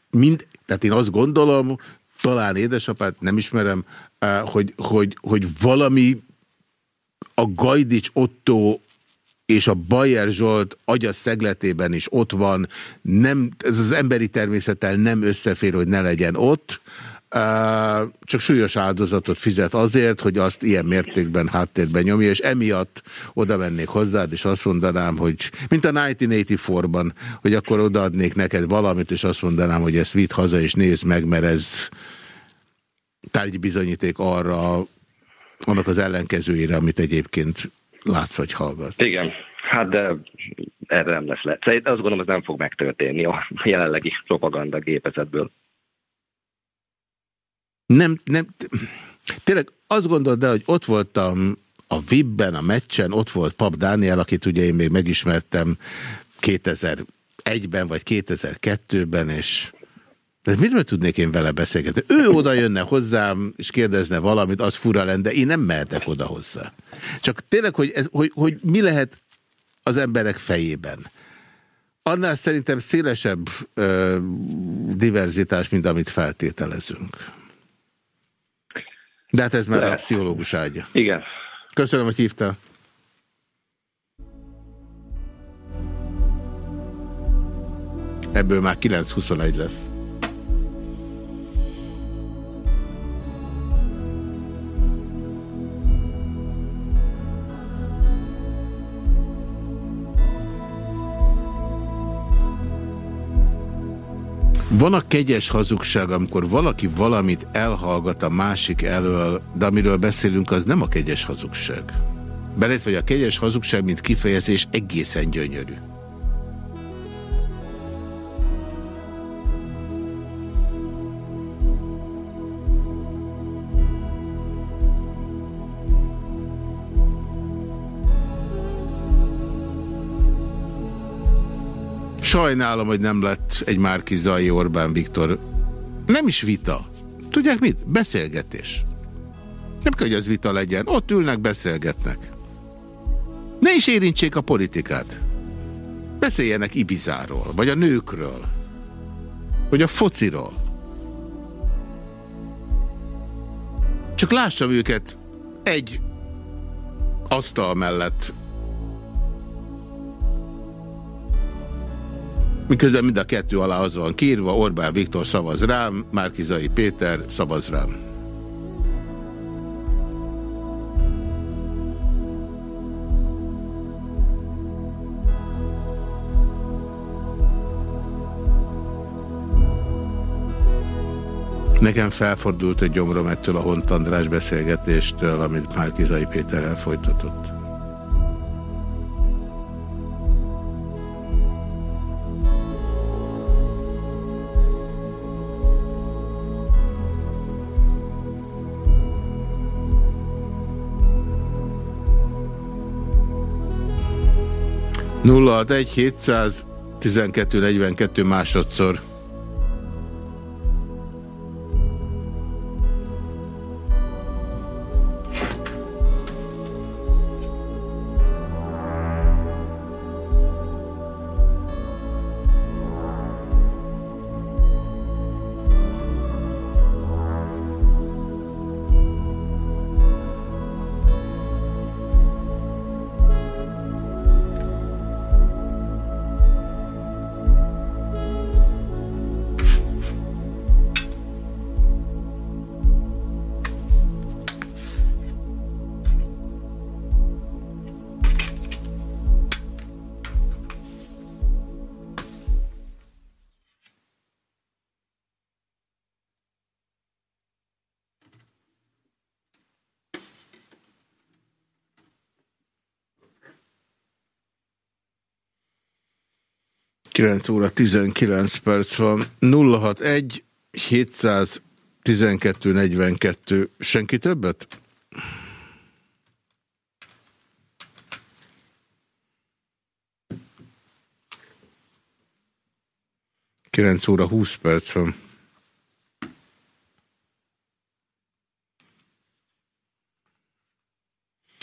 mind, tehát én azt gondolom, talán édesapát nem ismerem, eh, hogy, hogy, hogy valami a Gajdics Otto és a Bayer Zsolt agya szegletében is ott van, nem, ez az emberi természettel nem összefér, hogy ne legyen ott, csak súlyos áldozatot fizet azért, hogy azt ilyen mértékben háttérben nyomja, és emiatt oda mennék hozzád, és azt mondanám, hogy mint a 1984-ban, hogy akkor odaadnék neked valamit, és azt mondanám, hogy ezt vidd haza, és nézd meg, mert ez tárgyi bizonyíték arra, annak az ellenkezőjére, amit egyébként látsz, vagy hallgat. Igen, hát de erre nem lesz lehet. Azt gondolom, ez nem fog megtörténni a jelenlegi propaganda gépezetből. Nem, nem, tényleg azt gondolod el, hogy ott voltam a VIP-ben, a meccsen, ott volt Pap Dániel, akit ugye én még megismertem 2001-ben vagy 2002-ben, és de miről tudnék én vele beszélgetni? Ő oda jönne hozzám, és kérdezne valamit, az fura lenne, de én nem mehetek oda hozzá. Csak tényleg, hogy, ez, hogy, hogy mi lehet az emberek fejében. Annál szerintem szélesebb ö, diverzitás, mint amit feltételezünk. De hát ez már Lehet. a pszichológus ágya. Igen. Köszönöm, hogy hívtál. Ebből már 9-21 lesz. Van a kegyes hazugság, amikor valaki valamit elhallgat a másik elől, de amiről beszélünk, az nem a kegyes hazugság. Belét vagy a kegyes hazugság, mint kifejezés egészen gyönyörű. Sajnálom, hogy nem lett egy Márkizai Orbán Viktor. Nem is vita. Tudják mit? Beszélgetés. Nem kell, hogy az vita legyen. Ott ülnek, beszélgetnek. Ne is érintsék a politikát. Beszéljenek Ibizáról, vagy a nőkről, vagy a fociról. Csak lássam őket egy asztal mellett Miközben mind a kettő alá az van kírva, Orbán Viktor szavaz rám, Márkizai Péter szavaz rám. Nekem felfordult egy gyomrom ettől a Hont András beszélgetéstől, amit Márkizai Péterrel folytatott. 061 712 42 másodszor. Kilenc óra 19 perc van. 061 712 42. Senki többet? Kilenc óra 20 perc van.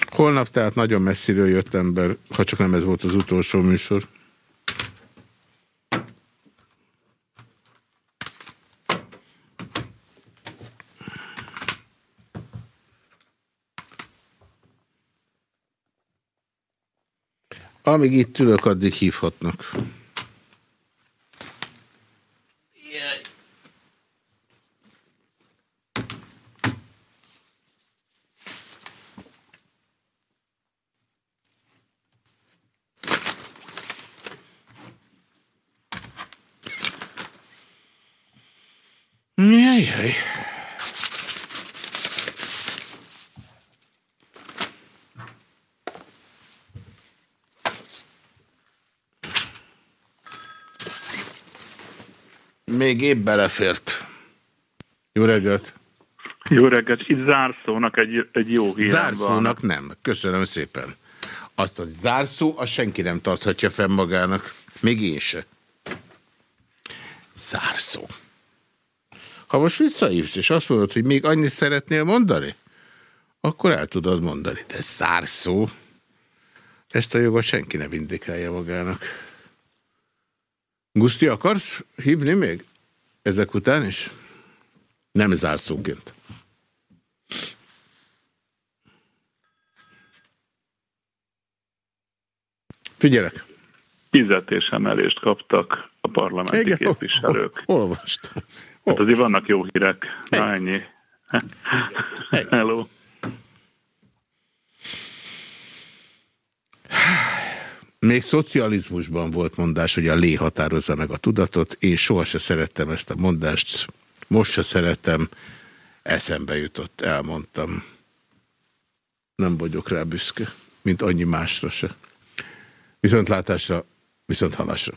Holnap tehát nagyon messziről jött ember, ha csak nem ez volt az utolsó műsor. Amíg itt ülök, addig hívhatnak. Még épp belefért. Jó reggelt! Jó reggelt! Itt zárszónak egy, egy jó hírem Zárszónak van. nem. Köszönöm szépen. Azt a zárszó, azt senki nem tarthatja fenn magának. Még én se. Zárszó. Ha most visszahívsz, és azt mondod, hogy még annyit szeretnél mondani, akkor el tudod mondani. De zárszó, ezt a jogot senki ne vindikálja magának. Guszti, akarsz hívni még? Ezek után is? Nem zárszóként. Figyelek. Fizetésemelést kaptak a parlamenti Igen, képviselők. Olvastam. Hát azért vannak jó hírek. Na, ennyi. Hello. Még szocializmusban volt mondás, hogy a lé határozza meg a tudatot. Én sohasem szerettem ezt a mondást, most se szeretem, eszembe jutott, elmondtam. Nem vagyok rá büszke, mint annyi másra se. Viszontlátásra, viszont halásra.